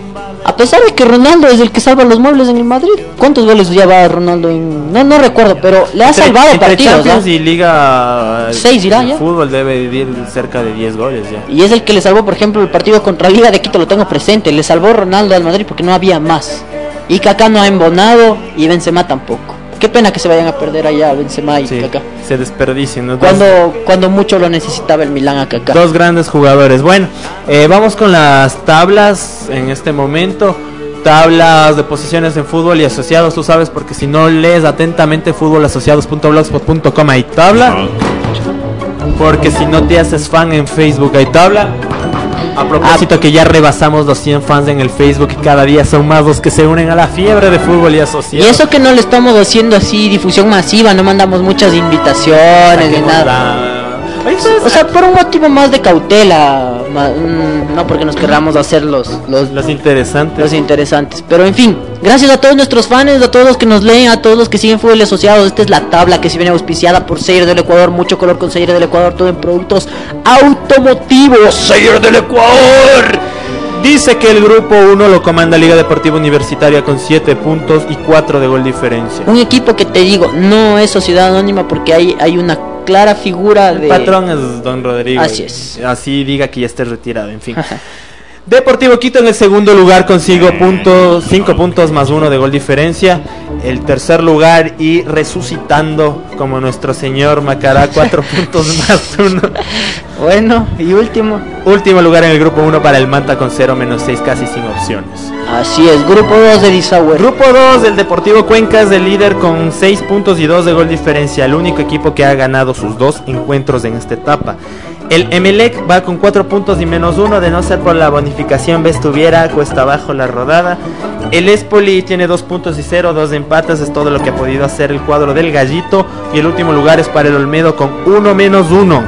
A pesar de que Ronaldo es el que salva los muebles en el Madrid. ¿Cuántos goles lleva Ronaldo en.? No, no recuerdo, pero le ha Entre- salvado entre partidos. Champions y Liga Seis irá el ya. Fútbol debe ir cerca de 10 goles ya. Y es el que le salvó, por ejemplo, el partido contra Liga de Quito, lo tengo presente. Le salvó Ronaldo al Madrid porque no había más. Y Kaká no ha embonado y Benzema tampoco. Qué pena que se vayan a perder allá Benzema y Sí, Kaká. se desperdician. ¿no? Cuando, cuando mucho lo necesitaba el Milán a Kaká. Dos grandes jugadores. Bueno, eh, vamos con las tablas en este momento. Tablas de posiciones en fútbol y asociados, tú sabes, porque si no lees atentamente fútbolasociados.blogspot.com hay tabla. Porque si no te haces fan en Facebook hay tabla. A propósito que ya rebasamos los 100 fans en el Facebook y cada día son más los que se unen a la fiebre de fútbol y Y asociados. eso que no le estamos haciendo así difusión masiva, no mandamos muchas invitaciones ni nada. O sea, por un motivo más de cautela, no porque nos querramos hacer los, los, los interesantes. los interesantes. Pero en fin, gracias a todos nuestros fans, a todos los que nos leen, a todos los que siguen Fútbol Asociados. Esta es la tabla que se viene auspiciada por Seyer del Ecuador, mucho color con Seyer del Ecuador, todo en productos automotivos. Seyer del Ecuador. Dice que el grupo 1 lo comanda Liga Deportiva Universitaria con 7 puntos y 4 de gol diferencia. Un equipo que te digo, no es sociedad anónima porque hay, hay una clara figura El de... patrón es Don Rodrigo. Así es. Así diga que ya esté retirado, en fin. Deportivo Quito en el segundo lugar con 5 puntos, cinco puntos más uno de gol diferencia. El tercer lugar y resucitando como nuestro señor Macará, 4 puntos más uno. Bueno, y último. Último lugar en el grupo 1 para el Manta con 0 menos 6, casi sin opciones. Así es, grupo 2 de Disauer. Grupo 2 del Deportivo Cuenca es el líder con 6 puntos y 2 de gol diferencia, el único equipo que ha ganado sus dos encuentros en esta etapa. El Emelec va con 4 puntos y menos 1, de no ser por la bonificación B estuviera cuesta abajo la rodada. El Espoli tiene 2 puntos y 0, 2 empates, es todo lo que ha podido hacer el cuadro del Gallito. Y el último lugar es para el Olmedo con 1 menos 1.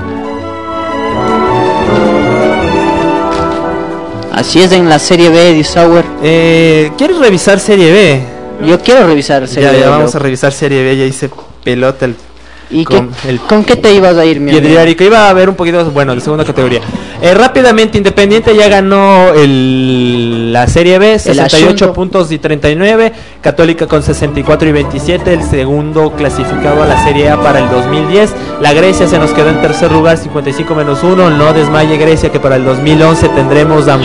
Así es en la Serie B Disauer. Eh, ¿Quieres revisar Serie B? Yo quiero revisar Serie Ya, B. ya vamos loco. a revisar Serie B, ya hice pelota el ¿Y con qué- el con qué te ibas a ir, mi amigo? Piedriarico. Iba a ver un poquito, bueno, de segunda categoría. Eh, rápidamente, Independiente ya ganó el, la Serie B, 68 asunto. puntos y 39. Católica con 64 y 27. El segundo clasificado a la Serie A para el 2010. La Grecia se nos quedó en tercer lugar, 55 menos 1. No desmaye Grecia, que para el 2011 tendremos a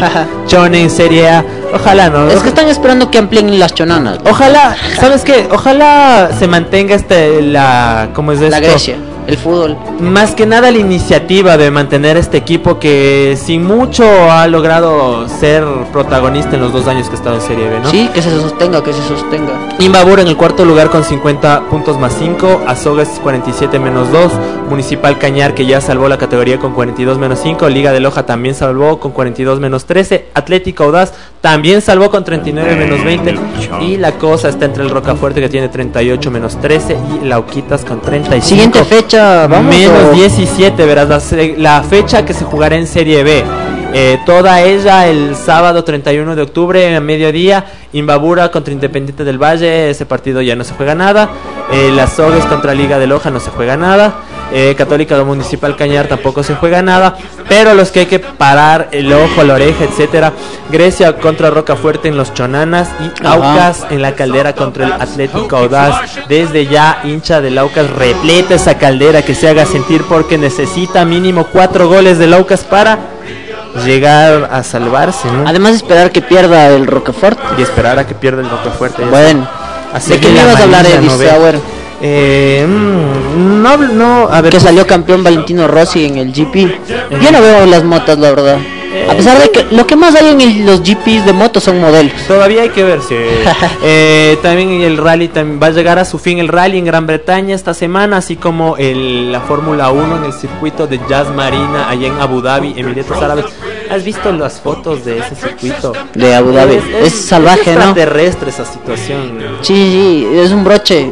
Chone en Serie A. Ojalá, ¿no? Es que están esperando que amplíen las chonanas. Ojalá, ¿sabes qué? Ojalá se mantenga este la ¿cómo es esto? La Grecia. El fútbol. Más que nada la iniciativa de mantener este equipo que sin mucho ha logrado ser protagonista en los dos años que ha estado en Serie B, ¿no? Sí, que se sostenga, que se sostenga. Imbabur en el cuarto lugar con 50 puntos más 5, Azogues 47 menos 2, Municipal Cañar que ya salvó la categoría con 42 menos 5, Liga de Loja también salvó con 42 menos 13, Atlético Audaz también salvó con 39 menos 20 y la cosa está entre el Rocafuerte que tiene 38 menos 13 y Lauquitas con 35. Siguiente fecha, vamos. Menos o- 17, verás, la fecha que se jugará en Serie B. Eh, toda ella el sábado 31 de octubre a mediodía. Imbabura contra Independiente del Valle. Ese partido ya no se juega nada. Eh, las Sogues contra Liga de Loja no se juega nada. Eh, Católica Municipal Cañar tampoco se juega nada. Pero los que hay que parar el ojo, la oreja, etcétera. Grecia contra Rocafuerte en los Chonanas. Y. Aucas en la caldera contra el Atlético Audaz. Desde ya, hincha del Aucas, repleta esa caldera que se haga sentir porque necesita mínimo cuatro goles del Aucas para llegar a salvarse, ¿no? Además de esperar que pierda el Rocafort. Y esperar a que pierda el Rocafuerte. Bueno. ¿de qué me ibas a hablar, Edith ¿no? Eh, mm, no, no, a ver. Que salió campeón Valentino Rossi en el GP. Yo no veo las motos, la verdad. A pesar de que lo que más hay en el- los GPs de motos son modelos. Todavía hay que ver si eh, también el rally también va a llegar a su fin el rally en Gran Bretaña esta semana, así como el, la Fórmula 1 en el circuito de Jazz Marina allá en Abu Dhabi, Emiratos Árabes. ¿Has visto las fotos de ese circuito? De Abu Dhabi. Es salvaje, ¿no? extraterrestre esa situación. Sí, sí, es un broche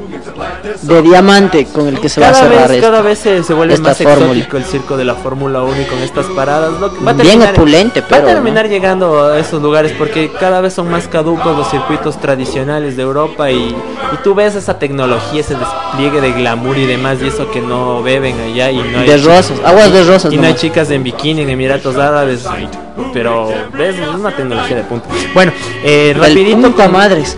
de diamante con el que se va a Cada cerrar vez, esto. cada vez se, se vuelve más fórmula. exótico el circo de la Fórmula 1 y con estas paradas. lo que va a Bien terminar- opulente, pero, Va a terminar llegando a esos lugares porque cada vez son más caducos los circuitos tradicionales de Europa y, y tú ves esa tecnología, ese despliegue de glamour y demás y eso que no beben allá y no hay De chicas- rosas, aguas de rosas Y no hay chicas en bikini en Emiratos Árabes, pero ves, es una tecnología de punta. Bueno, eh, rapidito punto con- madres.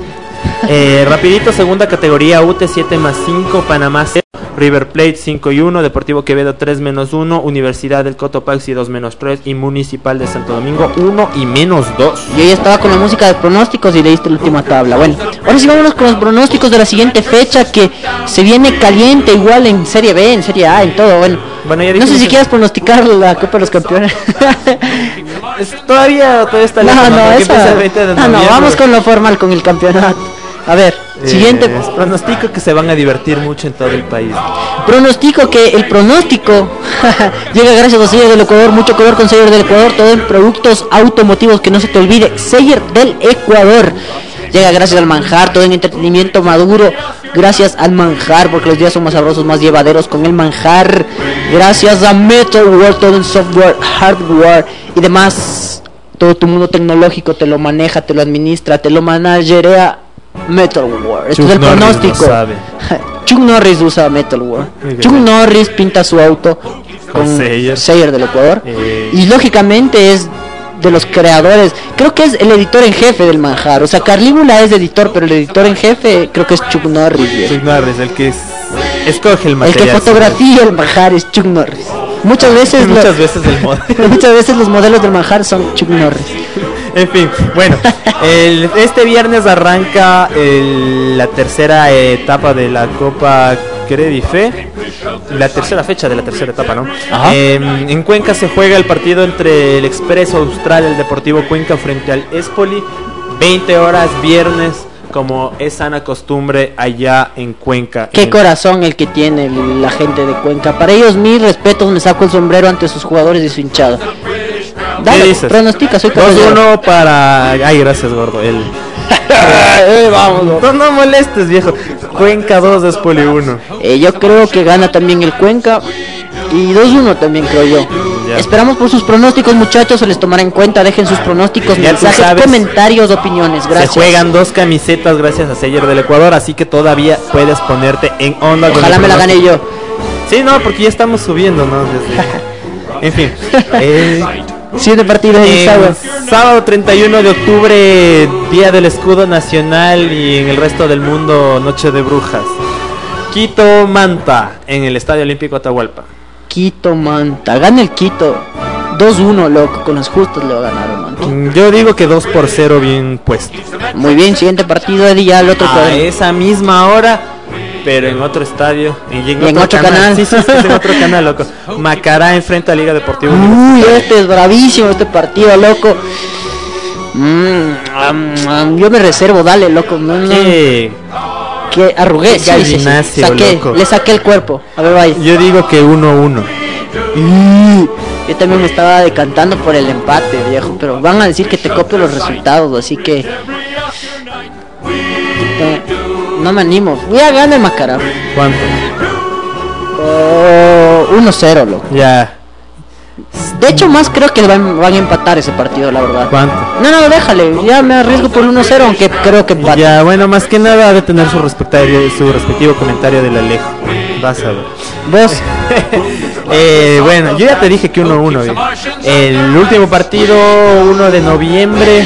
eh, rapidito, segunda categoría, UT 7 más 5, Panamá 0, River Plate 5 y 1, Deportivo Quevedo 3 menos 1, Universidad del Cotopaxi 2 menos 3 y Municipal de Santo Domingo 1 y menos 2. Yo ya estaba con la música de pronósticos y leíste la última tabla. Bueno, ahora sí vámonos con los pronósticos de la siguiente fecha que se viene caliente igual en Serie B, en Serie A, en todo. Bueno, Bueno, ya no sé si quieras pronosticar la Copa de los Campeones. Es- todavía, todavía está no, lejos, no, 20 de Ah, no, vamos con lo formal, con el campeonato. A ver, Eh, siguiente pronostico que se van a divertir mucho en todo el país. Pronostico que el pronóstico llega gracias a Seller del Ecuador, mucho color con Seller del Ecuador, todo en productos automotivos, que no se te olvide, Seller del Ecuador. Llega gracias al manjar, todo en entretenimiento maduro, gracias al manjar, porque los días son más sabrosos, más llevaderos con el manjar. Gracias a Metal World, todo en software, hardware y demás. Todo tu mundo tecnológico te lo maneja, te lo administra, te lo managerea Metal World. Este es el Norris pronóstico. Chuck Norris usa Metal War. Chuck Norris pinta su auto con Con Sayer. Sayer del Ecuador. Eh. Y lógicamente es de los creadores. Creo que es el editor en jefe del manjar. O sea, Carlígula es editor, pero el editor en jefe creo que es Chuck Norris. Chuck Norris, el que es- escoge el El material. que fotografía el manjar es Chuck Norris. Muchas veces, lo- Muchas veces el muchas veces los modelos del manjar son Chuck Norris. En fin, bueno, el- este viernes arranca el- la tercera etapa de la Copa Credife, la tercera fecha de la tercera etapa, ¿no? Em, en Cuenca se juega el partido entre el Expreso Austral, el Deportivo Cuenca frente al Espoli, 20 horas viernes, como es sana costumbre allá en Cuenca. Qué En- corazón el que tiene la gente de Cuenca. Para ellos, mis respetos, me saco el sombrero ante sus jugadores y su hinchada. ¿Qué Dale, dices? pronostica, soy caballero. 2-1 para... Ay, gracias, gordo. El... vamos. No, no molestes, viejo. Cuenca 2, Espoli 1. Eh, yo creo que gana también el Cuenca. Y 2-1 también creo yo. Ya. Esperamos por sus pronósticos, muchachos. Se les tomará en cuenta. Dejen sus pronósticos, Ya mensajes, comentarios, opiniones. Gracias. Se juegan dos camisetas gracias a Seller del Ecuador, así que todavía puedes ponerte en onda. Ojalá me la gane yo. Sí, no, porque ya estamos subiendo, ¿no? Desde- En fin. eh, Siete partidos de en Sauer. sábado 31 de octubre, Día del Escudo Nacional y en el resto del mundo, Noche de Brujas. Quito Manta, en el Estadio Olímpico Atahualpa. Quito, Manta. Gana el Quito. 2-1, loco. Con las justas le va a ganar. Mm, Yo digo que 2 por 0 bien puesto. Muy bien, siguiente partido, Eddie. Ya el otro A cuadro. esa misma hora, pero en otro estadio. Y en, Y en otro canal. Sí, sí, sí, es en otro canal, loco. Macará enfrenta a Liga Deportiva Uy, este es bravísimo, este partido, loco. Mm, yo me reservo, dale, loco. No, no, ¿Qué? que arrugué, Qué sí, sí, sí. gallinacio, Saqué, loco. le saqué el cuerpo. A ver, vaya. Yo digo que 1-1. Yo también me estaba decantando por el empate, viejo, pero van a decir que te copio los resultados, así que no me animo. Voy a ganar Macará. ¿Cuánto? Oh, 1-0, loco. Ya. De hecho, más creo que van, van a empatar ese partido, la verdad. ¿Cuánto? No, no, déjale. Ya me arriesgo por 1-0, aunque creo que empate. Ya, bueno, más que nada ha de tener su, respectario- su respectivo comentario del Alejo. Vas a ver. Vos, Eh, bueno, yo ya te dije que 1-1. bien. El último partido, 1 de noviembre,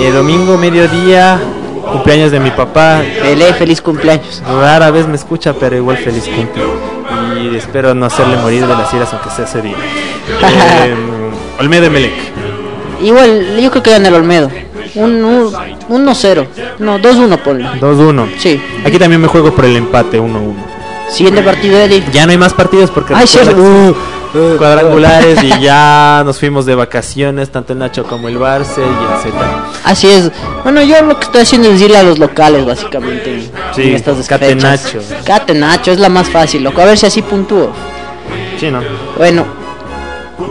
eh, domingo, mediodía, cumpleaños de mi papá. Pelé, feliz cumpleaños. Rara vez me escucha, pero igual feliz cumple. Y espero no hacerle morir de las iras, aunque sea ese día. Eh, Olmedo Emelec. Igual, yo creo que gana el Olmedo. Un- un- 1-0. No, 2-1 ponle. 2-1. Sí. Aquí también me juego por el empate 1-1. Siguiente partido, Eddie. Ya no hay más partidos porque Ay, recuerda cierto. cuadrangulares y ya nos fuimos de vacaciones, tanto el Nacho como el Barça y Z. Así es. Bueno, yo lo que estoy haciendo es decirle a los locales, básicamente. en- Sí, en estas Cate. Nacho. Cate Nacho, es la más fácil, loco. A ver si así puntúo. Sí, ¿no? Bueno.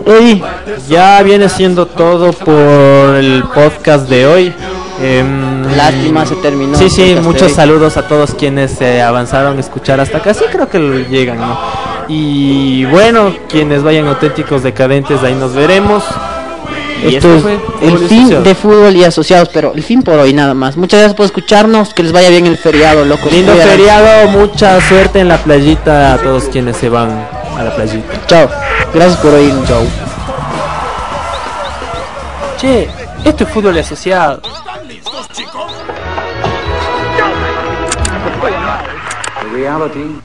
Eddie, Ya viene siendo todo por el podcast de hoy. Em, lástima, se terminó. Sí, sí, muchos saludos a todos quienes se avanzaron a escuchar hasta acá. Sí, creo que llegan, ¿no? Y bueno, quienes vayan auténticos decadentes, ahí nos veremos. Y Esto es fue el y fin Asociados. de fútbol y asociados, pero el fin por hoy nada más. Muchas gracias por escucharnos, que les vaya bien el feriado, loco. Lindo feriado, mucha suerte en la playita a todos quienes se van a la playita. Chao. Gracias por oírnos. Chao. Che, esto es fútbol asociado. The reality